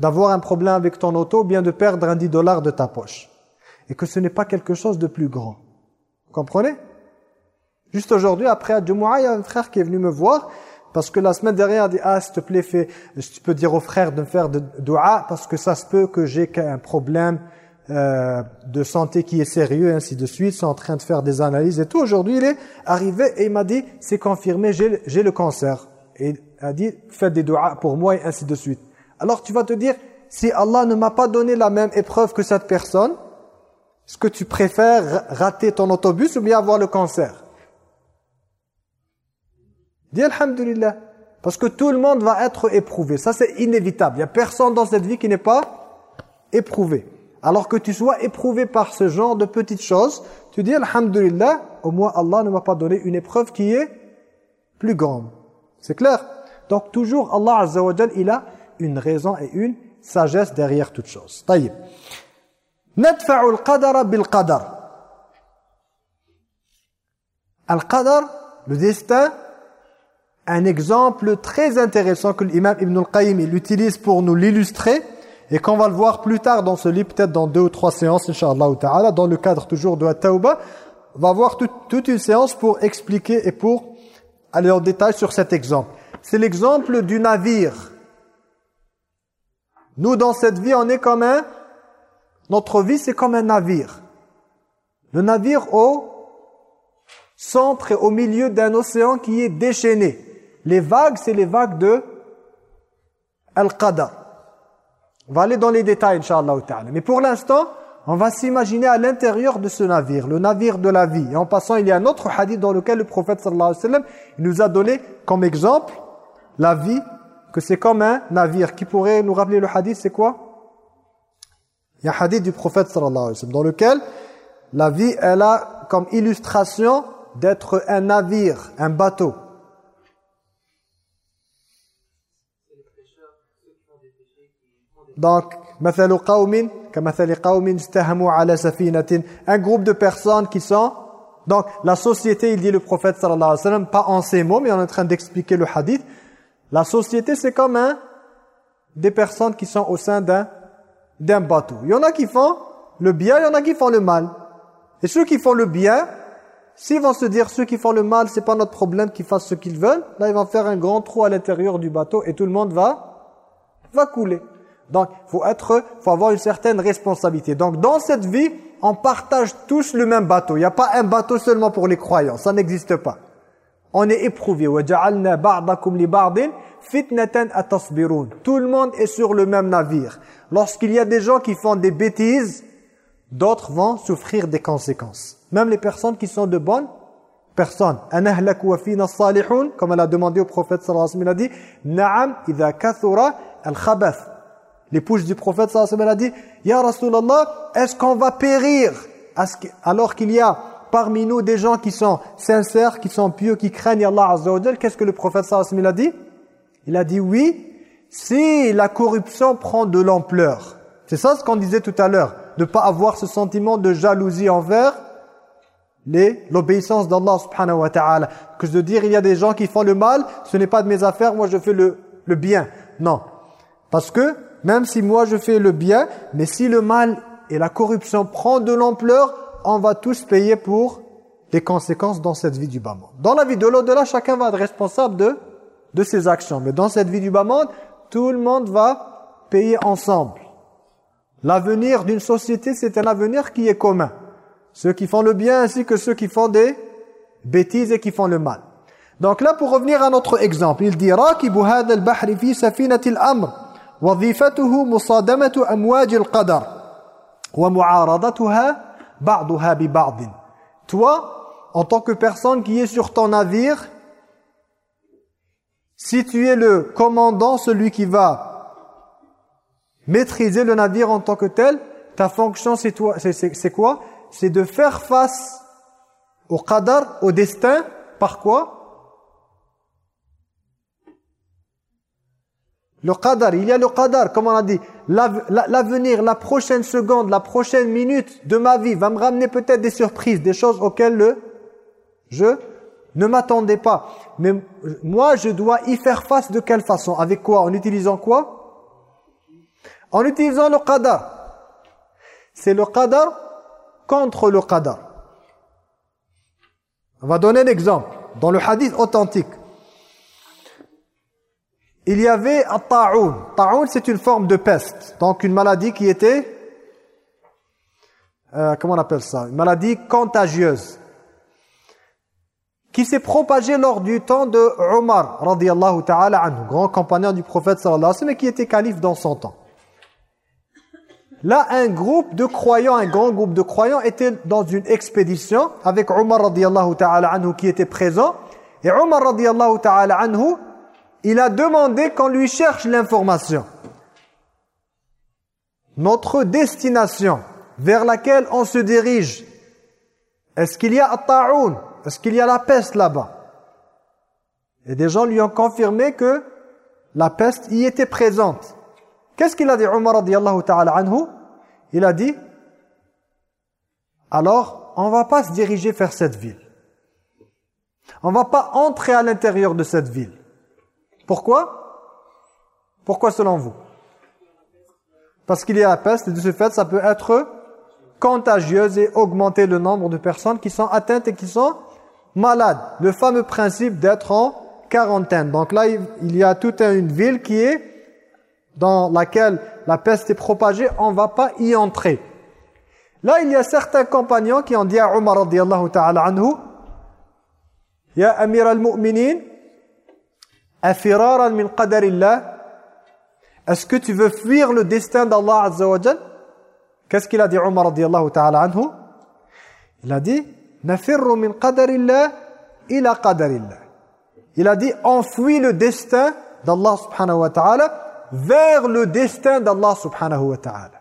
Speaker 1: d'avoir un problème avec ton auto ou bien de perdre un 10 dollars de ta poche. Et que ce n'est pas quelque chose de plus grand. Vous comprenez? Juste aujourd'hui, après à Jumu'ah, il y a un frère qui est venu me voir parce que la semaine dernière, il a dit « Ah, s'il te plaît, fais, tu peux dire au frère de me faire de dua parce que ça se peut que j'ai un problème euh, de santé qui est sérieux, ainsi de suite. Ils en train de faire des analyses et tout. Aujourd'hui, il est arrivé et il m'a dit « C'est confirmé, j'ai le cancer. » Et il a dit « Faites des doigts pour moi et ainsi de suite. » Alors tu vas te dire « Si Allah ne m'a pas donné la même épreuve que cette personne, est-ce que tu préfères rater ton autobus ou bien avoir le cancer ?» Dis Alhamdulillah. Parce que tout le monde va être éprouvé. Ça, c'est inévitable. Il n'y a personne dans cette vie qui n'est pas éprouvé. Alors que tu sois éprouvé par ce genre de petites choses, tu dis Alhamdulillah, au moins Allah ne m'a pas donné une épreuve qui est plus grande. C'est clair? Donc toujours Allah Azza wa il a une raison et une sagesse derrière toute chose. طيب. ندفع القدر بالقدر. Al-Qadar, le destin, un exemple très intéressant que l'imam Ibn al-Qayyim utilise pour nous l'illustrer et qu'on va le voir plus tard dans ce livre, peut-être dans deux ou trois séances, Inch'Allah ta'ala, dans le cadre toujours de la Tauba, on va voir toute une séance pour expliquer et pour aller en détail sur cet exemple. C'est l'exemple du navire. nous, dans cette vie, on est comme un... Notre vie, c'est comme un navire. Le navire au centre et au milieu d'un océan qui est déchaîné. Les vagues, c'est les vagues de Al-Qadar. On va aller dans les détails, Inch'Allah. Mais pour l'instant, on va s'imaginer à l'intérieur de ce navire, le navire de la vie. Et en passant, il y a un autre hadith dans lequel le prophète sallallahu alayhi wa sallam nous a donné comme exemple la vie, que c'est comme un navire. Qui pourrait nous rappeler le hadith, c'est quoi? Il y a un hadith du prophète sallallahu alayhi wa dans lequel la vie, elle a comme illustration d'être un navire, un bateau. Donc, un groupe de personnes qui sont donc la société il dit le prophète sallallahu alayhi wa sallam pas en ces mots mais on est en train d'expliquer le hadith la société c'est comme un des personnes qui sont au sein d'un bateau il y en a qui font le bien il y en a qui font le mal et ceux qui font le bien s'ils vont se dire ceux qui font le mal c'est pas notre problème qu'ils fassent ce qu'ils veulent là ils vont faire un grand trou à l'intérieur du bateau et tout le monde va va couler donc, il faut être, faut avoir une certaine responsabilité. Donc, dans cette vie, on partage tous le même bateau. Il n'y a pas un bateau seulement pour les croyants. Ça n'existe pas. On est éprouvé. Tout le monde est sur le même navire. Lorsqu'il y a des gens qui font des bêtises, d'autres vont souffrir des conséquences. Même les personnes qui sont de bonnes personnes. Comme elle a demandé au prophète sallallahu alayhi dit « Na'am idha kathura al-khabath » L'épouse du prophète sallallahu a dit « Ya Rasulallah, est-ce qu'on va périr? Alors qu'il y a parmi nous des gens qui sont sincères, qui sont pieux, qui craignent Allah Azza wa Qu'est-ce que le prophète sallallahu a dit? Il a dit « Oui, si la corruption prend de l'ampleur. » C'est ça ce qu'on disait tout à l'heure. Ne pas avoir ce sentiment de jalousie envers l'obéissance d'Allah subhanahu wa ta'ala. Que de dire il y a des gens qui font le mal, ce n'est pas de mes affaires, moi je fais le, le bien. Non. Parce que même si moi je fais le bien, mais si le mal et la corruption prend de l'ampleur, on va tous payer pour les conséquences dans cette vie du bas monde. Dans la vie de l'au-delà, chacun va être responsable de, de ses actions. Mais dans cette vie du bas monde, tout le monde va payer ensemble. L'avenir d'une société, c'est un avenir qui est commun. Ceux qui font le bien ainsi que ceux qui font des bêtises et qui font le mal. Donc là, pour revenir à notre exemple, il dit « Rakibu hadha al-bahri fi safinati al-amr, al-qadar, wa » ba'duha bi ba'din. Toi, en tant que personne qui est sur ton navire, si tu es le commandant, celui qui va maîtriser le navire en tant que tel, ta fonction c'est quoi? C'est de faire face au qadar, au destin. Par quoi? Le qadar, il y a le qadar, comme on a dit. L'avenir, la, prochaine seconde, la prochaine minute de ma vie va me ramener peut-être des surprises, des choses auxquelles le, je ne m'attendais pas. Mais moi, je dois y faire face de quelle façon? Avec quoi? En utilisant quoi? En utilisant le qadar. C'est le qadar contre le qadar. On va donner un exemple. Dans le hadith authentique, il y avait un ta'oun. C'est une forme de peste. Donc une maladie qui était, euh, comment on appelle ça? Une maladie contagieuse. Qui s'est propagée lors du temps de Omar, radiallahu ta'ala anhu, grand compagnon du prophète sallallahu alayhi wa sallam, qui était calife dans son temps. Là, un groupe de croyants, un grand groupe de croyants était dans une expédition avec Omar radiallahu ta'ala anhu qui était présent. Et Omar radiallahu ta'ala anhu il a demandé qu'on lui cherche l'information. Notre destination vers laquelle on se dirige, est-ce qu'il y a ta'oun Est-ce qu'il y a la peste là-bas? Et des gens lui ont confirmé que la peste y était présente. Qu'est-ce qu'il a dit Omar radiallahu ta'ala anhu? Il a dit, alors on va pas se diriger vers cette ville. On va pas entrer à l'intérieur de cette ville. Pourquoi? Pourquoi selon vous? Parce qu'il y a la peste et de ce fait, ça peut être contagieuse et augmenter le nombre de personnes qui sont atteintes et qui sont malades. Le fameux principe d'être en quarantaine. Donc là, il y a toute une ville qui est dans laquelle la peste est propagée, on ne va pas y entrer. Là, il y a certains compagnons qui ont dit à Omar ta'ala anhu, « Ya Amir al-Mu'minin, est-ce que tu veux fuir le destin d'Allah Azza wa Qu'est-ce qu'il a dit Omar radiallahu ta'ala anhu? Il a dit Nafirru min qadarillah ila qadarillah. Il a dit on fuit le destin d'Allah subhanahu wa ta'ala vers le destin d'Allah subhanahu wa ta'ala.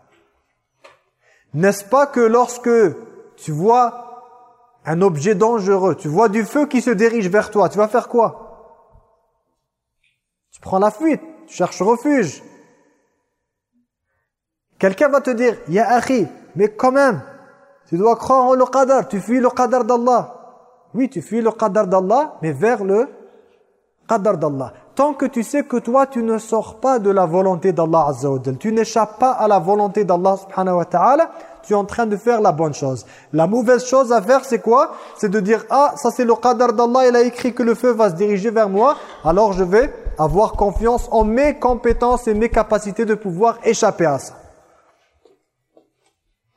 Speaker 1: N'est-ce pas que lorsque tu vois un objet dangereux, tu vois du feu qui se dirige vers toi, tu vas faire quoi? Tu prends la fuite, tu cherches refuge. Quelqu'un va te dire, Ya akhi, mais quand même, tu dois croire en le qadar, tu fuis le qadar d'Allah. Oui, tu fuis le qadar d'Allah, mais vers le qadar d'Allah. Tant que tu sais que toi, tu ne sors pas de la volonté d'Allah Azza tu n'échappes pas à la volonté d'Allah subhanahu wa ta'ala, tu es en train de faire la bonne chose. La mauvaise chose à faire, c'est quoi? C'est de dire, ah, ça c'est le qadar d'Allah, il a écrit que le feu va se diriger vers moi, alors je vais avoir confiance en mes compétences et mes capacités de pouvoir échapper à ça.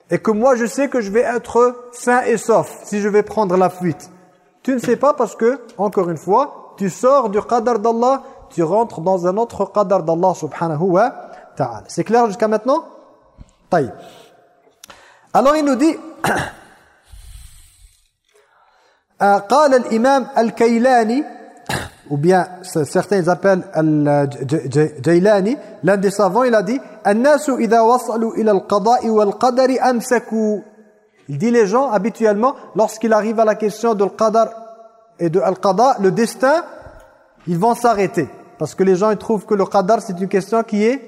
Speaker 1: Et que moi, je sais que je vais être sain et sauf si je vais prendre la fuite. Tu ne sais pas parce que, encore une fois, tu sors du qadar d'Allah, tu rentres dans un autre qadar d'Allah subhanahu wa ta'ala. C'est clair jusqu'à maintenant Taï. Alors il nous dit قال الإمام الكيلاني ou bien certains appellent Jailani, l'un des savants, il a dit Il dit les gens, habituellement, lorsqu'il arrive à la question de qadar et de al-qada, le destin, ils vont s'arrêter. Parce que les gens ils trouvent que le qadar, c'est une question qui est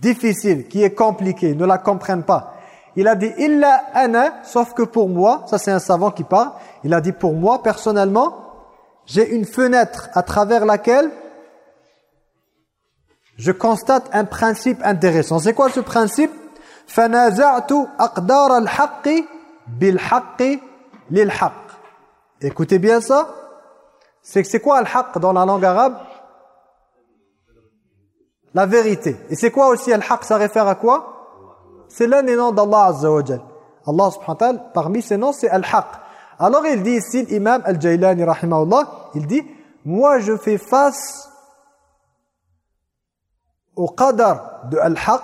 Speaker 1: difficile, qui est compliquée, ne la comprennent pas. Il a dit « Illa ana » sauf que pour moi, ça c'est un savant qui parle, il a dit pour moi, personnellement, j'ai une fenêtre à travers laquelle je constate un principe intéressant. C'est quoi ce principe? Écoutez bien ça. C'est quoi al-haq dans la langue arabe? La vérité. Et c'est quoi aussi al-haq Ça réfère à quoi? C'est l'un des noms d'Allah Azza wa Allah subhanahu wa ta'ala, parmi ses noms, c'est al-haq. Alors il dit ici, l'imam Al-Jailani, il dit, moi je fais face au qadar de al-haq,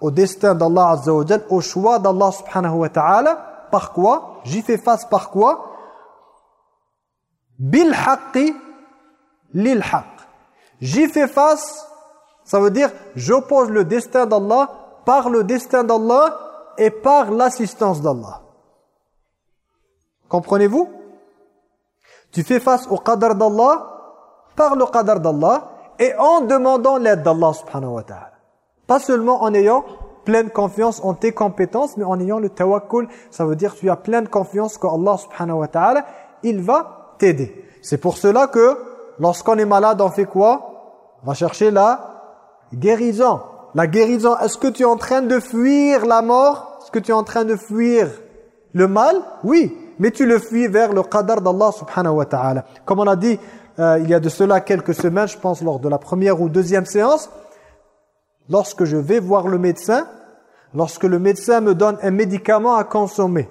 Speaker 1: au destin d'Allah Azza au choix d'Allah subhanahu wa ta'ala. Par quoi? J'y fais face par quoi? Bil haqqi lil haqq. J'y fais face, ça veut dire j'oppose le destin d'Allah par le destin d'Allah et par l'assistance d'Allah. Comprenez-vous? Tu fais face au qadar d'Allah par le qadar d'Allah et en demandant l'aide d'Allah subhanahu wa ta'ala. Pas seulement en ayant pleine confiance en tes compétences, mais en ayant le tawakkul, ça veut dire que tu as pleine confiance qu'Allah subhanahu wa ta'ala, il va t'aider. C'est pour cela que lorsqu'on est malade, on fait quoi? On va chercher la guérison. La guérison, est-ce que tu es en train de fuir la mort? Est-ce que tu es en train de fuir le mal? Oui, mais tu le fuis vers le qadar d'Allah subhanahu wa ta'ala. Comme on a dit euh, il y a de cela quelques semaines, je pense lors de la première ou deuxième séance, lorsque je vais voir le médecin, lorsque le médecin me donne un médicament à consommer,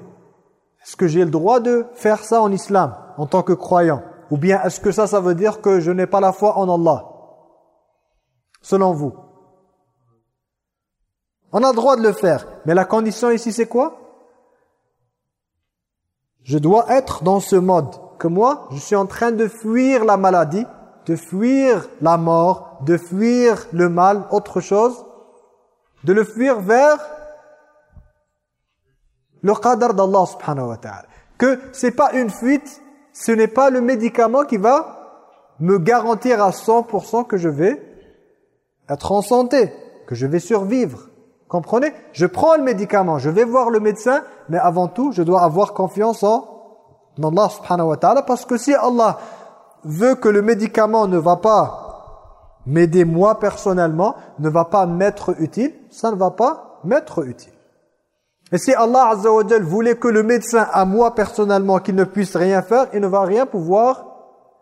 Speaker 1: est-ce que j'ai le droit de faire ça en islam, en tant que croyant? Ou bien est-ce que ça, ça veut dire que je n'ai pas la foi en Allah? Selon vous On a le droit de le faire. Mais la condition ici, c'est quoi? Je dois être dans ce mode que moi, je suis en train de fuir la maladie, de fuir la mort, de fuir le mal, autre chose, de le fuir vers le qadar d'Allah subhanahu wa ta'ala. Que c'est pas une fuite, ce n'est pas le médicament qui va me garantir à 100% que je vais être en santé, que je vais survivre. Comprenez? Je prends le médicament, je vais voir le médecin, mais avant tout, je dois avoir confiance en Allah subhanahu wa ta'ala, parce que si Allah veut que le médicament ne va pas m'aider moi personnellement, ne va pas m'être utile, ça ne va pas m'être utile. Et si Allah Azza voulait que le médecin, à moi personnellement, qu'il ne puisse rien faire, il ne va rien pouvoir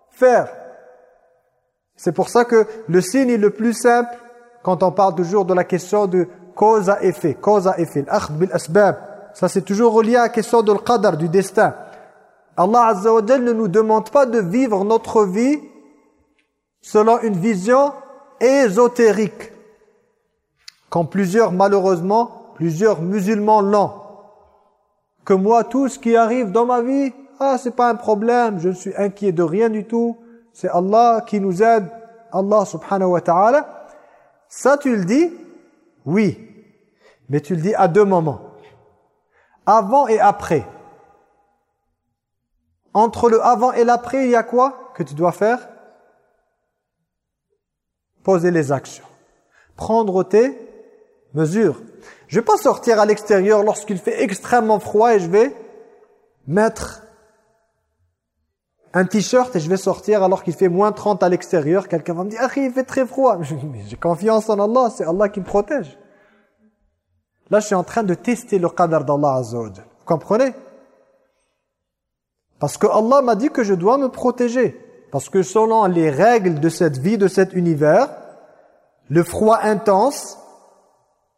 Speaker 1: faire. C'est pour ça que le signe est le plus simple, quand on parle toujours de la question de cause à effet, cause à effet, bil asbab. Ça c'est toujours relié à la question de qadar, du destin. Allah Azza ne nous demande pas de vivre notre vie selon une vision ésotérique. Quand plusieurs, malheureusement, plusieurs musulmans l'ont. Que moi, tout ce qui arrive dans ma vie, ah, c'est pas un problème, je ne suis inquiet de rien du tout. C'est Allah qui nous aide, Allah subhanahu wa ta'ala. Ça, tu le dis? Oui. Mais tu le dis à deux moments. Avant et après. Entre le avant et l'après, il y a quoi que tu dois faire? Poser les actions. Prendre tes mesures. Je ne vais pas sortir à l'extérieur lorsqu'il fait extrêmement froid et je vais mettre un t-shirt et je vais sortir alors qu'il fait moins 30 à l'extérieur. Quelqu'un va me dire, ah, il fait très froid. <laughs> J'ai confiance en Allah, c'est Allah qui me protège. Là, je suis en train de tester le qadar d'Allah Azza Vous comprenez? Parce que Allah m'a dit que je dois me protéger. Parce que selon les règles de cette vie, de cet univers, le froid intense,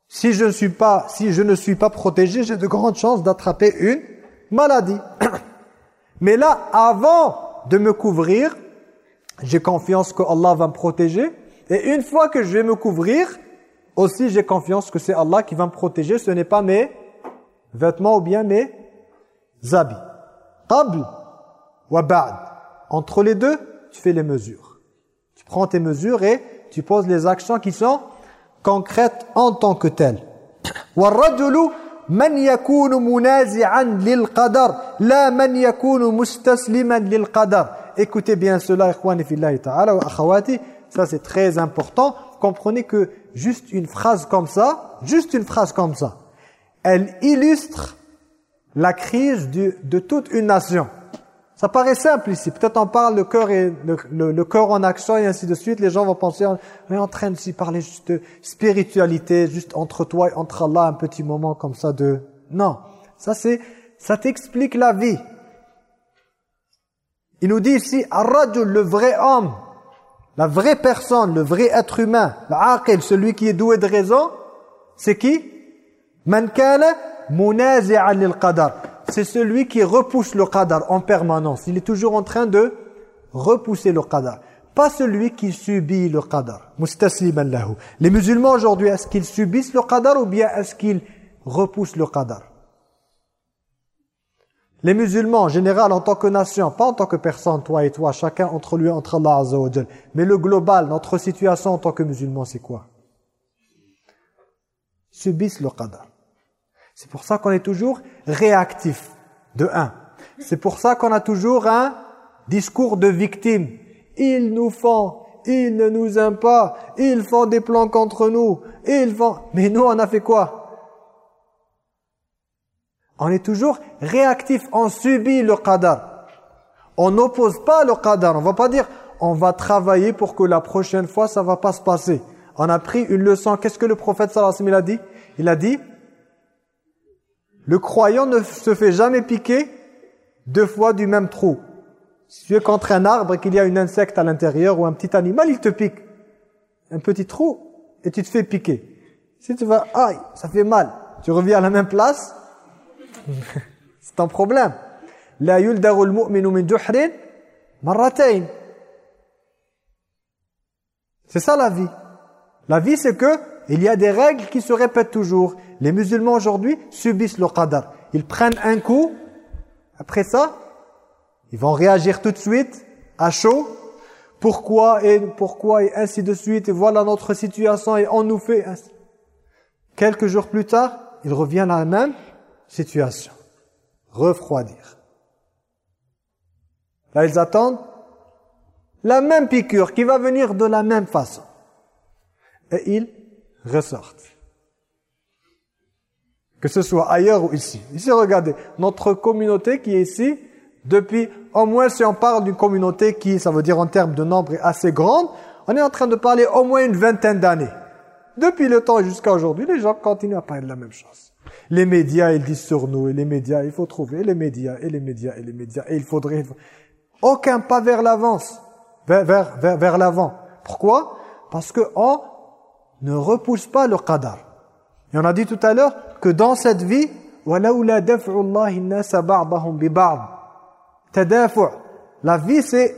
Speaker 1: si je ne suis pas, si je ne suis pas protégé, j'ai de grandes chances d'attraper une maladie. <clears throat> Mais là, avant de me couvrir, j'ai confiance que Allah va me protéger. Et une fois que je vais me couvrir, aussi j'ai confiance que c'est Allah qui va me protéger. Ce n'est pas mes vêtements ou bien mes habits. Entre les deux, tu fais les mesures. Tu prends tes mesures et tu poses les actions qui sont concrètes en tant que telles. Écoutez bien cela, Ça, c'est très important. Comprenez que juste une phrase comme ça, juste une phrase comme ça, elle illustre la crise de toute une nation. Ça paraît simple ici. Peut-être on parle le cœur et le, le, cœur en action et ainsi de suite. Les gens vont penser, on est en train de parler juste de spiritualité, juste entre toi et entre Allah, un petit moment comme ça de... Non, ça c'est, ça t'explique la vie. Il nous dit ici, le vrai homme, la vraie personne, le vrai être humain, l'aqil, celui qui est doué de raison, c'est qui? C'est celui qui repousse le qadar en permanence. Il est toujours en train de repousser le qadar. pas celui qui subit le qadar. Les musulmans aujourd'hui, est-ce qu'ils subissent le qadar ou bien est-ce qu'ils repoussent le qadar? Les musulmans en général en tant que nation, pas en tant que personne, toi et toi, chacun entre lui entre Allah Azza wa Mais le global, notre situation en tant que musulmans, c'est quoi? Subissent le qadar. C'est pour ça qu'on est toujours réactif, de un. C'est pour ça qu'on a toujours un discours de victime. Ils nous font, ils ne nous aiment pas, ils font des plans contre nous, ils font... Mais nous, on a fait quoi? On est toujours réactif, on subit le qadar. On n'oppose pas le qadar, on va pas dire on va travailler pour que la prochaine fois ça va pas se passer. On a pris une leçon, qu'est-ce que le prophète sallallahu alayhi wa sallam a dit? Il a dit le croyant ne se fait jamais piquer deux fois du même trou. Si tu es contre un arbre et qu'il y a une insecte à l'intérieur ou un petit animal, il te pique. Un petit trou et tu te fais piquer. Si tu vas, aïe, ça fait mal. Tu reviens à la même place, c'est un problème. La yuldarul mu'minu min marratayn. C'est ça la vie. La vie c'est que il y a des règles qui se répètent toujours. Les musulmans aujourd'hui subissent le qadar. Ils prennent un coup, après ça, ils vont réagir tout de suite, à chaud. Pourquoi et pourquoi et ainsi de suite. Et voilà notre situation et on nous fait ainsi. Quelques jours plus tard, ils reviennent à la même situation. Refroidir. Là, ils attendent la même piqûre qui va venir de la même façon. Et ils ressortent. Que ce soit ailleurs ou ici. Ici, regardez, notre communauté qui est ici, depuis, au moins si on parle d'une communauté qui, ça veut dire en termes de nombre, est assez grande, on est en train de parler au moins une vingtaine d'années. Depuis le temps jusqu'à aujourd'hui, les gens continuent à parler de la même chose. Les médias, ils disent sur nous, et les médias, il faut trouver les médias, et les médias, et les médias, et il faudrait... Aucun pas vers l'avance, vers, vers, vers, vers l'avant. Pourquoi Parce que on ne repousse pas le qadar. Et on a dit tout à l'heure que dans cette vie, وَلَوْلَا دَفْعُ اللَّهِ النَّاسَ بَعْضَهُمْ بِبَعْضٍ la vie, c'est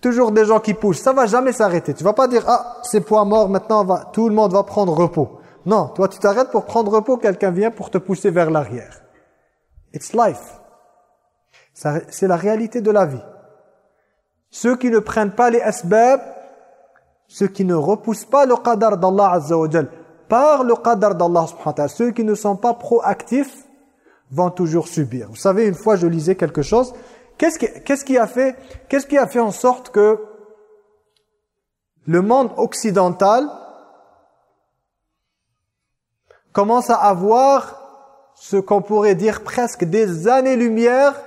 Speaker 1: toujours des gens qui poussent. Ça va jamais s'arrêter. Tu vas pas dire, ah, c'est point mort, maintenant va, tout le monde va prendre repos. Non, toi tu t'arrêtes pour prendre repos, quelqu'un vient pour te pousser vers l'arrière. It's life. C'est la réalité de la vie. Ceux qui ne prennent pas les asbab, ceux qui ne repoussent pas le qadar d'Allah Azza par le qadar d'Allah subhanahu ceux qui ne sont pas proactifs, vont toujours subir. Vous savez, une fois je lisais quelque chose, qu'est-ce qui, qui, a fait, qu'est-ce qui a fait en sorte que le monde occidental commence à avoir ce qu'on pourrait dire presque des années-lumière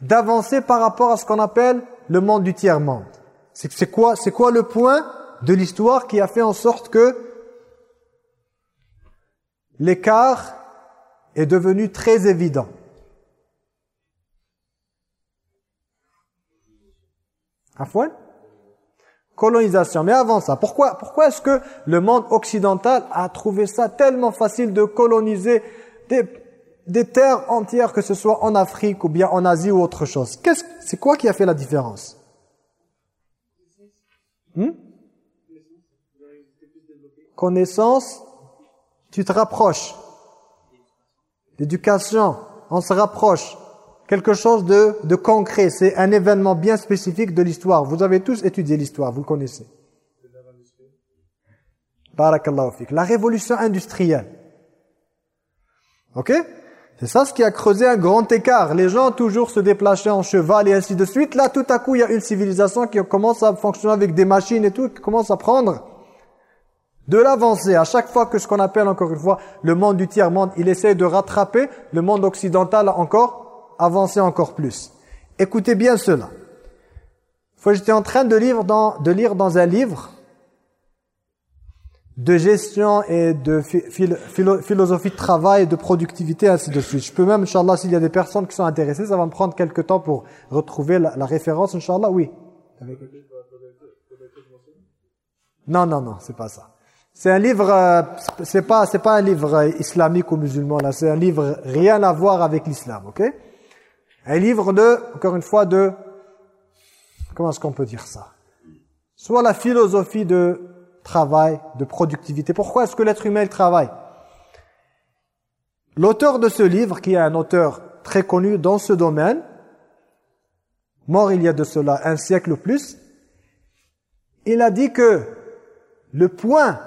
Speaker 1: d'avancer par rapport à ce qu'on appelle le monde du tiers-monde. C'est quoi, quoi le point de l'histoire qui a fait en sorte que l'écart est devenu très évident? Afouane? Colonisation. Mais avant ça, pourquoi, pourquoi est-ce que le monde occidental a trouvé ça tellement facile de coloniser des, des terres entières, que ce soit en Afrique ou bien en Asie ou autre chose? C'est quoi qui a fait la différence? Hmm? Connaissance, tu te rapproches. L'éducation, on se rapproche. Quelque chose de, de concret. C'est un événement bien spécifique de l'histoire. Vous avez tous étudié l'histoire, vous connaissez. Barakallahu. La révolution industrielle. Ok? C'est ça ce qui a creusé un grand écart. Les gens toujours se déplaçaient en cheval et ainsi de suite. Là, tout à coup, il y a une civilisation qui commence à fonctionner avec des machines et tout, qui commence à prendre de l'avancée. À chaque fois que ce qu'on appelle encore une fois le monde du tiers-monde, il essaie de rattraper, le monde occidental encore avancé encore plus. Écoutez bien cela. J'étais en train de lire, dans, de lire dans un livre de gestion et de philosophie de travail, de productivité, ainsi de suite. Je peux même, Inch'Allah, s'il y a des personnes qui sont intéressées, ça va me prendre quelques temps pour retrouver la, référence, Inch'Allah, oui. Non, non, non, c'est pas ça. C'est un livre, euh, c'est pas, pas un livre islamique ou musulman là, c'est un livre rien à voir avec l'islam, ok? Un livre de, encore une fois, de comment est-ce qu'on peut dire ça? Soit la philosophie de travail, de productivité. Pourquoi est-ce que l'être humain travaille? L'auteur de ce livre, qui est un auteur très connu dans ce domaine, mort il y a de cela un siècle ou plus, il a dit que le point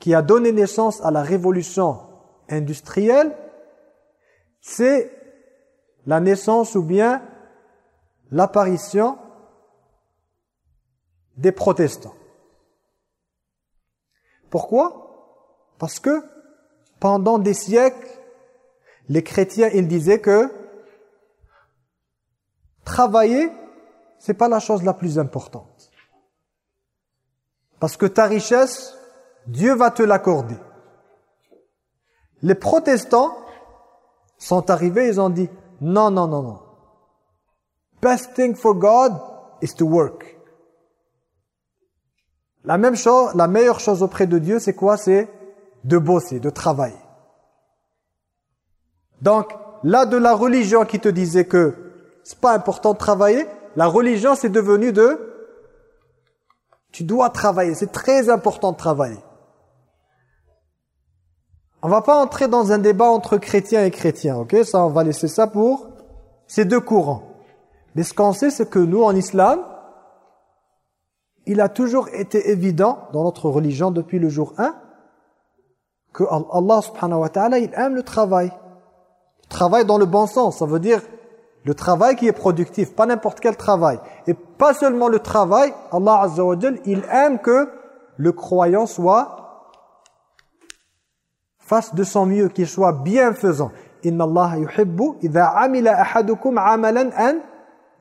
Speaker 1: qui a donné naissance à la révolution industrielle, c'est la naissance ou bien l'apparition des protestants. Pourquoi? Parce que pendant des siècles, les chrétiens, ils disaient que travailler, c'est pas la chose la plus importante. Parce que ta richesse, Dieu va te l'accorder. Les protestants sont arrivés, ils ont dit, non, non, non, non. Best thing for God is to work. La même chose, la meilleure chose auprès de Dieu, c'est quoi? C'est de bosser, de travailler. Donc, là de la religion qui te disait que c'est pas important de travailler, la religion c'est devenu de tu dois travailler, c'est très important de travailler. On va pas entrer dans un débat entre chrétiens et chrétiens, ok? Ça, on va laisser ça pour ces deux courants. Mais ce qu'on sait, c'est que nous, en islam, il a toujours été évident dans notre religion depuis le jour 1 que Allah subhanahu wa ta'ala, il aime le travail. Le travail dans le bon sens, ça veut dire le travail qui est productif, pas n'importe quel travail. Et pas seulement le travail, Allah azza il aime que le croyant soit fasse de son mieux, qu'il soit bienfaisant. Inna Allah yuhibbu idha amila ahadukum amalan an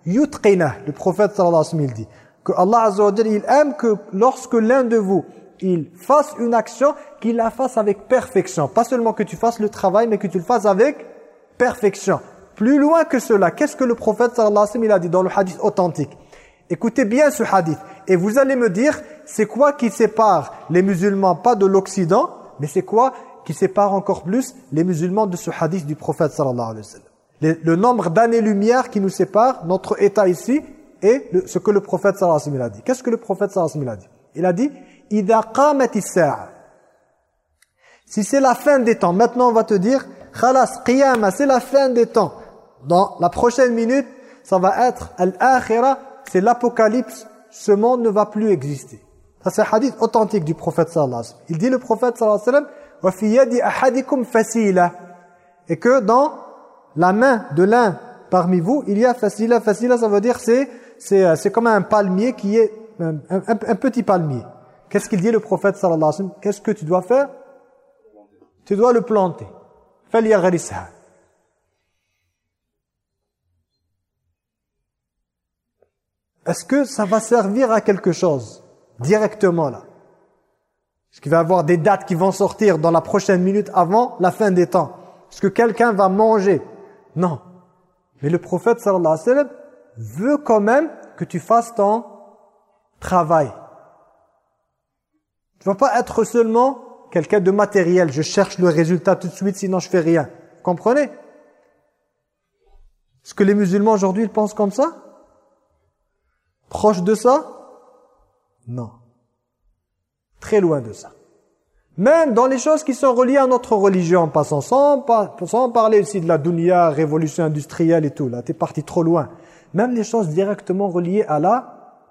Speaker 1: yutqina. Le prophète sallallahu alayhi wa sallam dit que Allah il aime que lorsque l'un de vous il fasse une action, qu'il la fasse avec perfection. Pas seulement que tu fasses le travail, mais que tu le fasses avec perfection. Plus loin que cela, qu'est-ce que le prophète sallallahu alayhi wa sallam, il a dit dans le hadith authentique? Écoutez bien ce hadith. Et vous allez me dire, c'est quoi qui sépare les musulmans, pas de l'Occident, mais c'est quoi qui sépare encore plus les musulmans de ce hadith du prophète sallallahu alayhi wa sallam le, nombre d'années-lumière qui nous sépare, notre état ici, et ce que le prophète sallallahu alayhi wa sallam a dit. Qu'est-ce que le prophète sallallahu alayhi wa sallam a dit? Il a dit si c'est la fin des temps, maintenant on va te dire, khalas, qiyama, c'est la fin des temps. Dans la prochaine minute, ça va être al-akhira, c'est l'apocalypse, ce monde ne va plus exister. Ça c'est un hadith authentique du prophète sallallahu alayhi wa sallam. Il dit le prophète sallallahu alayhi wa sallam. Et que dans la main de l'un parmi vous, il y a fasila. Fasila, ça veut dire c'est c'est comme un palmier qui est un, un petit palmier. Qu'est-ce qu'il dit le prophète sallallahu alayhi wa sallam? Qu'est-ce que tu dois faire? Tu dois le planter. Est-ce que ça va servir à quelque chose directement là? Est-ce qu'il va y avoir des dates qui vont sortir dans la prochaine minute avant la fin des temps Est-ce que quelqu'un va manger Non. Mais le prophète sallallahu alayhi wa sallam veut quand même que tu fasses ton travail. Tu ne vas pas être seulement quelqu'un de matériel. Je cherche le résultat tout de suite, sinon je fais rien. Vous comprenez? Est-ce que les musulmans aujourd'hui, ils pensent comme ça? Proche de ça? Non. Très loin de ça. Même dans les choses qui sont reliées à notre religion, en passant, sans, sans parler ici de la dunya, révolution industrielle et tout, là, t'es parti trop loin. Même les choses directement reliées à la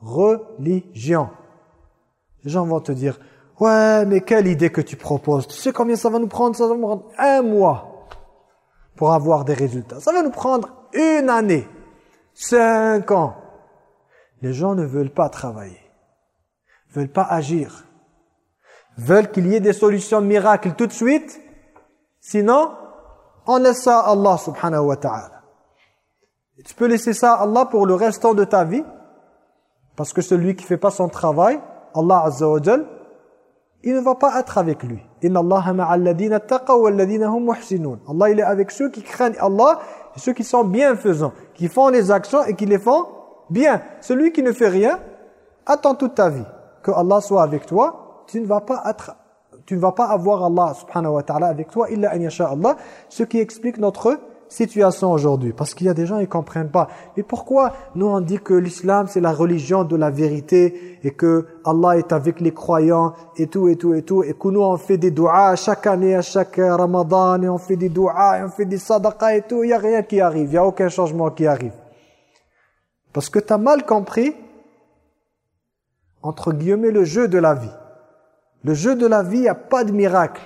Speaker 1: religion. Les gens vont te dire, ouais, mais quelle idée que tu proposes. Tu sais combien ça va nous prendre? Ça va nous prendre un mois pour avoir des résultats. Ça va nous prendre une année, cinq ans. Les gens ne veulent pas travailler, veulent pas agir, veulent qu'il y ait des solutions miracles tout de suite. Sinon, on laisse ça à Allah subhanahu wa ta'ala. Tu peux laisser ça à Allah pour le restant de ta vie, parce que celui qui fait pas son travail, Allah Azza il ne va pas être avec lui. Inna Allah taqaw hum muhsinun. Allah il est avec ceux qui craignent Allah et ceux qui sont bienfaisants, qui font les actions et qui les font bien. Celui qui ne fait rien, attends toute ta vie que Allah soit avec toi, tu ne vas pas être tu ne vas pas avoir Allah subhanahu wa ta'ala avec toi illa an yasha Allah, ce qui explique notre situation aujourd'hui Parce qu'il y a des gens ne comprennent pas. Mais pourquoi nous on dit que l'islam c'est la religion de la vérité et que Allah est avec les croyants et tout et tout et tout et que nous on fait des doigts chaque année, à chaque ramadan et on fait des doigts et on fait des sadaqas et tout, il n'y a rien qui arrive, il n'y a aucun changement qui arrive. Parce que tu as mal compris entre guillemets le jeu de la vie. Le jeu de la vie, il n'y a pas de miracle.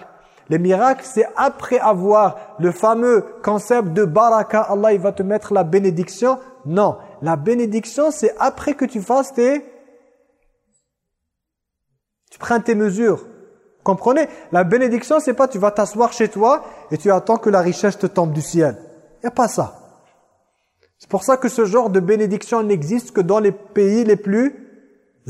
Speaker 1: Les miracles, c'est après avoir le fameux concept de baraka, Allah il va te mettre la bénédiction. Non, la bénédiction, c'est après que tu fasses tes... Tu prends tes mesures. Comprenez? La bénédiction, c'est pas tu vas t'asseoir chez toi et tu attends que la richesse te tombe du ciel. Il n'y a pas ça. C'est pour ça que ce genre de bénédiction n'existe que dans les pays les plus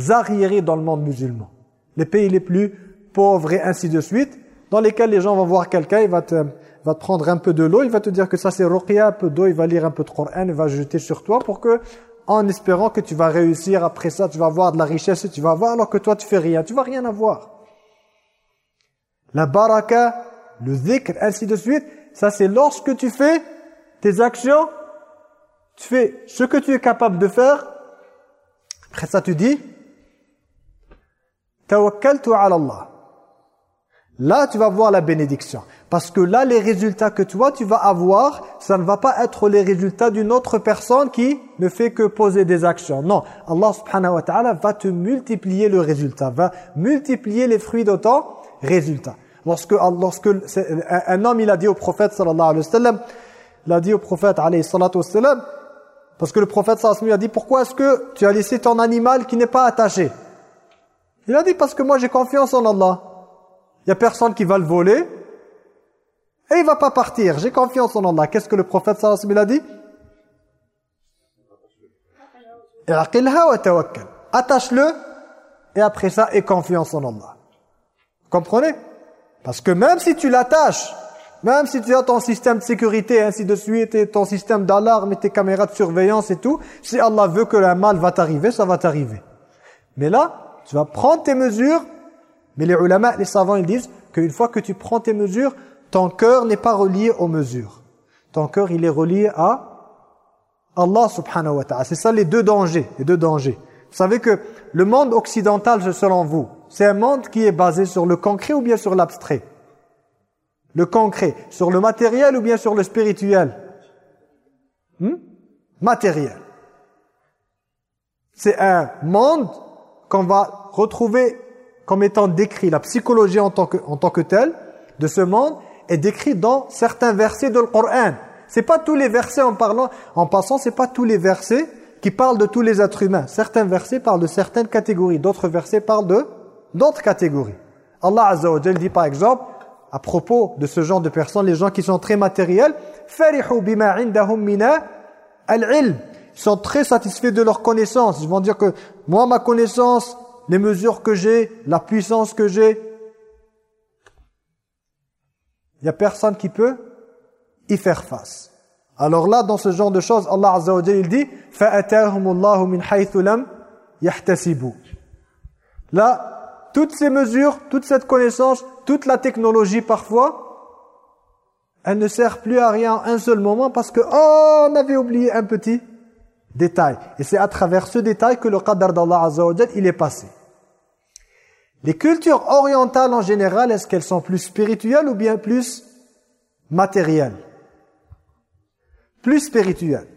Speaker 1: arriérés dans le monde musulman. Les pays les plus pauvres et ainsi de suite dans lesquels les gens vont voir quelqu'un, il va te, va te prendre un peu de l'eau, il va te dire que ça c'est ruqya, un peu d'eau, il va lire un peu de Coran, il va jeter sur toi pour que, en espérant que tu vas réussir, après ça tu vas avoir de la richesse et tu vas avoir, alors que toi tu fais rien, tu vas rien avoir. La baraka, le dhikr, ainsi de suite, ça c'est lorsque tu fais tes actions, tu fais ce que tu es capable de faire, après ça tu dis, tawakkaltu ala Allah. Là, tu vas voir la bénédiction. Parce que là, les résultats que toi, tu vas avoir, ça ne va pas être les résultats d'une autre personne qui ne fait que poser des actions. Non, Allah subhanahu wa ta'ala va te multiplier le résultat, va multiplier les fruits de ton résultat. Lorsque, lorsque un homme, il a dit au prophète sallallahu alayhi wa sallam, il a dit au prophète alayhi wa sallam, parce que le prophète sallallahu alayhi wa sallam a dit, pourquoi est-ce que tu as laissé ton animal qui n'est pas attaché? Il a dit, parce que moi j'ai confiance en Allah. Il n'y a personne qui va le voler. Et il va pas partir. J'ai confiance en Allah. Qu'est-ce que le prophète sallallahu alayhi wa sallam a dit? Attache-le et après ça, aie confiance en Allah. Vous comprenez? Parce que même si tu l'attaches, même si tu as ton système de sécurité ainsi de suite, ton système d'alarme et tes caméras de surveillance et tout, si Allah veut que le mal va t'arriver, ça va t'arriver. Mais là, tu vas prendre tes mesures mais les ulama, les savants, ils disent qu'une fois que tu prends tes mesures, ton cœur n'est pas relié aux mesures. Ton cœur, il est relié à Allah subhanahu wa ta'ala. C'est ça les deux dangers, les deux dangers. Vous savez que le monde occidental, selon vous, c'est un monde qui est basé sur le concret ou bien sur l'abstrait? Le concret, sur le matériel ou bien sur le spirituel? Hmm? Matériel. C'est un monde qu'on va retrouver comme étant décrit, la psychologie en tant que, en tant que telle de ce monde est décrite dans certains versets de Coran. C'est pas tous les versets en parlant, en passant, c'est pas tous les versets qui parlent de tous les êtres humains. Certains versets parlent de certaines catégories, d'autres versets parlent de d'autres catégories. Allah Azza wa dit par exemple, à propos de ce genre de personnes, les gens qui sont très matériels, mina al-ilm. Sont très satisfaits de leur connaissance. Ils vont dire que moi ma connaissance les mesures que j'ai, la puissance que j'ai. Il n'y a personne qui peut y faire face. Alors là, dans ce genre de choses, Allah Azza wa il dit min lam Là, toutes ces mesures, toute cette connaissance, toute la technologie parfois, elle ne sert plus à rien un seul moment parce que, oh, on avait oublié un petit détail. Et c'est à travers ce détail que le qadar d'Allah Azza il est passé. Les cultures orientales en général, est-ce qu'elles sont plus spirituelles ou bien plus matérielles? Plus spirituelles.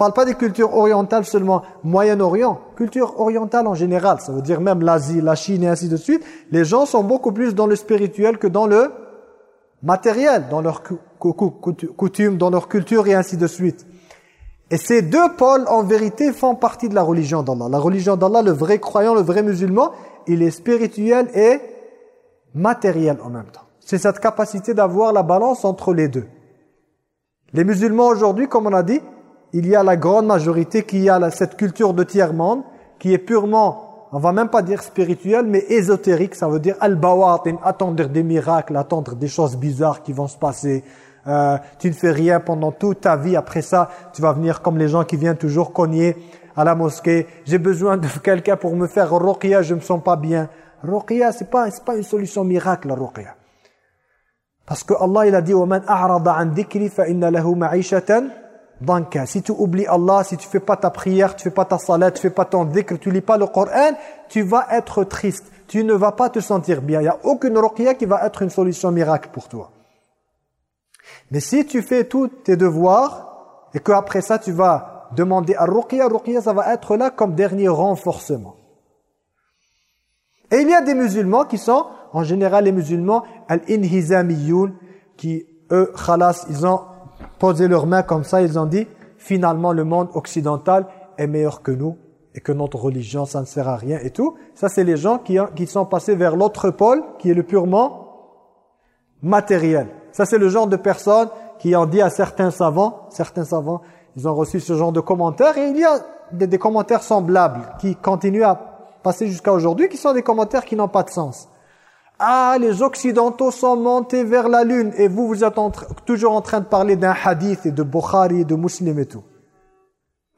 Speaker 1: On ne parle pas des cultures orientales seulement Moyen-Orient. Culture orientale en général, ça veut dire même l'Asie, la Chine et ainsi de suite. Les gens sont beaucoup plus dans le spirituel que dans le matériel, dans leurs coutumes, dans leur culture et ainsi de suite. Et ces deux pôles, en vérité, font partie de la religion d'Allah. La religion d'Allah, le vrai croyant, le vrai musulman, il est spirituel et matériel en même temps. C'est cette capacité d'avoir la balance entre les deux. Les musulmans aujourd'hui, comme on a dit, il y a la grande majorité qui a cette culture de tiers-monde, qui est purement, on va même pas dire spirituelle, mais ésotérique, ça veut dire al-bawatin, attendre des miracles, attendre des choses bizarres qui vont se passer. Euh, tu ne fais rien pendant toute ta vie. Après ça, tu vas venir comme les gens qui viennent toujours cogner à la mosquée. J'ai besoin de <laughs> quelqu'un pour me faire ruqya, je me sens pas bien. Ruqya, c'est pas c'est pas une solution miracle la ruqya. Parce que Allah il a dit "Wa a'rada an dhikri fa inna lahu ma'ishatan danka." Si tu oublies Allah, si tu fais pas ta prière, tu fais pas ta salat, tu fais pas ton dhikr, tu lis pas le Coran, tu vas être triste. Tu ne vas pas te sentir bien. Il y a aucune ruqya qui va être une solution miracle pour toi. Mais si tu fais tous tes devoirs et qu'après ça tu vas demander à ruqya, ruqya ça va être là comme dernier renforcement. Et il y a des musulmans qui sont, en général les musulmans, al-inhizamiyoun, qui eux, khalas, ils ont posé leurs mains comme ça, ils ont dit, finalement le monde occidental est meilleur que nous, et que notre religion, ça ne sert à rien et tout. Ça, c'est les gens qui, qui sont passés vers l'autre pôle, qui est le purement matériel. Ça, c'est le genre de personnes qui ont dit à certains savants, certains savants, ils ont reçu ce genre de commentaires, et il y a des, commentaires semblables qui continuent à passer jusqu'à aujourd'hui, qui sont des commentaires qui n'ont pas de sens. Ah, les Occidentaux sont montés vers la Lune et vous, vous êtes toujours en train de parler d'un hadith et de Bukhari, de Muslim et tout.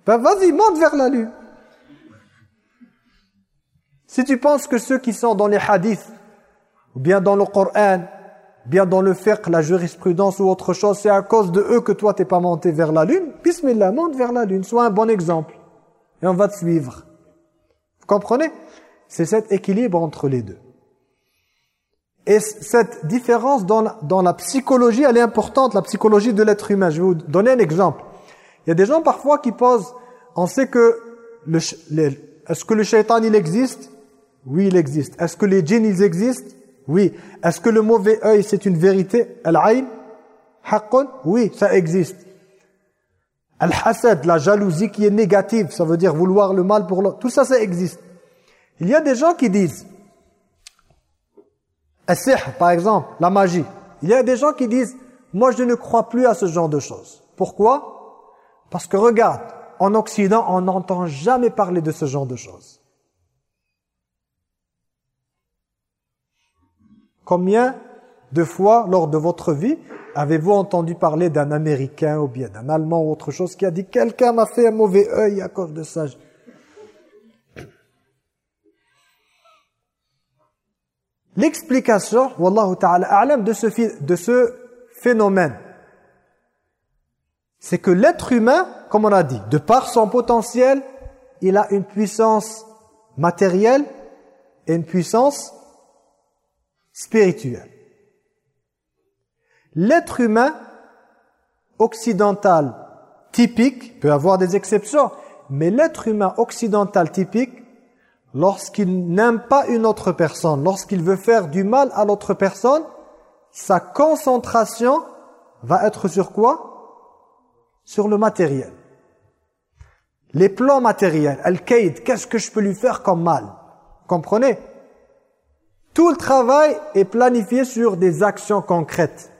Speaker 1: Ben vas-y, monte vers la Lune. Si tu penses que ceux qui sont dans les hadiths, ou bien dans le Coran, bien dans le fiqh, la jurisprudence ou autre chose, c'est à cause de eux que toi t'es pas monté vers la Lune, bismillah, monte vers la Lune, sois un bon exemple. Et on va te suivre comprenez? C'est cet équilibre entre les deux. Et cette différence dans la, dans la psychologie, elle est importante, la psychologie de l'être humain. Je vais vous donner un exemple. Il y a des gens parfois qui posent, on sait que, est-ce que le shaitan il existe? Oui, il existe. Est-ce que les djinns ils existent? Oui. Est-ce que le mauvais œil c'est une vérité? Al-ayn? Oui, ça existe. Al-hasad, la jalousie qui est négative, ça veut dire vouloir le mal pour l'autre. Tout ça, ça existe. Il y a des gens qui disent, As-sihr, par exemple, la magie. Il y a des gens qui disent, moi je ne crois plus à ce genre de choses. Pourquoi? Parce que regarde, en Occident, on n'entend jamais parler de ce genre de choses. Combien de fois, lors de votre vie, Avez-vous entendu parler d'un Américain ou bien d'un Allemand ou autre chose qui a dit « Quelqu'un m'a fait un mauvais œil à cause de ça ». L'explication, Wallahu ta'ala de ce, phénomène, c'est que l'être humain, comme on a dit, de par son potentiel, il a une puissance matérielle et une puissance spirituelle. L'être humain occidental typique peut avoir des exceptions, mais l'être humain occidental typique, lorsqu'il n'aime pas une autre personne, lorsqu'il veut faire du mal à l'autre personne, sa concentration va être sur quoi? Sur le matériel. Les plans matériels, Al-Qaïd, qu'est-ce que je peux lui faire comme mal? Comprenez? Tout le travail est planifié sur des actions concrètes.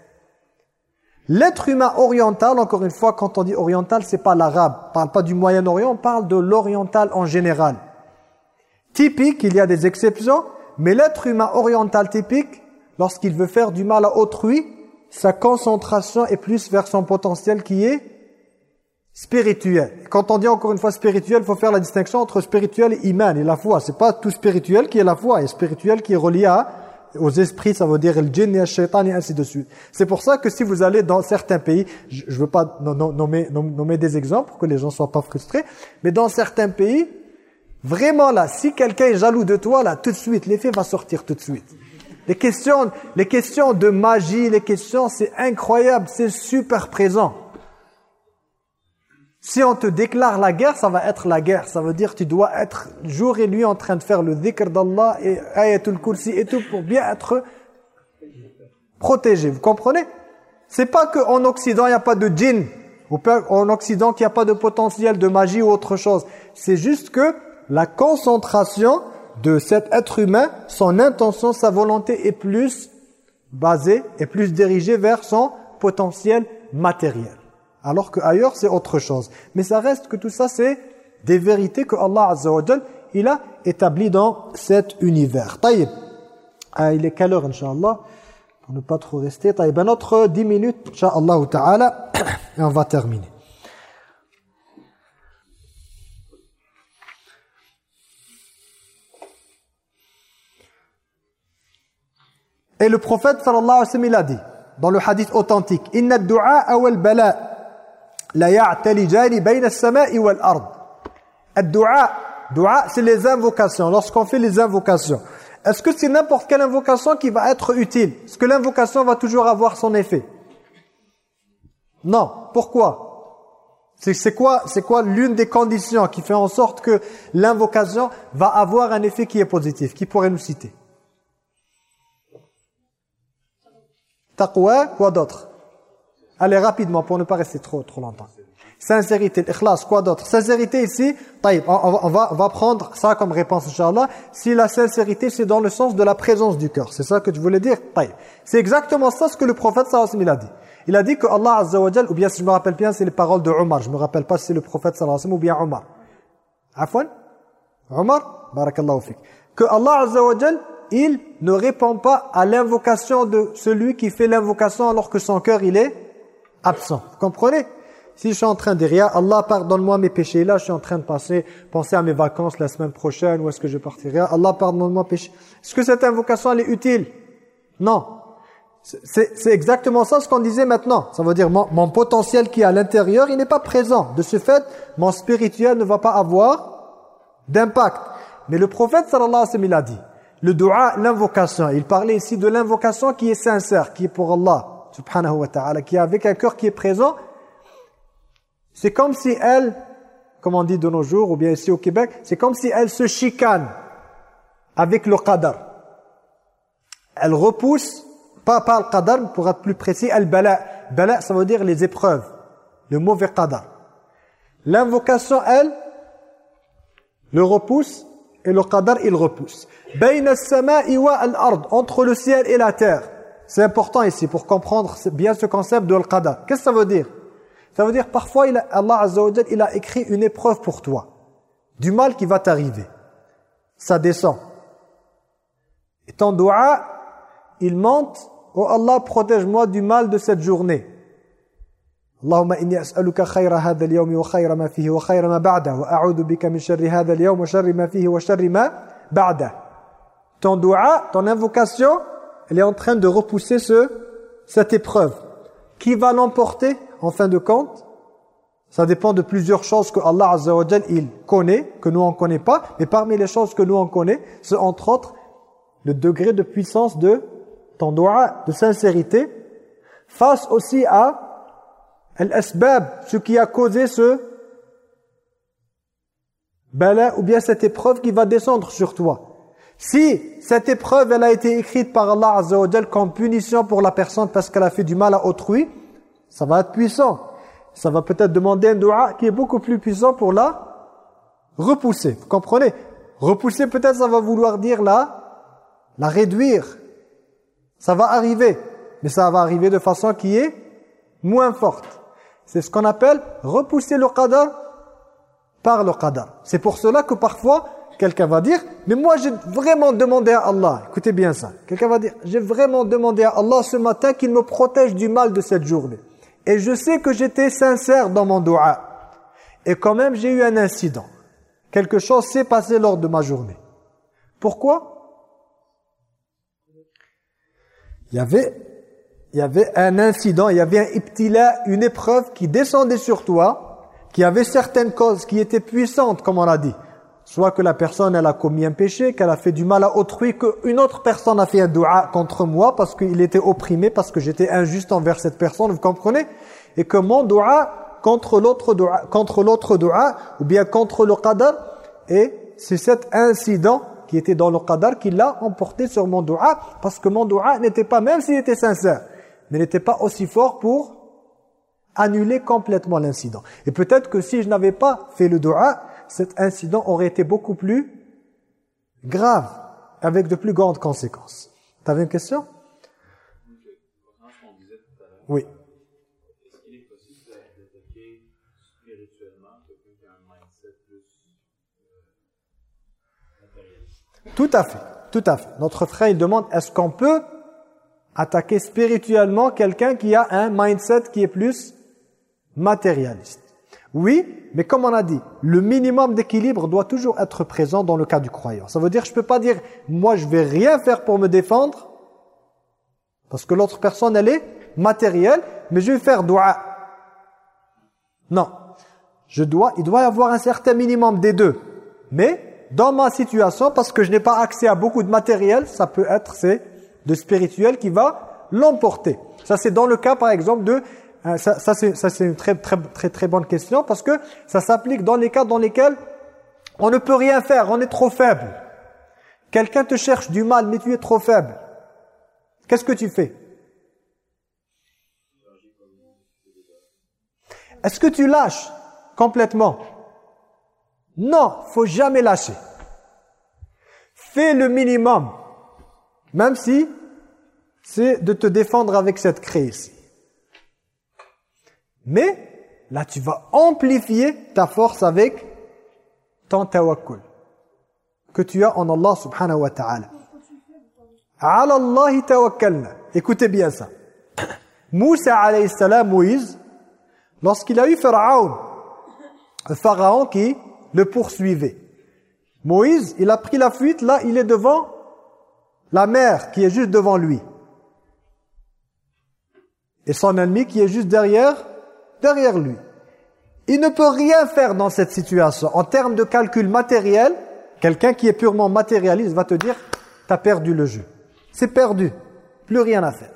Speaker 1: L'être humain oriental, encore une fois, quand on dit oriental, c'est pas l'arabe. On parle pas du Moyen-Orient, on parle de l'oriental en général. Typique, il y a des exceptions, mais l'être humain oriental typique, lorsqu'il veut faire du mal à autrui, sa concentration est plus vers son potentiel qui est spirituel. Quand on dit encore une fois spirituel, il faut faire la distinction entre spirituel et iman et la foi. C'est pas tout spirituel qui est la foi, et spirituel qui est relié à aux esprits, ça veut dire le djinn et le shaitan et ainsi de suite. C'est pour ça que si vous allez dans certains pays, je ne veux pas nommer, nommer des exemples pour que les gens soient pas frustrés, mais dans certains pays, vraiment là, si quelqu'un est jaloux de toi, là, tout de suite, l'effet va sortir tout de suite. Les questions, les questions de magie, les questions, c'est incroyable, c'est super présent. Si on te déclare la guerre, ça va être la guerre. Ça veut dire que tu dois être jour et nuit en train de faire le dhikr d'Allah et ayatul kursi et tout pour bien être protégé. Vous comprenez? C'est pas qu'en Occident, il n'y a pas de djinn. Ou en Occident, qu'il n'y a pas de potentiel de magie ou autre chose. C'est juste que la concentration de cet être humain, son intention, sa volonté est plus basée, est plus dirigée vers son potentiel matériel. Alors qu'ailleurs, c'est autre chose. Mais ça reste que tout ça, c'est des vérités que Allah Azza il a établies dans cet univers. Taïb. Ah, il est quelle heure, Inch'Allah Pour ne pas trop rester? Taïb. Un autre 10 minutes, Inch'Allah ta'ala, <coughs> et on va terminer. Et le prophète, sallallahu alayhi wa sallam, il a dit, dans le hadith authentique inna ad-du'a wal bala la ya'talijani bayna as-sama'i wal ard ad-du'a du'a c'est les invocations. Lorsqu'on fait les invocations. Est-ce que c'est n'importe quelle invocation qui va être utile? Est-ce que l'invocation va toujours avoir son effet? Non. Pourquoi? C'est quoi, quoi l'une des conditions qui fait en sorte que l'invocation va avoir un effet qui est positif Qui pourrait nous citer? Taqwa, quoi d'autre? Allez rapidement pour ne pas rester trop trop longtemps. Sincérité, ikhlas, quoi d'autre? Sincérité ici, on, on, va, on va prendre ça comme réponse, Inch'Allah. Si la sincérité, c'est dans le sens de la présence du cœur. C'est ça que tu voulais dire? C'est exactement ça ce que le prophète sallallahu alayhi wa a dit. Il a dit que Allah Azza wa ou bien si je me rappelle bien, c'est les paroles de Omar. Je me rappelle pas si c'est le prophète sallallahu alayhi ou bien Omar. Afwan? Omar? Barakallahu fik. Que Allah Azza il ne répond pas à l'invocation de celui qui fait l'invocation alors que son cœur il est absent. Vous comprenez? Si je suis en train de dire Allah pardonne-moi mes péchés, là je suis en train de passer, penser à mes vacances la semaine prochaine, où est-ce que je partirai Allah pardonne-moi mes péchés. Est-ce que cette invocation elle est utile? Non. C'est exactement ça ce qu'on disait maintenant. Ça veut dire mon, mon potentiel qui est à l'intérieur, il n'est pas présent. De ce fait, mon spirituel ne va pas avoir d'impact. Mais le prophète sallallahu alayhi wa sallam il a dit, le dua, l'invocation, il parlait ici de l'invocation qui est sincère, qui est pour Allah subhanahu wa qui avec un cœur qui est présent. C'est comme si elle, comme on dit de nos jours, ou bien ici au Québec, c'est comme si elle se chicane avec le qadar. Elle repousse pas par le qadar, pour être plus précis, al-bala. Bala, ça veut dire les épreuves. Le mauvais qadar. L'invocation, elle, le repousse et le qadar, il repousse. Entre le ciel et la terre. C'est important ici pour comprendre bien ce concept de al-qadar. Qu'est-ce que ça veut dire Ça veut dire parfois, il Allah Azza wa il a écrit une épreuve pour toi. Du mal qui va t'arriver. Ça descend. Et ton doua, il monte Oh Allah, protège-moi du mal de cette journée. اللهم إني أسألك خير هذا اليوم وخير ما فيه وخير ما بعده وأعوذ بك من شر هذا اليوم وشر ما فيه وشر ما بعده ton dua, ton invocation elle est en train de repousser ce, cette épreuve. Qui va l'emporter en fin de compte? Ça dépend de plusieurs choses que Allah Azza il connaît, que nous on connaît pas. Mais parmi les choses que nous on connaît c'est entre autres le degré de puissance de ton de sincérité face aussi à l'asbab, ce qui a causé ce bala ou bien cette épreuve qui va descendre sur toi. Si cette épreuve elle a été écrite par Allah Azza wa comme punition pour la personne parce qu'elle a fait du mal à autrui, ça va être puissant. Ça va peut-être demander un dua qui est beaucoup plus puissant pour la repousser. Vous comprenez? Repousser peut-être ça va vouloir dire la, la réduire, ça va arriver, mais ça va arriver de façon qui est moins forte. C'est ce qu'on appelle repousser le qadar par le qadar. C'est pour cela que parfois, quelqu'un va dire, mais moi j'ai vraiment demandé à Allah, écoutez bien ça, quelqu'un va dire, j'ai vraiment demandé à Allah ce matin qu'il me protège du mal de cette journée. Et je sais que j'étais sincère dans mon dua. Et quand même j'ai eu un incident. Quelque chose s'est passé lors de ma journée. Pourquoi? Il y avait, il y avait un incident, il y avait un ibtila, une épreuve qui descendait sur toi, qui avait certaines causes qui étaient puissantes, comme on l'a dit. Soit que la personne, elle a commis un péché, qu'elle a fait du mal à autrui, qu'une autre personne a fait un dua contre moi parce qu'il était opprimé, parce que j'étais injuste envers cette personne, vous comprenez? Et que mon dua contre l'autre dua, dua, ou bien contre le qadar, et c'est cet incident qui était dans le qadar qui l'a emporté sur mon dua parce que mon dua n'était pas, même s'il était sincère, mais n'était pas aussi fort pour annuler complètement l'incident. Et peut-être que si je n'avais pas fait le dua, cet incident aurait été beaucoup plus grave, avec de plus grandes conséquences. Tu avais une question? Oui. Tout à fait, tout à fait. Notre frère, il demande, est-ce qu'on peut attaquer spirituellement quelqu'un qui a un mindset qui est plus matérialiste? Oui, mais comme on a dit, le minimum d'équilibre doit toujours être présent dans le cas du croyant. Ça veut dire, je ne peux pas dire, moi je vais rien faire pour me défendre, parce que l'autre personne, elle est matériel, mais je vais faire dua. Non. Je dois, il doit y avoir un certain minimum des deux. Mais dans ma situation, parce que je n'ai pas accès à beaucoup de matériel, ça peut être c'est de spirituel qui va l'emporter. Ça c'est dans le cas par exemple de ça, ça c'est une très très très très bonne question parce que ça s'applique dans les cas dans lesquels on ne peut rien faire, on est trop faible. Quelqu'un te cherche du mal mais tu es trop faible. Qu'est-ce que tu fais? Est-ce que tu lâches complètement? Non, faut jamais lâcher. Fais le minimum, même si c'est de te défendre avec cette crise. Mais là, tu vas amplifier ta force avec ton tawakkul que tu as en Allah subhanahu wa ta'ala. Ala Allah tawakkalna. Écoutez bien ça. <coughs> Moussa alayhi salam, Moïse, lorsqu'il a eu Pharaon, un pharaon qui le poursuivait. Moïse, il a pris la fuite, là, il est devant la mer qui est juste devant lui. Et son ennemi qui est juste derrière, derrière lui. Il ne peut rien faire dans cette situation. En termes de calcul matériel, quelqu'un qui est purement matérialiste va te dire, tu as perdu le jeu. C'est perdu. Plus rien à faire.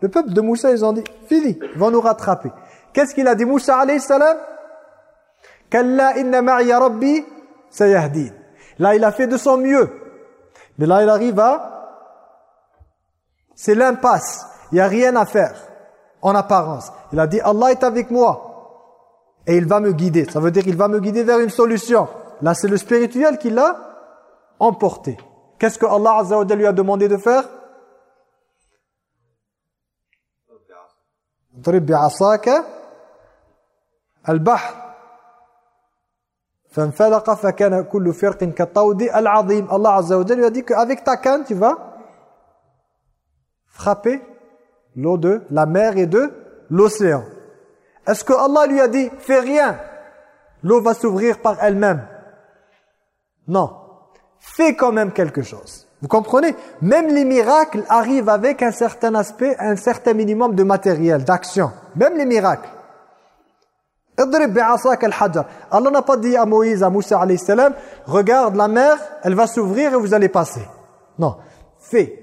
Speaker 1: Le peuple de Moussa, ils ont dit, fini, ils vont nous rattraper. Qu'est-ce qu'il a dit Moussa alayhi salam? Kalla inna ma'iya rabbi. Là, il a fait de son mieux. Mais là, il arrive à... C'est l'impasse. Il n'y a rien à faire en apparence. Il a dit Allah est avec moi et il va me guider. Ça veut dire qu'il va me guider vers une solution. Là, c'est le spirituel qui l'a emporté. Qu'est-ce que Allah Azza lui a demandé de faire? Allah lui a dit qu'avec ta canne, tu vas frapper l'eau de la mer et de l'océan. Est-ce que Allah lui a dit fais rien l'eau va s'ouvrir par elle-même? Non. Fais quand même quelque chose. Vous comprenez? Même les miracles arrivent avec un certain aspect, un certain minimum de matériel, d'action. Même les miracles. Allah n'a pas dit à Moïse, à Moussa regarde la mer, elle va s'ouvrir et vous allez passer. Non, fais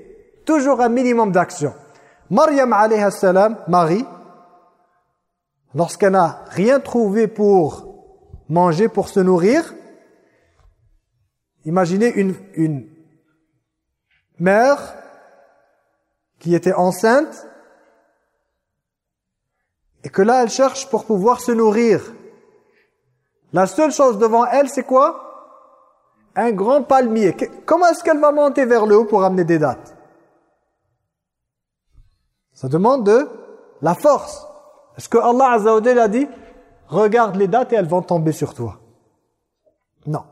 Speaker 1: toujours un minimum d'action. Maryam alayhi salam, Marie, lorsqu'elle n'a rien trouvé pour manger, pour se nourrir, imaginez une, une mère qui était enceinte et que là elle cherche pour pouvoir se nourrir. La seule chose devant elle c'est quoi? Un grand palmier. Comment est-ce qu'elle va monter vers le haut pour amener des dates? Ça demande de la force. Est-ce que Allah Azza wa a dit regarde les dates et elles vont tomber sur toi Non.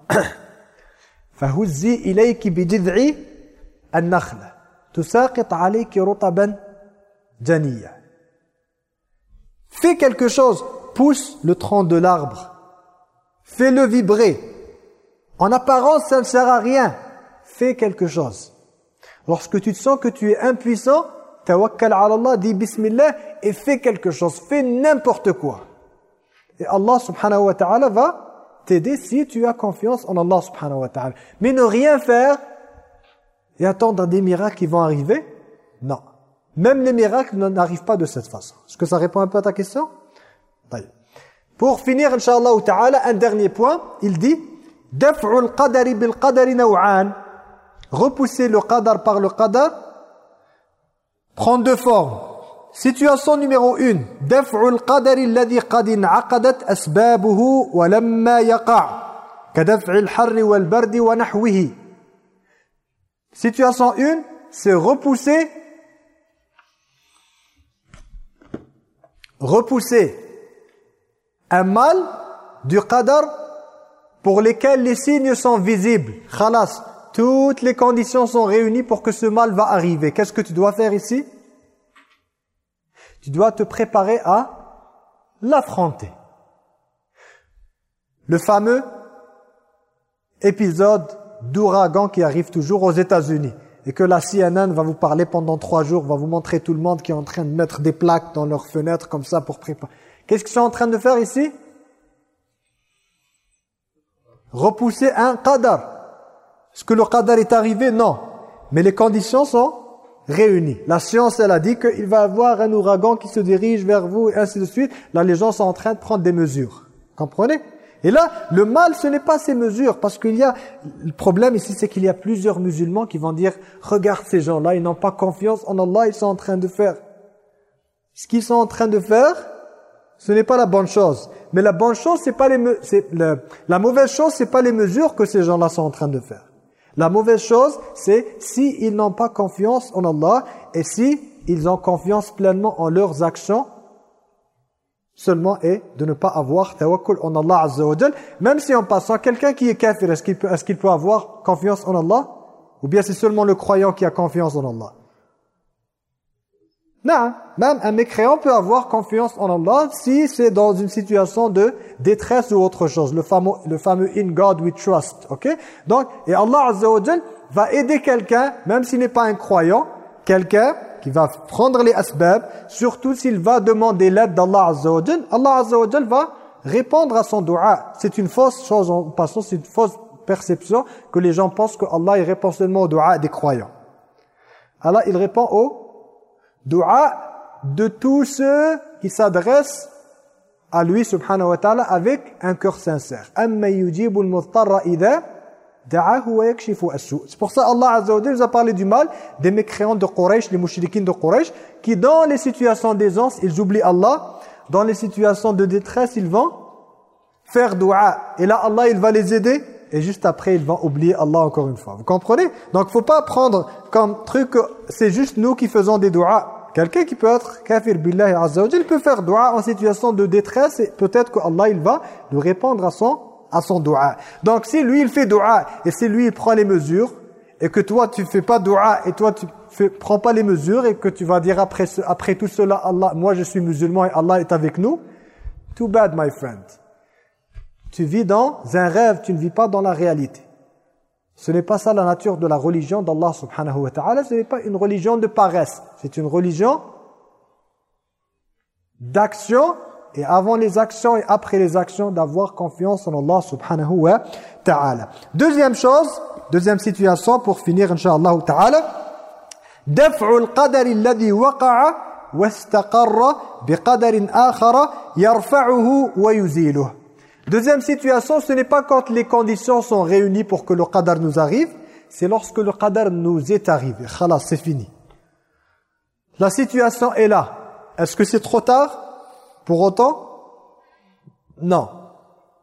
Speaker 1: فَهُزِّي إِلَيْكِ بِجِذْعِ النخلة تساقط عليك رطبا جنيا Fais quelque chose, pousse le tronc de l'arbre. Fais-le vibrer. En apparence, ça ne sert à rien. Fais quelque chose. Lorsque tu te sens que tu es impuissant, tawakkal ala Allah, dis bismillah et fais quelque chose. Fais n'importe quoi. Et Allah subhanahu wa ta'ala va t'aider si tu as confiance en Allah subhanahu wa ta'ala. Mais ne rien faire, et attendre des miracles qui vont arriver Non. Même les miracles n'arrivent pas de cette façon. Est-ce que ça répond un peu à ta question? Pour finir, Inch'Allah ta'ala, un dernier point, il dit Daf'ul qadari bil qadari naw'an Repousser le qadar par le qadar prend deux formes. Situation numéro une. Daf'ul qadari alladhi qad in'aqadat asbabuhu wa lamma yaqa' كدفع wal والبرد ونحوه Situation 1, c'est repousser repousser un mal du qadar pour lesquels les signes sont visibles. Khalas, toutes les conditions sont réunies pour que ce mal va arriver. Qu'est-ce que tu dois faire ici? Tu dois te préparer à l'affronter. Le fameux épisode d'ouragan qui arrive toujours aux États-Unis et que la CNN va vous parler pendant trois jours, va vous montrer tout le monde qui est en train de mettre des plaques dans leurs fenêtres comme ça pour préparer. Qu'est-ce qu'ils sont en train de faire ici? Repousser un qadar. Est-ce que le qadar est arrivé Non. Mais les conditions sont réunies. La science, elle a dit qu'il va y avoir un ouragan qui se dirige vers vous et ainsi de suite. Là, les gens sont en train de prendre des mesures. Comprenez? Et là, le mal, ce n'est pas ces mesures, parce qu'il y a... Le problème ici, c'est qu'il y a plusieurs musulmans qui vont dire « Regarde ces gens-là, ils n'ont pas confiance en Allah, ils sont en train de faire. » Ce qu'ils sont en train de faire, ce n'est pas la bonne chose. Mais la bonne chose, c'est pas les... Le, la mauvaise chose, c'est pas les mesures que ces gens-là sont en train de faire. La mauvaise chose, c'est s'ils n'ont pas confiance en Allah et si ont confiance pleinement en leurs actions seulement est de ne pas avoir tawakkul en Allah Azza wa Même si en passant, quelqu'un qui est kafir, est-ce qu'il peut avoir confiance en Allah? Ou bien c'est seulement le croyant qui a confiance en Allah? Non, même un mécréant peut avoir confiance en Allah si c'est dans une situation de détresse ou autre chose. Le fameux, le fameux « In God we trust ». ok? Donc, et Allah Azza wa va aider quelqu'un, même s'il n'est pas un croyant, quelqu'un qui va prendre les asbab, surtout s'il va demander l'aide d'Allah Azza wa Allah Azza wa va répondre à son dua. C'est une fausse chose en passant, c'est une fausse perception que les gens pensent que Allah il répond seulement au dua des croyants. Allah il répond au Dua de tous ceux qui s'adressent à lui subhanahu wa ta'ala avec un cœur sincère. C'est pour ça Allah Azza wa nous a parlé du mal des mécréants de Quraysh, les mouchidikines de Quraysh, qui dans les situations d'aisance, ils oublient Allah. Dans les situations de détresse, ils vont faire dua. Et là, Allah, il va les aider. Et juste après, ils vont oublier Allah encore une fois. Vous comprenez? Donc, faut pas prendre comme truc, c'est juste nous qui faisons des duas. Quelqu'un qui peut être kafir billahi azza peut faire dua en situation de détresse et peut-être que Allah il va lui répondre à son à son dua. Donc si lui il fait dua et si lui il prend les mesures et que toi tu fais pas dua et toi tu fais, prends pas les mesures et que tu vas dire après, après tout cela Allah, moi je suis musulman et Allah est avec nous, too bad my friend. Tu vis dans un rêve, tu ne vis pas dans la réalité. Ce n'est pas ça la nature de la religion d'Allah subhanahu wa ta'ala, ce n'est pas une religion de paresse, c'est une religion d'action et avant les actions et après les actions d'avoir confiance en Allah subhanahu wa ta'ala. Deuxième chose, deuxième situation pour finir inshallah ta'ala, دفع القدر الذي وقع واستقر بقدر آخر يرفعه ويزيله. Deuxième situation, ce n'est pas quand les conditions sont réunies pour que le qadar nous arrive, c'est lorsque le qadar nous est arrivé. Khalas, c'est fini. La situation est là. Est-ce que c'est trop tard? Pour autant, non.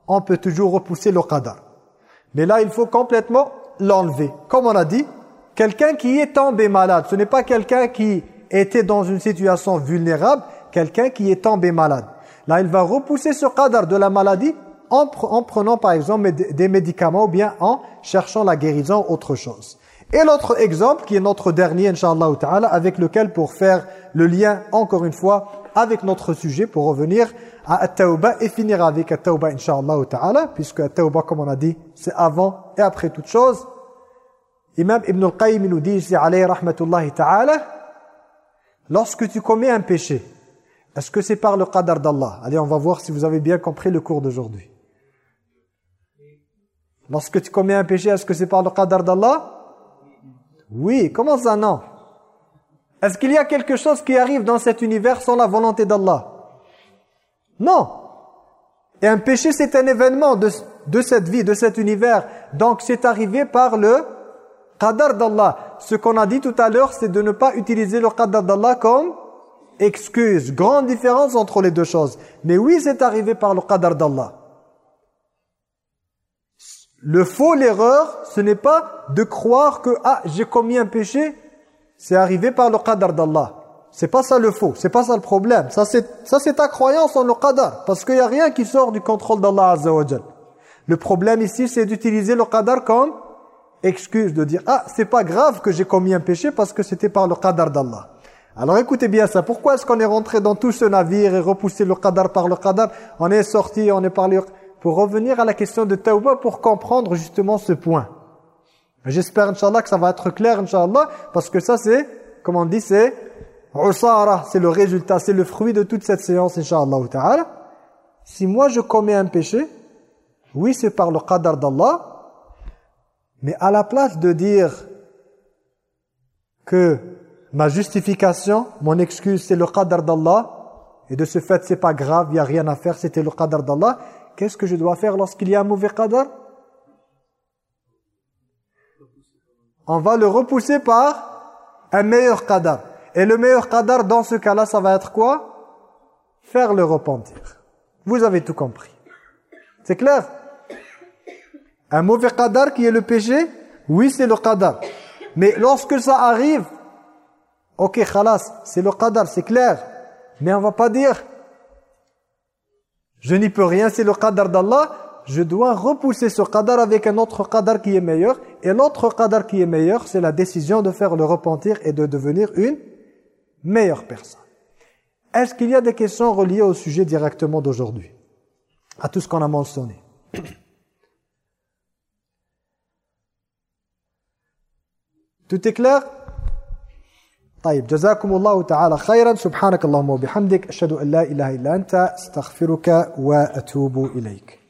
Speaker 1: On peut toujours repousser le qadar. Mais là, il faut complètement l'enlever. Comme on a dit, quelqu'un qui est tombé malade, ce n'est pas quelqu'un qui était dans une situation vulnérable, quelqu'un qui est tombé malade. Là, il va repousser ce qadar de la maladie en, prenant par exemple des médicaments ou bien en cherchant la guérison, autre chose. Et l'autre exemple, qui est notre dernier, Inch'Allah ta'ala, avec lequel pour faire le lien, encore une fois, avec notre sujet pour revenir à At-Tawbah et finir avec At-Tawbah Inch'Allah ta'ala puisque At-Tawbah comme on a dit c'est avant et après toute chose. Imam Ibn al-Qayyim nous dit ici alayhi rahmatullahi ta'ala lorsque tu commets un péché est-ce que c'est par le qadar d'Allah? Allez on va voir si vous avez bien compris le cours d'aujourd'hui Lorsque tu commets un péché est-ce que c'est par le qadar d'Allah? Oui, comment ça non? Est-ce qu'il y a quelque chose qui arrive dans cet univers sans la volonté d'Allah? Non. Et un péché, c'est un événement de, cette vie, de cet univers. Donc, c'est arrivé par le qadar d'Allah. Ce qu'on a dit tout à l'heure, c'est de ne pas utiliser le qadar d'Allah comme excuse. Grande différence entre les deux choses. Mais oui, c'est arrivé par le qadar d'Allah. Le faux, l'erreur, ce n'est pas de croire que « Ah, j'ai commis un péché, c'est arrivé par le qadar d'Allah. C'est pas ça le faux, c'est pas ça le problème. Ça c'est ta croyance en le qadar parce qu'il y a rien qui sort du contrôle d'Allah Azza Le problème ici c'est d'utiliser le qadar comme excuse de dire ah, c'est pas grave que j'ai commis un péché parce que c'était par le qadar d'Allah. Alors écoutez bien ça, pourquoi est-ce qu'on est rentré dans tout ce navire et repoussé le qadar par le qadar? On est sorti, on est parlé pour revenir à la question de tawbah pour comprendre justement ce point. J'espère, Inch'Allah, que ça va être clair, Inch'Allah, parce que ça, c'est, comme on dit, c'est c'est le résultat, c'est le fruit de toute cette séance, Inch'Allah. Si moi, je commets un péché, oui, c'est par le qadar d'Allah, mais à la place de dire que ma justification, mon excuse, c'est le qadar d'Allah, et de ce fait, c'est pas grave, il n'y a rien à faire, c'était le qadar d'Allah, qu'est-ce que je dois faire lorsqu'il y a un mauvais qadar? On va le repousser par un meilleur qadar. Et le meilleur qadar, dans ce cas-là, ça va être quoi? Faire le repentir. Vous avez tout compris. C'est clair? Un mauvais qadar qui est le péché Oui, c'est le qadar. Mais lorsque ça arrive, ok, khalas, c'est le qadar, c'est clair. Mais on va pas dire, je n'y peux rien, c'est le qadar d'Allah. Je dois repousser ce qadar avec un autre qadar qui est meilleur. Et l'autre qadar qui est meilleur, c'est la décision de faire le repentir et de devenir une meilleure personne. Est-ce qu'il y a des questions reliées au sujet directement d'aujourd'hui? À tout ce qu'on a mentionné. Tout est clair? طيب جزاكم الله تعالى خيرا. سبحانك اللهم وبحمدك أشهد أن لا إله إلا أنت أستغفرك وأتوب إليك.